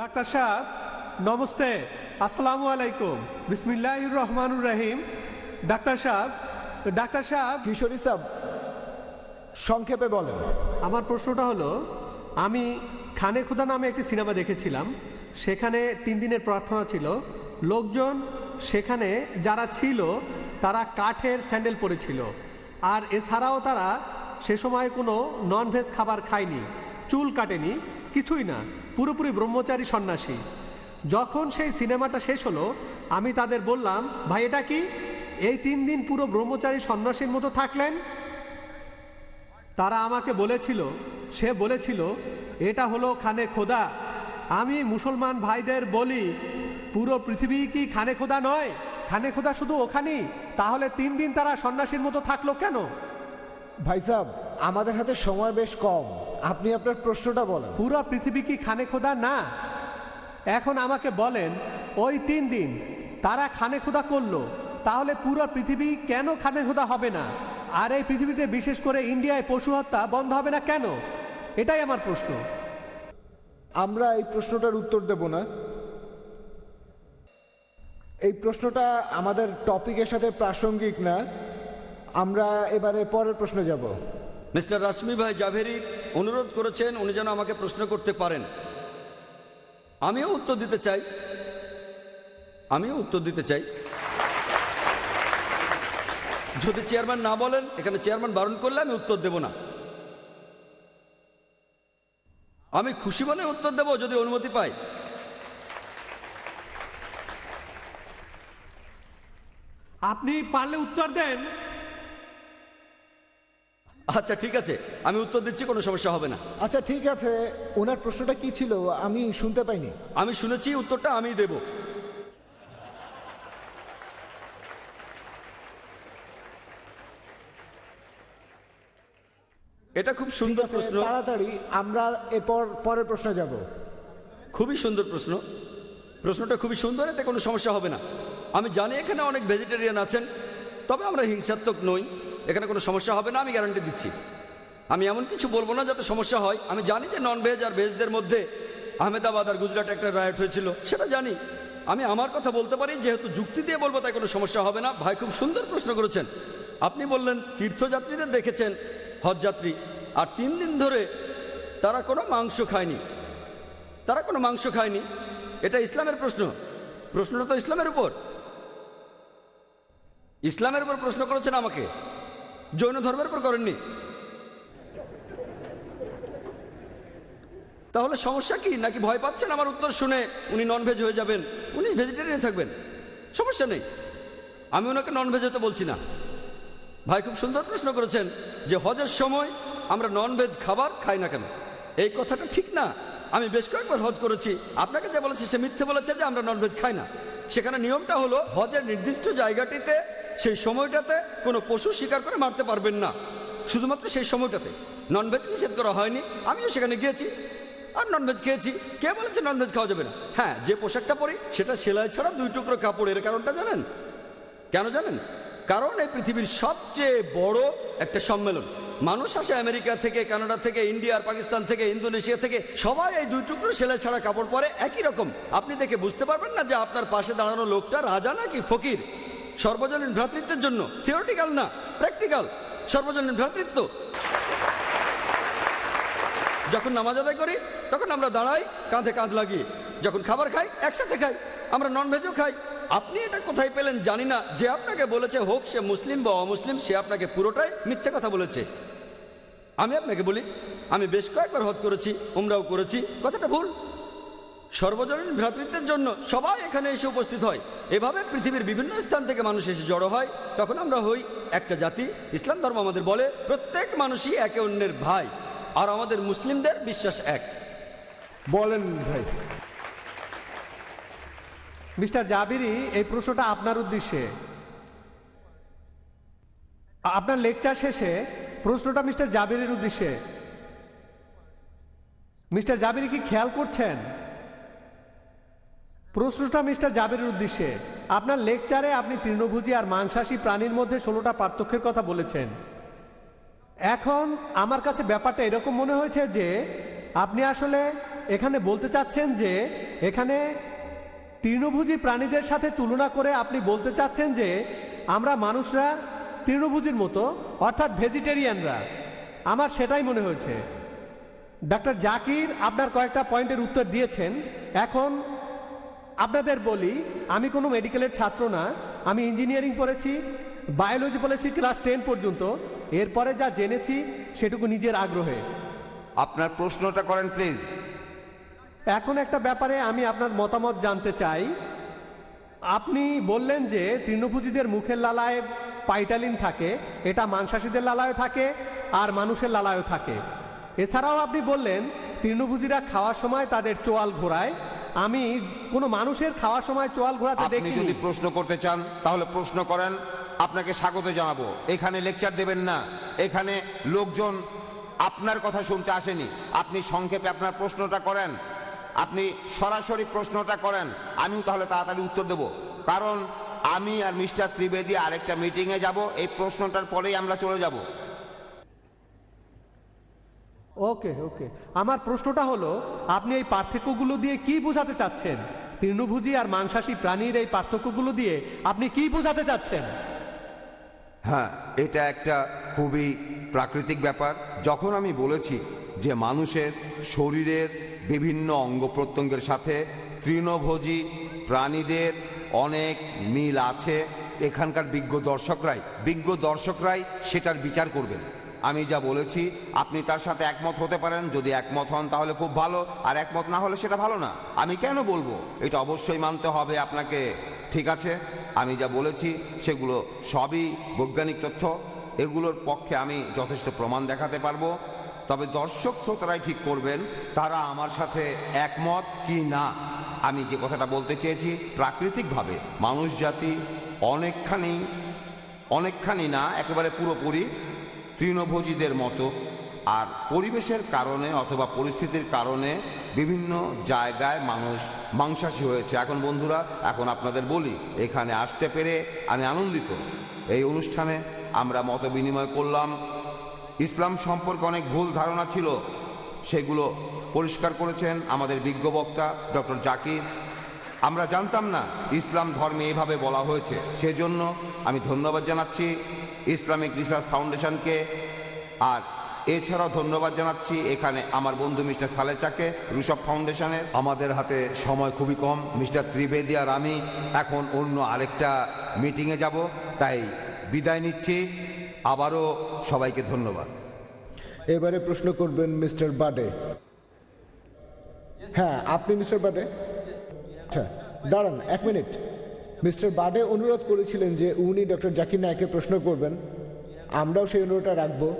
ডাক্তার সাহেব নমস্তে আসসালামু আলাইকুম বিসমিল্লাহ রহমানুর রহিম ডাক্তার সাহেব ডাক্তার সাহেব কিশোরী সাহেব সংক্ষেপে বলেন। আমার প্রশ্নটা হলো আমি খানে খুদা নামে একটি সিনেমা দেখেছিলাম। সেখানে তিন দিনের প্রার্থনা ছিল। লোকজন সেখানে যারা ছিল তারা কাঠের স্যান্ডেল পরেছিল। আর এছাড়াও তারা সে সময় কোনো ননভেজ খাবার খায়নি, চুল কাটেনি, কিছুই না, পুরোপুরি ব্রহ্মচারী সন্ন্যাসী। যখন সেই সিনেমাটা শেষ হলো, আমি তাদের বললাম, ভাই, এটা কি? এই তিন দিন পুরো ব্রহ্মচারী সন্ন্যাসীর মতো থাকলেন? তারা আমাকে বলেছিল, সে বলেছিল, এটা হলো খানে খোদা। আমি মুসলমান ভাইদের বলি, পুরো পৃথিবী কি খানে খোদা নয়? খানে খোদা শুধু ওখানেই? তাহলে তিন দিন তারা সন্ন্যাসীর মতো থাকল কেন? ভাই সাহেব আমাদের হাতে সময় বেশ কম। আপনি আপনার প্রশ্নটা বলেন। পুরো পৃথিবী কি খানে খোদা? না। এখন আমাকে বলেন ওই তিন দিন তারা খানে খোদা করল তাহলে পুরো পৃথিবী কেন খানে খোদা হবে না? আর এই পৃথিবীতে বিশেষ করে ইন্ডিয়ায় পশু হত্যা বন্ধ হবে না কেন? এটাই আমার প্রশ্ন। আমরা এই প্রশ্নটার উত্তর দেব না। এই প্রশ্নটা আমাদের টপিকের সাথে প্রাসঙ্গিক না। আমরা এবারে পরের প্রশ্নে যাব। মিস্টার রাশমি ভাই জাভেরি অনুরোধ করেছেন উনি যেন আমাকে প্রশ্ন করতে পারেন। আমিও উত্তর দিতে চাই। আমিও উত্তর দিতে চাই। যদি চেয়ারম্যান না বলেন, এখানে চেয়ারম্যান বারণ করলে আমি উত্তর দেব না। আমি খুশি মনে উত্তর দেব যদি অনুমতি পাই আপনি পারলে উত্তর দেন। আচ্ছা ঠিক আছে। আমি উত্তর দিচ্ছি কোনো সমস্যা হবে না। আচ্ছা ঠিক আছে। ওনার প্রশ্নটা কি ছিল? আমি শুনতে পাইনি। আমি শুনেছি উত্তরটা আমি দেব। এটা খুব সুন্দর প্রশ্ন। তাড়াতাড়ি আমরা এরপর পরের প্রশ্নে যাব। খুবই সুন্দর প্রশ্ন। প্রশ্নটা খুবই সুন্দর, এতে কোনো সমস্যা হবে না। আমি জানি এখানে অনেক ভেজিটেরিয়ান আছেন, তবে আমরা হিংসাত্মক নই, এখানে কোনো সমস্যা হবে না, আমি গ্যারান্টি দিচ্ছি। আমি এমন কিছু বলব না যাতে সমস্যা হয়। আমি জানি যে নন ভেজ আর ভেজদের মধ্যে আহমেদাবাদ আর গুজরাট একটা রায়ট হয়েছিল, সেটা জানি। আমি আমার কথা বলতে পারি, যেহেতু যুক্তি দিয়ে বলব তাই কোনো সমস্যা হবে না। ভাই খুব সুন্দর প্রশ্ন করেছেন। আপনি বললেন, তীর্থযাত্রীদের দেখেছেন, হজযাত্রী। আর তিন দিন ধরে তারা কোনো মাংস খায়নি। তারা কোনো মাংস খায়নি। এটা ইসলামের প্রশ্ন। প্রশ্নটা তো ইসলামের উপর। ইসলামের উপর প্রশ্ন করেছেন আমাকে। জৈন ধর্মের উপর করেননি। তাহলে সমস্যা কি? নাকি ভয় পাচ্ছেন? আমার উত্তর শুনে উনি নন ভেজ হয়ে যাবেন। উনি ভেজিটেরিয়ান থাকবেন। সমস্যা নেই। আমি ওনাকে নন ভেজ হতে বলছি না। ভাই খুব সুন্দর প্রশ্ন করেছেন যে হজের সময় আমরা নন ভেজ খাবার খাই না কেন? এই কথাটা ঠিক না। আমি বেশ কয়েকবার হজ করেছি। আপনাকে যে বলেছি, সে মিথ্যে বলেছে যে আমরা ননভেজ খাই না। সেখানে নিয়মটা হলো, হজের নির্দিষ্ট জায়গাটিতে সেই সময়টাতে কোনো পশু শিকার করে মারতে পারবেন না। শুধুমাত্র সেই সময়টাতে। ননভেজ নিষেধ করা হয়নি। আমিও সেখানে গিয়েছি। আর ননভেজ খেয়েছি। কে বলেছে ননভেজ খাওয়া যাবে না? হ্যাঁ যে পোশাকটা পরি, সেটা সেলাই ছাড়া দুই টুকরো কাপড়ের কারণটা জানেন? কেন জানেন? কারণ এই পৃথিবীর সবচেয়ে বড় একটা সম্মেলন। মানুষ আসে আমেরিকা থেকে, কানাডা থেকে, ইন্ডিয়া আর পাকিস্তান থেকে, ইন্দোনেশিয়া থেকে, সবাই এই দুই টুকরো সেলাই ছাড়া কাপড় পরে একই রকম। আপনি দেখে বুঝতে পারবেন না যে আপনার পাশে দাঁড়ানো লোকটা রাজা নাকি ফকির? সর্বজনীন ভ্রাতৃত্বের জন্য। থিওরিটিক্যাল না প্র্যাকটিক্যাল সর্বজনীন ভ্রাতৃত্ব। যখন নামাজ আদায় করি, তখন আমরা দাঁড়াই, কাঁধে কাঁধ লাগিয়ে। যখন খাবার খাই, একসাথে খাই, আমরা ননভেজও খাই। আপনি এটা কোথায় পেলেন জানি না। যে আপনাকে বলেছে হোক সে মুসলিম বা অমুসলিম, সে আপনাকে পুরোটাই মিথ্যে কথা বলেছে। আমি আপনাকে বলি আমি বেশ কয়েকবার হজ করেছি উমরাও করেছি কথাটা ভুল। সর্বজনীন ভ্রাতৃত্বের জন্য সবাই এখানে এসে উপস্থিত হয়। এভাবে পৃথিবীর বিভিন্ন স্থান থেকে মানুষ এসে জড়ো হয়। তখন আমরা হই একটা জাতি ইসলাম ধর্ম আমাদের বলে প্রত্যেক মানুষই একে অন্যের ভাই আর আমাদের মুসলিমদের বিশ্বাস এক। বলেন ভাই। মিস্টার জাবিরি এই প্রশ্নটা আপনার উদ্দেশ্যে। আপনার লেকচার শেষে প্রশ্নটা মিস্টার জাবিরের উদ্দেশ্যে। মিস্টার জাবিরি কি খেয়াল করছেন? প্রশ্নটা মিস্টার জাবিরের উদ্দেশ্যে। আপনার লেকচারে আপনি তৃণভোজী আর মাংসাশী প্রাণীর মধ্যে ষোলোটা পার্থক্যের কথা বলেছেন। এখন আমার কাছে ব্যাপারটা এরকম মনে হয়েছে যে, আপনি আসলে এখানে বলতে চাচ্ছেন যে, এখানে তৃণভোজী প্রাণীদের সাথে তুলনা করে আপনি বলতে চাচ্ছেন যে, আমরা মানুষরা তৃণভোজীর মতো অর্থাৎ ভেজিটেরিয়ানরা আমার সেটাই মনে হয়েছে। ডাক্তার জাকির আপনার কয়েকটা পয়েন্টের উত্তর দিয়েছেন। এখন আপনাদের বলি আমি কোনো মেডিকেলের ছাত্র না আমি ইঞ্জিনিয়ারিং পড়েছি বায়োলজি পড়েছি ক্লাস টেন পর্যন্ত। এরপরে যা জেনেছি সেটুকু নিজের আগ্রহে। আপনার প্রশ্নটা করেন প্লিজ এখন একটা ব্যাপারে আমি আপনার মতামত জানতে চাই। আপনি বললেন যে তৃণভোজীদের মুখের লালায় পাইটালিন থাকে এটা মাংসাশীদের লালায় থাকে আর মানুষের লালায়ও থাকে। এছাড়াও আপনি বললেন তৃণভোজীরা খাওয়ার সময় তাদের চোয়াল ঘোরায়। আমি কোনো মানুষের খাওয়ার সময় চোয়াল ঘোরাতে দেখিনি। যদি প্রশ্ন করতে চান তাহলে প্রশ্ন করেন আপনাকে স্বাগত জানাব। এখানে লেকচার দেবেন না। এখানে লোকজন আপনার কথা শুনতে আসেনি। আপনি সংক্ষেপে আপনার প্রশ্নটা করেন। আপনি সরাসরি প্রশ্নটা করেন। আমিও তাহলে তাড়াতাড়ি উত্তর দেব। কারণ আমি আর মিস্টার ত্রিবেদী আরেকটা মিটিংয়ে যাব। এই প্রশ্নটার পরেই আমরা চলে যাব। ওকে ওকে। আমার প্রশ্নটা হলো আপনি এই পার্থক্যগুলো দিয়ে কি বোঝাতে চাচ্ছেন? তৃণভোজী আর মাংসাশী প্রাণীর এই পার্থক্যগুলো দিয়ে আপনি কি বোঝাতে চাচ্ছেন? হ্যাঁ এটা একটা খুবই প্রাকৃতিক ব্যাপার। যখন আমি বলেছি যে মানুষের শরীরের বিভিন্ন অঙ্গ প্রত্যঙ্গের সাথে তৃণভোজী প্রাণীদের অনেক মিল আছে এখানকার বিজ্ঞ দর্শকরাই। বিজ্ঞ দর্শকরাই সেটার বিচার করবেন। আমি যা বলেছি, আপনি তার সাথে একমত হতে পারেন, যদি একমত হন তাহলে খুব ভালো, আর একমত না হলে সেটা ভালো না। আমি কেন বলব? এটা অবশ্যই মানতে হবে আপনাকে। ঠিক আছে? আমি যা বলেছি, সেগুলো সবই বৈজ্ঞানিক তথ্য। এগুলোর পক্ষে আমি যথেষ্ট প্রমাণ দেখাতে পারব। তবে দর্শক শ্রোতারাই ঠিক করবেন, তারা আমার সাথে একমত কি না? আমি যে কথাটা বলতে চেয়েছি, প্রাকৃতিকভাবে মানুষ জাতি অনেকখানি অনেকখানি না, একেবারে পুরোপুরি তৃণভোজীদের মতো। আর পরিবেশের কারণে অথবা পরিস্থিতির কারণে বিভিন্ন জায়গায় মানুষ মাংসাশী হয়েছে। এখন বন্ধুরা, এখন আপনাদের বলি, এখানে আসতে পেরে আমি আনন্দিত। এই অনুষ্ঠানে আমরা মত বিনিময় করলাম। ইসলাম সম্পর্কে অনেক ভুল ধারণা ছিল। সেগুলো পরিষ্কার করেছেন আমাদের বিজ্ঞ বক্তা ডক্টর জাকির। আমরা জানতাম না ইসলাম ধর্মে এভাবে বলা হয়েছে। সেজন্য আমি ধন্যবাদ জানাচ্ছি ইসলামিক রিসার্চ ফাউন্ডেশনকে। আর এছাড়াও ধন্যবাদ জানাচ্ছি এখানে আমার বন্ধু মিস্টার সালেচাকে রুষভ ফাউন্ডেশনের। আমাদের হাতে সময় খুবই কম, মিস্টার ত্রিবেদী আর আমি এখন অন্য আরেকটা মিটিংয়ে যাব, তাই বিদায় নিচ্ছি। আবারও সবাইকে ধন্যবাদ। এবারে প্রশ্ন করবেন মিস্টার বাডে। হ্যাঁ আপনি মিস্টার বাডে? আচ্ছা দাঁড়ান এক মিনিট। মিস্টার বাডে অনুরোধ করেছিলেন যে উনি ডক্টর জাকির নায়কের প্রশ্ন করবেন। আমরাও সেই অনুরোধটা রাখব।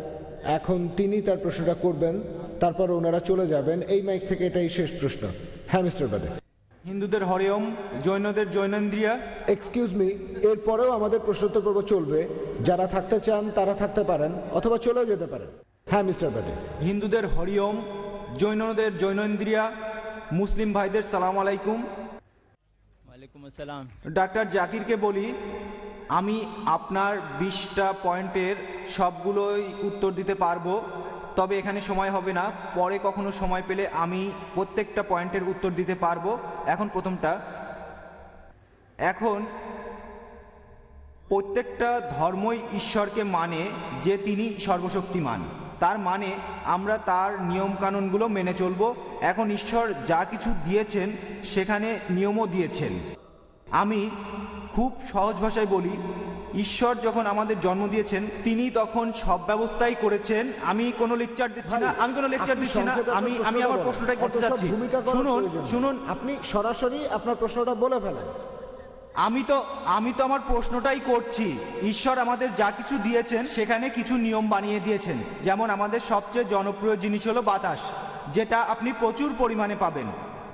এখন তিনি তার প্রশ্নটা করবেন, তারপর ওনারা চলে যাবেন। এই মাইক থেকে এটাই শেষ প্রশ্ন। হ্যাঁ মিস্টার বাডে। হিন্দুদের হরিওম জৈনদের জৈনেন্দ্রিয়া। এক্সকিউজ মি এরপরেও আমাদের প্রশ্নোত্তর পর্ব চলবে। যারা থাকতে চান তারা থাকতে পারেন অথবা চলেও যেতে পারেন। হ্যাঁ মিস্টার বাডে হিন্দুদের হরিওম জৈনদের জৈনেন্দ্রিয়া মুসলিম ভাইদের সালাম আলাইকুম। ওয়ালাইকুম আসসালাম। ডাক্তার জাকিরকে বলি আমি আপনার বিশটা পয়েন্টের সবগুলোই উত্তর দিতে পারব। তবে এখানে সময় হবে না। পরে কখনো সময় পেলে আমি প্রত্যেকটা পয়েন্টের উত্তর দিতে পারব। এখন প্রথমটা। এখন প্রত্যেকটা ধর্মই ঈশ্বরকে মানে যে তিনি সর্বশক্তিমান। তার মানে আমরা তার নিয়মকানুনগুলো মেনে চলবো। এখন ঈশ্বর যা কিছু দিয়েছেন, সেখানে নিয়মও দিয়েছেন। আমি খুব সহজ ভাষায় বলি ঈশ্বর যখন আমাদের জন্ম দিয়েছেন তিনি তখন সব ব্যবস্থাই করেছেন। আমি কোনো লেকচার দিচ্ছি না আমি কোনো লেকচার দিচ্ছি না আমি আমি আমার বলেন। প্রশ্নটাই করতে চাচ্ছি শুনুন শুনুন। আপনি সরাসরি আপনার প্রশ্নটা বলে ফেলেন। আমি তো আমি তো আমার প্রশ্নটাই করছি। ঈশ্বর আমাদের যা কিছু দিয়েছেন সেখানে কিছু নিয়ম বানিয়ে দিয়েছেন। যেমন আমাদের সবচেয়ে জনপ্রিয় জিনিস হলো বাতাস যেটা আপনি প্রচুর পরিমাণে পাবেন।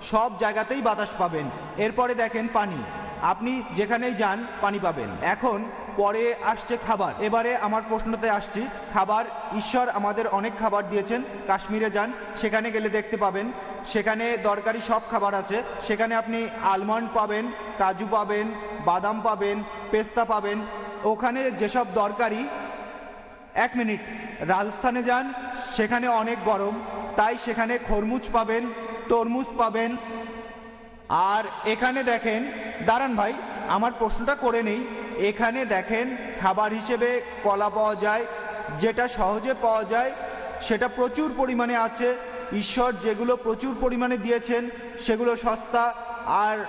সব জায়গাতেই বাতাস পাবেন। এরপরে দেখেন পানি। আপনি যেখানেই যান পানি পাবেন। এখন পরে আসছে খাবার। এবারে আমার প্রশ্নতে আসছি, খাবার, ঈশ্বর আমাদের অনেক খাবার দিয়েছেন, কাশ্মীরে যান, সেখানে গেলে দেখতে পাবেন। সেখানে দরকারি সব খাবার আছে। সেখানে আপনি আলমন্ড পাবেন, কাজু পাবেন, বাদাম পাবেন, পেস্তা পাবেন। ওখানে যেসব দরকারি, এক মিনিট, রাজস্থানে যান, সেখানে অনেক গরম। তাই সেখানে খরমুজ পাবেন, তরমুজ পাবেন। আর এখানে দেখেন, দাঁড়ান ভাই, আমার প্রশ্নটা করে নেই। এখানে দেখেন খাবার হিসেবে কলা পাওয়া যায়, যেটা সহজে পাওয়া যায়, সেটা প্রচুর পরিমাণে আছে। ঈশ্বর যেগুলো প্রচুর পরিমাণে দিয়েছেন, সেগুলো সস্তা, আর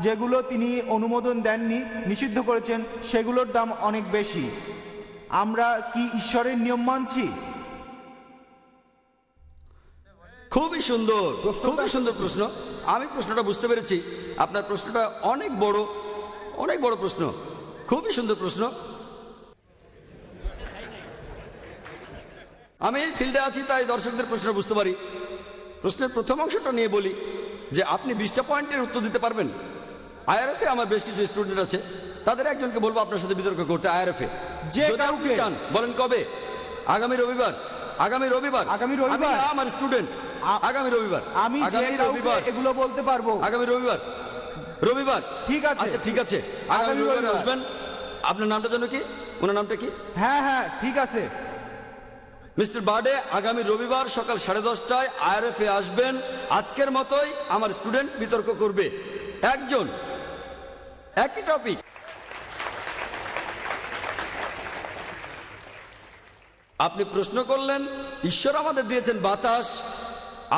যেগুলো তিনি অনুমোদন দেননি, নিষিদ্ধ করেছেন, সেগুলোর দাম অনেক বেশি। আমরা কি ঈশ্বরের নিয়ম মানছি? খুবই সুন্দর খুবই সুন্দর প্রশ্ন। আমি প্রশ্নটা বুঝতে পেরেছি। আপনার প্রশ্নটা অনেক বড় অনেক বড় প্রশ্ন। খুবই সুন্দর প্রশ্ন। আমি এই ফিল্ডে আছি তাই দর্শকদের প্রশ্ন বুঝতে পারি। প্রশ্নের প্রথম অংশটা নিয়ে বলি যে আপনি বিশটা পয়েন্টের উত্তর দিতে পারবেন। আইআরএফে আমার বেশ কিছু স্টুডেন্ট আছে তাদের একজনকে বলব আপনার সাথে বিতর্ক করতে আইআরএফে। যে কাউকে। চান বলেন কবে? আগামী রবিবার। আগামী রবিবার। আগামী রবিবার? আমার স্টুডেন্ট। আগামী রবিবার। আমি যে আগামী রবিবার। এগুলো বলতে পারব। আগামী রবিবার। রবিবার? ঠিক আছে। আচ্ছা ঠিক আছে। আগামী রবিবার। আসবেন। আপনার নামটা যেন কি? ওনার নামটা কি? হ্যাঁ হ্যাঁ ঠিক আছে। মিস্টার বার্ডে আগামী রবিবার সকাল সাড়ে দশটায় আইআরএফে আসবেন। আজকের মতোই আমার স্টুডেন্ট বিতর্ক করবে। একজন একই টপিক। আপনি প্রশ্ন করলেন ঈশ্বর আমাদের দিয়েছেন বাতাস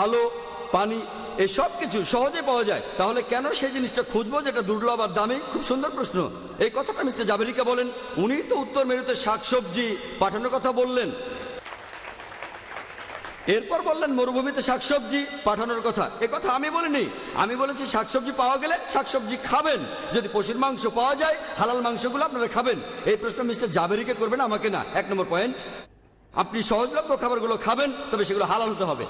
আলো পানি, এই সব কিছু সহজে পাওয়া যায়। তাহলে কেন সেই জিনিসটা খুঁজবো যেটা দুর্লভ আর দামি? খুব সুন্দর প্রশ্ন। এই কথাটা মিস্টার জাভেরিকা বলেন। উনি তো উত্তর মেরুতে শাকসবজি পাঠানোর কথা বললেন। এরপর বললেন, মরুভূমিতে শাকসবজি পাঠানোর কথা। এ কথা আমি বলিনি। আমি বলেছি, শাকসবজি পাওয়া গেলে শাকসবজি খাবেন। যদি পশুর মাংস পাওয়া যায়, হালাল মাংসগুলো আপনারা খাবেন। এই প্রশ্ন মিস্টার জাবেরিকে করবেন আমাকে না। এক নম্বর পয়েন্ট। আপনি সহজলভ্য খাবারগুলো খাবেন, তবে সেগুলো হালাল হতে হবে।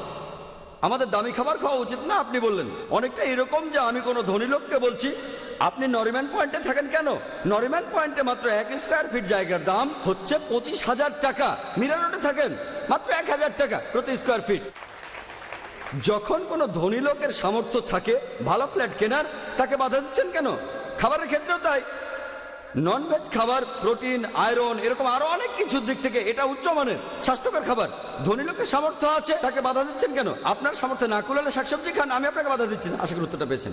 আমাদের দামি খাবার খাওয়া উচিত না, আপনি বললেন। অনেকটা এরকম যে আমি কোনো ধনী লোককে বলছি, আপনি নরিম্যান পয়েন্টে থাকেন কেন? নরিম্যান পয়েন্টে মাত্র এক স্কোয়ার ফিট জায়গার দাম হচ্ছে পঁচিশ হাজার টাকা। মিরা রোডে থাকেন, মাত্র এক হাজার টাকা প্রতি স্কোয়ার ফিট যখন কোনো ধনী লোকের সামর্থ্য থাকে, ভালো ফ্ল্যাট কেনার, তাকে বাধা দিচ্ছেন কেন? খাবারের ক্ষেত্রেও তাই। নন ভেজ খাবার প্রোটিন আয়রন এরকম আরও অনেক কিছুর দিক থেকে এটা উচ্চমানের স্বাস্থ্যকর খাবার। ধনী লোকের সামর্থ্য আছে, তাকে বাধা দিচ্ছেন কেন? আপনার সামর্থ্য না, কুলালে শাকসবজি খান, আমি আপনাকে বাধা দিচ্ছি না। আশা করি উত্তরটা পেয়েছেন।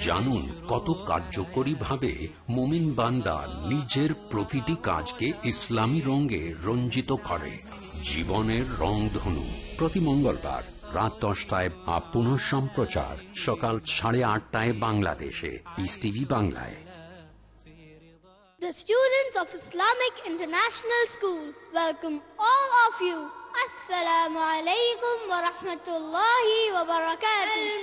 জানুন কত কার্যকরী ভাবে মোমিন বান্দা নিজের প্রতিটি কাজকে ইসলামী রঙে রঞ্জিত করে জীবনের রংধনু প্রতি মঙ্গলবার রাত দশটায় বা পুনঃ সম্প্রচার সকাল সাড়ে আটটায় বাংলাদেশে পিস টিভি বাংলায় The students of Islamic International School welcome all of you. Assalamu alaikum wa rahmatullahi wa barakatuh.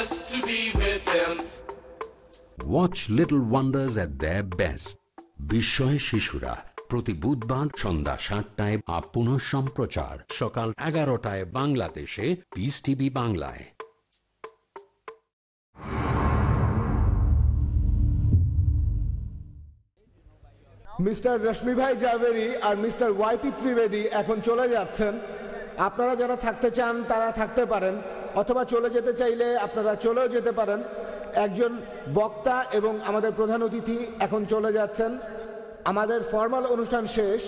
Blessed to be with them. Watch Little Wonders at the best বিস্ময় শিশুরা প্রতি বুধবার সন্ধ্যা সাতটায় আপ পুনঃ সম্প্রচার। সকাল এগারোটায় বাংলাদেশে পিস টিভি বাংলায়। মিস্টার রশ্মি ভাই জাভেরি আর মিস্টার ওয়াইপি ত্রিবেদী এখন চলে যাচ্ছেন। আপনারা যারা থাকতে চান তারা থাকতে পারেন। অথবা চলে যেতে চাইলে আপনারা চলেও যেতে পারেন। একজন বক্তা এবং আমাদের প্রধান অতিথি এখন চলে যাচ্ছেন। আমাদের ফর্মাল অনুষ্ঠান শেষ।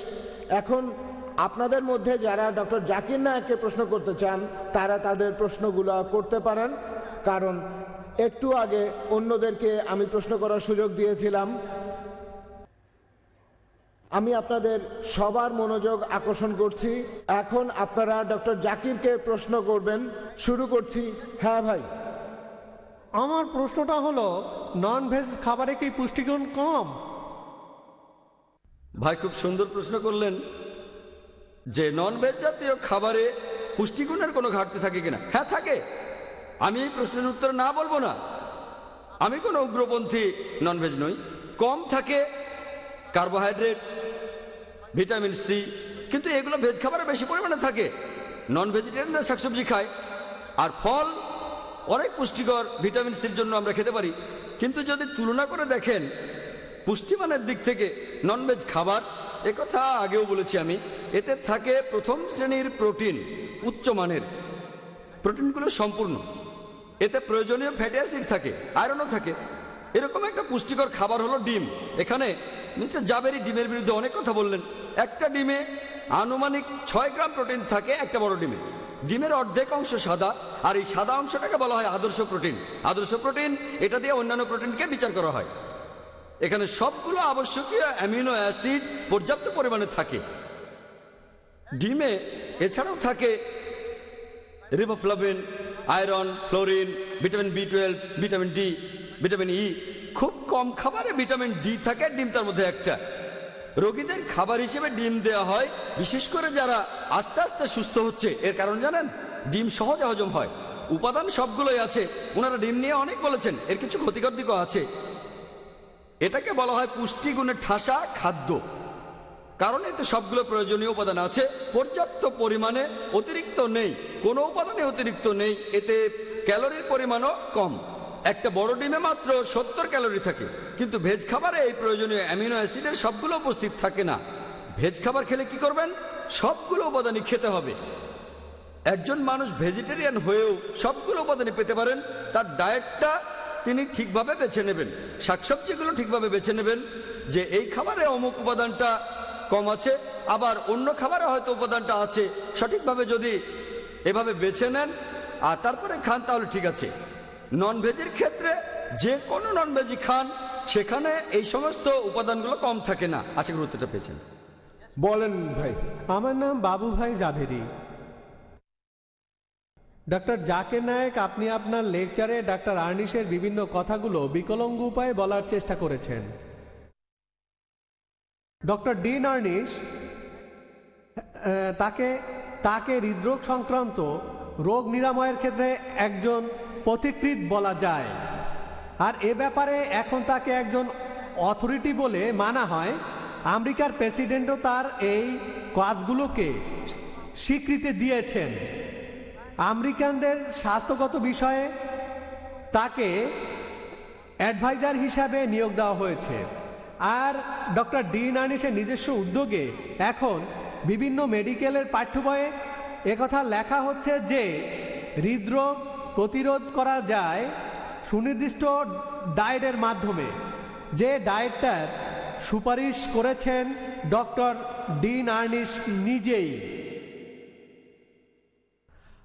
এখন আপনাদের মধ্যে যারা ডক্টর জাকির নায়ককে প্রশ্ন করতে চান, তারা তাদের প্রশ্নগুলো করতে পারেন। কারণ একটু আগে অন্যদেরকে আমি প্রশ্ন করার সুযোগ দিয়েছিলাম। আমি আপনাদের সবার মনোযোগ আকর্ষণ করছি। এখন আপনারা ডক্টর জাকিরকে প্রশ্ন করবেন। শুরু করছি। হ্যাঁ ভাই। আমার প্রশ্নটা হলো নন ভেজ খাবারে কি পুষ্টিগুণ কম? ভাই খুব সুন্দর প্রশ্ন করলেন। যে নন ভেজ জাতীয় খাবারে পুষ্টিগুণের কোনো ঘাটতি থাকে কিনা? হ্যাঁ থাকে। আমি এই প্রশ্নের উত্তর না বলব না। আমি কোনো উগ্রপন্থী ননভেজ নই। কম থাকে কার্বোহাইড্রেট, ভিটামিন সি, কিন্তু এগুলো ভেজ খাবারে বেশি পরিমাণে থাকে। নন ভেজিটেরিয়ানরা শাকসবজি খায়। আর ফল অনেক পুষ্টিকর, ভিটামিন সির জন্য আমরা খেতে পারি। কিন্তু যদি তুলনা করে দেখেন, পুষ্টিমানের দিক থেকে ননভেজ খাবার একথা আগেও বলেছি আমি, এতে থাকে প্রথম শ্রেণির প্রোটিন উচ্চমানের প্রোটিনগুলো সম্পূর্ণ। এতে প্রয়োজনীয় ফ্যাটি অ্যাসিড থাকে, আয়রনও থাকে। এরকম একটা পুষ্টিকর খাবার হলো ডিম। এখানে মিস্টার জাবেরি ডিমের বিরুদ্ধে অনেক কথা বললেন। একটা ডিমে আনুমানিক ছয় গ্রাম প্রোটিন থাকে একটা বড় ডিমে। ডিমের অর্ধেক অংশ সাদা, আর এই সাদা অংশটাকে বলা হয় আদর্শ প্রোটিন। আদর্শ প্রোটিন, এটা দিয়ে অন্যান্য প্রোটিনকে বিচার করা হয়। এখানে সবগুলো আবশ্যকীয় অ্যামিনো অ্যাসিড পর্যাপ্ত পরিমাণে থাকে। ডিমে এছাড়াও থাকে riboflavin, iron, fluorine, vitamin B twelve, vitamin D. Vitamin E খুব কম খাবারে ভিটামিন ডি থাকে ডিম তার মধ্যে একটা। রোগীদের খাবার হিসেবে ডিম দেওয়া হয়, বিশেষ করে যারা আস্তে আস্তে সুস্থ হচ্ছে। এর কারণ জানেন? ডিম সহজে হজম হয়। উপাদান সবগুলোই আছে। ওনারা ডিম নিয়ে অনেক বলেছেন, এর কিছু ক্ষতিকর দিকও আছে। এটাকে বলা হয় পুষ্টিগুণের ঠাসা খাদ্য। কারণ এতে সবগুলো প্রয়োজনীয় উপাদান আছে। পর্যাপ্ত পরিমাণে অতিরিক্ত নেই। কোনো উপাদানে অতিরিক্ত নেই। এতে ক্যালোরির পরিমাণও কম। একটা বড় ডিমে মাত্র সত্তর ক্যালোরি থাকে। কিন্তু ভেজ খাবারে এই প্রয়োজনীয় অ্যামিনো অ্যাসিডের সবগুলো উপস্থিত থাকে না। ভেজ খাবার খেলে কি করবেন? সবগুলো উপাদানই খেতে হবে। একজন মানুষ ভেজিটেরিয়ান হয়েও সবগুলো উপাদানই পেতে পারেন। তার ডায়েটটা তিনি ঠিকভাবে বেছে নেবেন। শাকসবজিগুলো ঠিকভাবে বেছে নেবেন যে এই খাবারে অমুক উপাদানটা কম আছে, আবার অন্য খাবারে হয়তো উপাদানটা আছে। সঠিকভাবে যদি এভাবে বেছে নেন আর তারপরে খান তাহলে ঠিক আছে। নন ভেজের ক্ষেত্রে যে কোনো নন ভেজি খান সেখানে এই সমস্ত উপাদানগুলো কম থাকে না। আশা করি উত্তরটা পেয়েছেন। বলেন ভাই। আমার নাম বাবু ভাই জাভেরি। ডক্টর জাকের নায়েক আপনি আপনার লেকচারে ডাক্তার আর্নিশের বিভিন্ন কথাগুলো বিকলঙ্গ উপায়ে বলার চেষ্টা করেছেন। ডক্টর ডিন আর্নিশ তাকে তাকে হৃদরোগ সংক্রান্ত রোগ নিরাময়ের ক্ষেত্রে একজন পথিকৃত বলা যায়। আর এ ব্যাপারে এখন তাকে একজন অথরিটি বলে মানা হয়। আমেরিকার প্রেসিডেন্টও তার এই কাজগুলোকে স্বীকৃতি দিয়েছেন। আমেরিকানদের স্বাস্থ্যগত বিষয়ে তাকে অ্যাডভাইজার হিসাবে নিয়োগ দেওয়া হয়েছে। আর ডক্টর ডি নার্নিসের নিজস্ব উদ্যোগে এখন বিভিন্ন মেডিকেলের পাঠ্য বইয়ে একথা লেখা হচ্ছে যে, হৃদরোগ প্রতিরোধ করা যায় সুনির্দিষ্ট ডায়েটের মাধ্যমে। যে ডায়েটটার সুপারিশ করেছেন ডক্টর ডি নার্নিস নিজেই।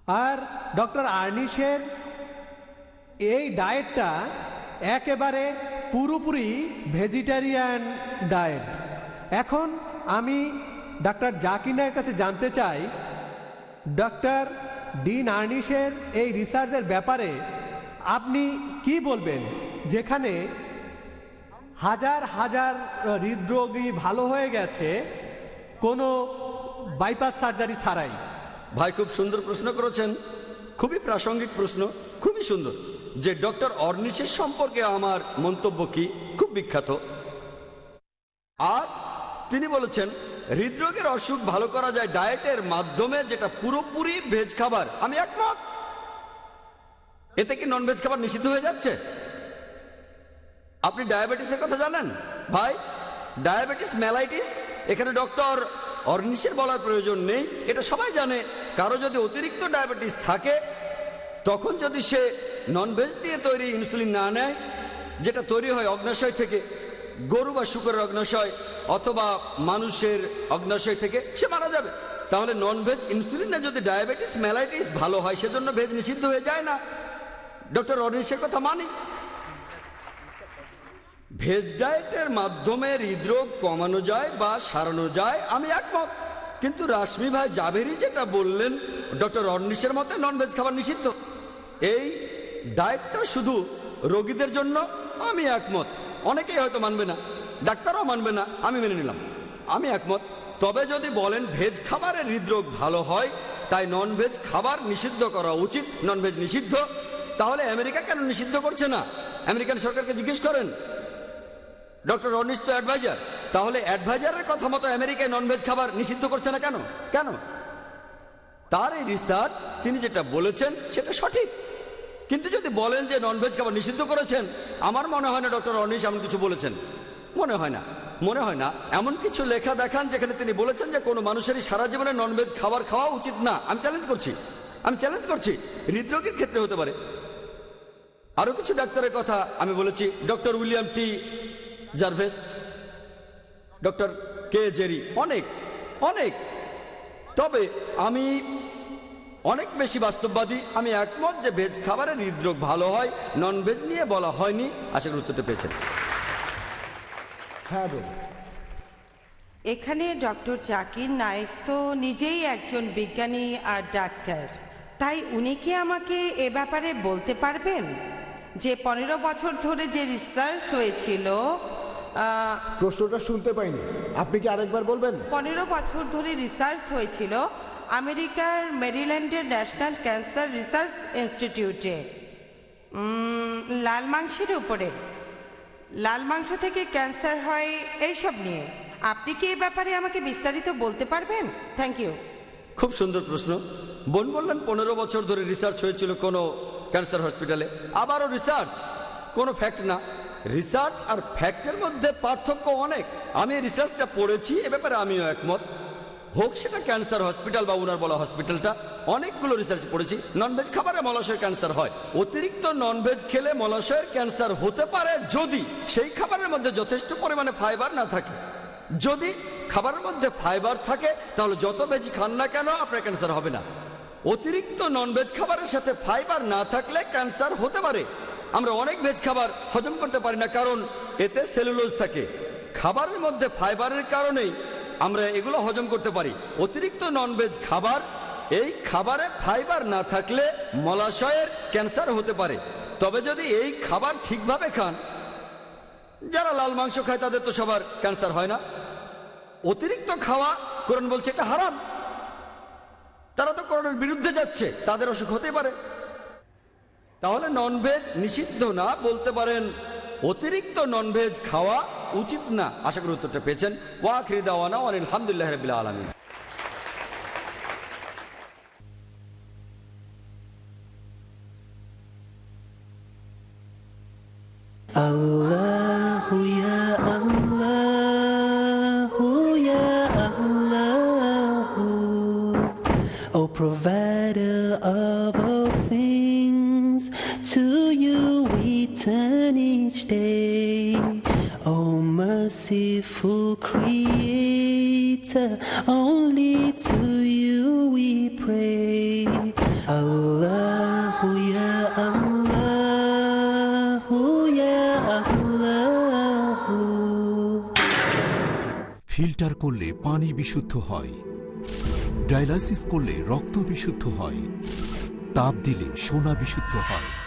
আর ডক্টর আর্নিশের এই ডায়েটটা একেবারে পুরোপুরি ভেজিটেরিয়ান ডায়েট। এখন আমি ডাক্তার জাকিনের কাছে জানতে চাই ডক্টর ডিন নার্নিশের এই রিসার্চের ব্যাপারে আপনি কি বলবেন? যেখানে হাজার হাজার হৃদরোগী ভালো হয়ে গেছে, কোনো বাইপাস সার্জারি ছাড়াই। ভাই, খুব সুন্দর প্রশ্ন করেছেন। খুবই প্রাসঙ্গিক প্রশ্ন, খুবই সুন্দর। যে ডক্টর অর্নিশের সম্পর্কে আমার মন্তব্য কি? খুব বিখ্যাত। আর তিনি বলেছেন হৃদরোগের অসুখ ভালো করা যায় ডায়েটের মাধ্যমে, যেটা পুরোপুরি ভেজ খাবার। আমি একমত? এতে কি নন ভেজ খাবার নিষিদ্ধ হয়ে যাচ্ছে? আপনি ডায়াবেটিসের কথা জানেন? ভাই, ডায়াবেটিস, মেলাইটিস, এখানে ডক্টর অর্নিশের বলার প্রয়োজন নেই। এটা সবাই জানে। কারও যদি অতিরিক্ত ডায়াবেটিস থাকে, তখন যদি সে ননভেজ দিয়ে তৈরি ইনসুলিন না নেয়, যেটা তৈরি হয় অগ্নাশয় থেকে গরু বা শুকরের অগ্নাশয় অথবা মানুষের অগ্নাশয় থেকে সে মারা যাবে। তাহলে ননভেজ ইনসুলিন না, যদি ডায়াবেটিস ম্যালাইটিস ভালো হয়, সেজন্য ভেজ নিষিদ্ধ হয়ে যায় না। ডক্টর অর্নিশের কথা মানি। ভেজ ডায়েটের মাধ্যমে হৃদরোগ কমানো যায় বা সারানো যায়, আমি একমত। কিন্তু রাশমি ভাই জাভেরি যেটা বললেন ডক্টর অর্নিশের মতে ননভেজ খাবার নিষিদ্ধ। এই ডায়েটটা শুধু রোগীদের জন্য, আমি একমত। অনেকেই হয়তো মানবে না, ডাক্তারও মানবে না, আমি মেনে নিলাম। আমি একমত। তবে যদি বলেন ভেজ খাবারের হৃদরোগ ভালো হয়, তাই ননভেজ খাবার নিষিদ্ধ করা উচিত ননভেজ নিষিদ্ধ, তাহলে আমেরিকা কেন নিষিদ্ধ করছে না? আমেরিকান সরকারকে জিজ্ঞেস করেন। ডক্টর অনিস তো অ্যাডভাইজার, তাহলে অ্যাডভাইজারের কথা মতো আমেরিকায় ননভেজ খাবার নিষিদ্ধ করছে না কেন? কেন? তার এই রিসার্চ তিনি যেটা বলেছেন, সেটা সঠিক। কিন্তু যদি বলেন যে ননভেজ খাবার নিষিদ্ধ করেছেন, আমার মনে হয় না ডক্টর অনিশ এমন কিছু বলেছেন। মনে হয় না, মনে হয় না। এমন কিছু লেখা দেখান যেখানে তিনি বলেছেন যে কোনো মানুষেরই সারা জীবনে ননভেজ খাবার খাওয়া উচিত না। আমি চ্যালেঞ্জ করছি, আমি চ্যালেঞ্জ করছি। হৃদরোগের ক্ষেত্রে হতে পারে। আরও কিছু ডাক্তারের কথা আমি বলেছি। Doctor William T Jarvis, doctor K Jerry, অনেক অনেক। তবে আমি অনেক বেশি বাস্তববাদী। আমি একমত যে ভেজ খাবারের হৃদরোগ ভালো হয় নন ভেজ নিয়ে বলা হয়নি। আশা করি উত্তরটা পেয়েছেন। হ্যাঁ এখানে ডক্টর জাকির নায়েক তো নিজেই একজন বিজ্ঞানী আর ডাক্তার। তাই উনি কি আমাকে এ ব্যাপারে বলতে পারবেন? যে পনেরো বছর ধরে যে রিসার্চ হয়েছিল প্রশ্নটা শুনতে পাইনি। আপনি কি আরেকবার বলবেন? পনেরো বছর ধরে রিসার্চ হয়েছিল আমেরিকার মেরিল্যান্ডের ন্যাশনাল ক্যান্সার রিসার্চ ইনস্টিটিউটে। লাল মাংসের উপরে। লাল মাংস থেকে ক্যান্সার হয় এইসব নিয়ে। আপনি কি এই ব্যাপারে আমাকে বিস্তারিত বলতে পারবেন? থ্যাংক ইউ খুব সুন্দর প্রশ্ন। বোন বললেন, পনেরো বছর ধরে রিসার্চ হয়েছিল কোনো ক্যান্সার হসপিটালে। আবারও রিসার্চ? কোনো ফ্যাক্ট না। রিসার্চ আর ফ্যাক্টের মধ্যে পার্থক্য অনেক। আমি রিসার্চটা পড়েছি, এ ব্যাপারে আমিও একমত। হোক সেটা ক্যান্সার হসপিটাল বা উনার বলা হসপিটালটা, অনেকগুলো রিসার্চ পড়েছি ননভেজ খাবারে মলাশয়ের ক্যান্সার হয়। অতিরিক্ত ননভেজ খেলে মলাশয়ের ক্যান্সার হতে পারে যদি সেই খাবারের মধ্যে যথেষ্ট পরিমাণে ফাইবার না থাকে। যদি খাবারের মধ্যে ফাইবার থাকে, তাহলে যত ভেজি খান না কেন আপনার ক্যান্সার হবে না। অতিরিক্ত ননভেজ খাবারের সাথে ফাইবার না থাকলে ক্যান্সার হতে পারে। আমরা অনেক ভেজ খাবার হজম করতে পারি না, কারণ এতে সেলুলোজ থাকে। খাবারের মধ্যে ফাইবারের কারণেই আমরা এগুলো হজম করতে পারি। অতিরিক্ত ননভেজ খাবার, এই খাবারে ফাইবার না থাকলে মলাশয়ের ক্যান্সার হতে পারে। তবে যদি এই খাবার ঠিকভাবে খান, যারা লাল মাংস খায় তাদের তো সবার ক্যান্সার হয় না। অতিরিক্ত খাওয়া, কোরআন বলছে এটা হারাম। তারা তো করোনার বিরুদ্ধে যাচ্ছে, তাদের অসুখ হতে পারে। তাহলে ননভেজ নিষিদ্ধ না বলতে পারেন অতিরিক্ত ননভেজ খাওয়া উচিত না। আশা করি উত্তরটা পেয়েছেন। ওয়াখির দাওয়ানা আলহামদুলিল্লাহ রবিল আলমী Allahu ya Allahu ya Allahu O provider of you we turn each day O merciful creator only to you we pray Allahu ya Allahu ya Allahu filter করলে পানি বিশুদ্ধ হয় ডায়ালাসিস করলে রক্ত বিশুদ্ধ হয় তাপ দিলে সোনা বিশুদ্ধ হয়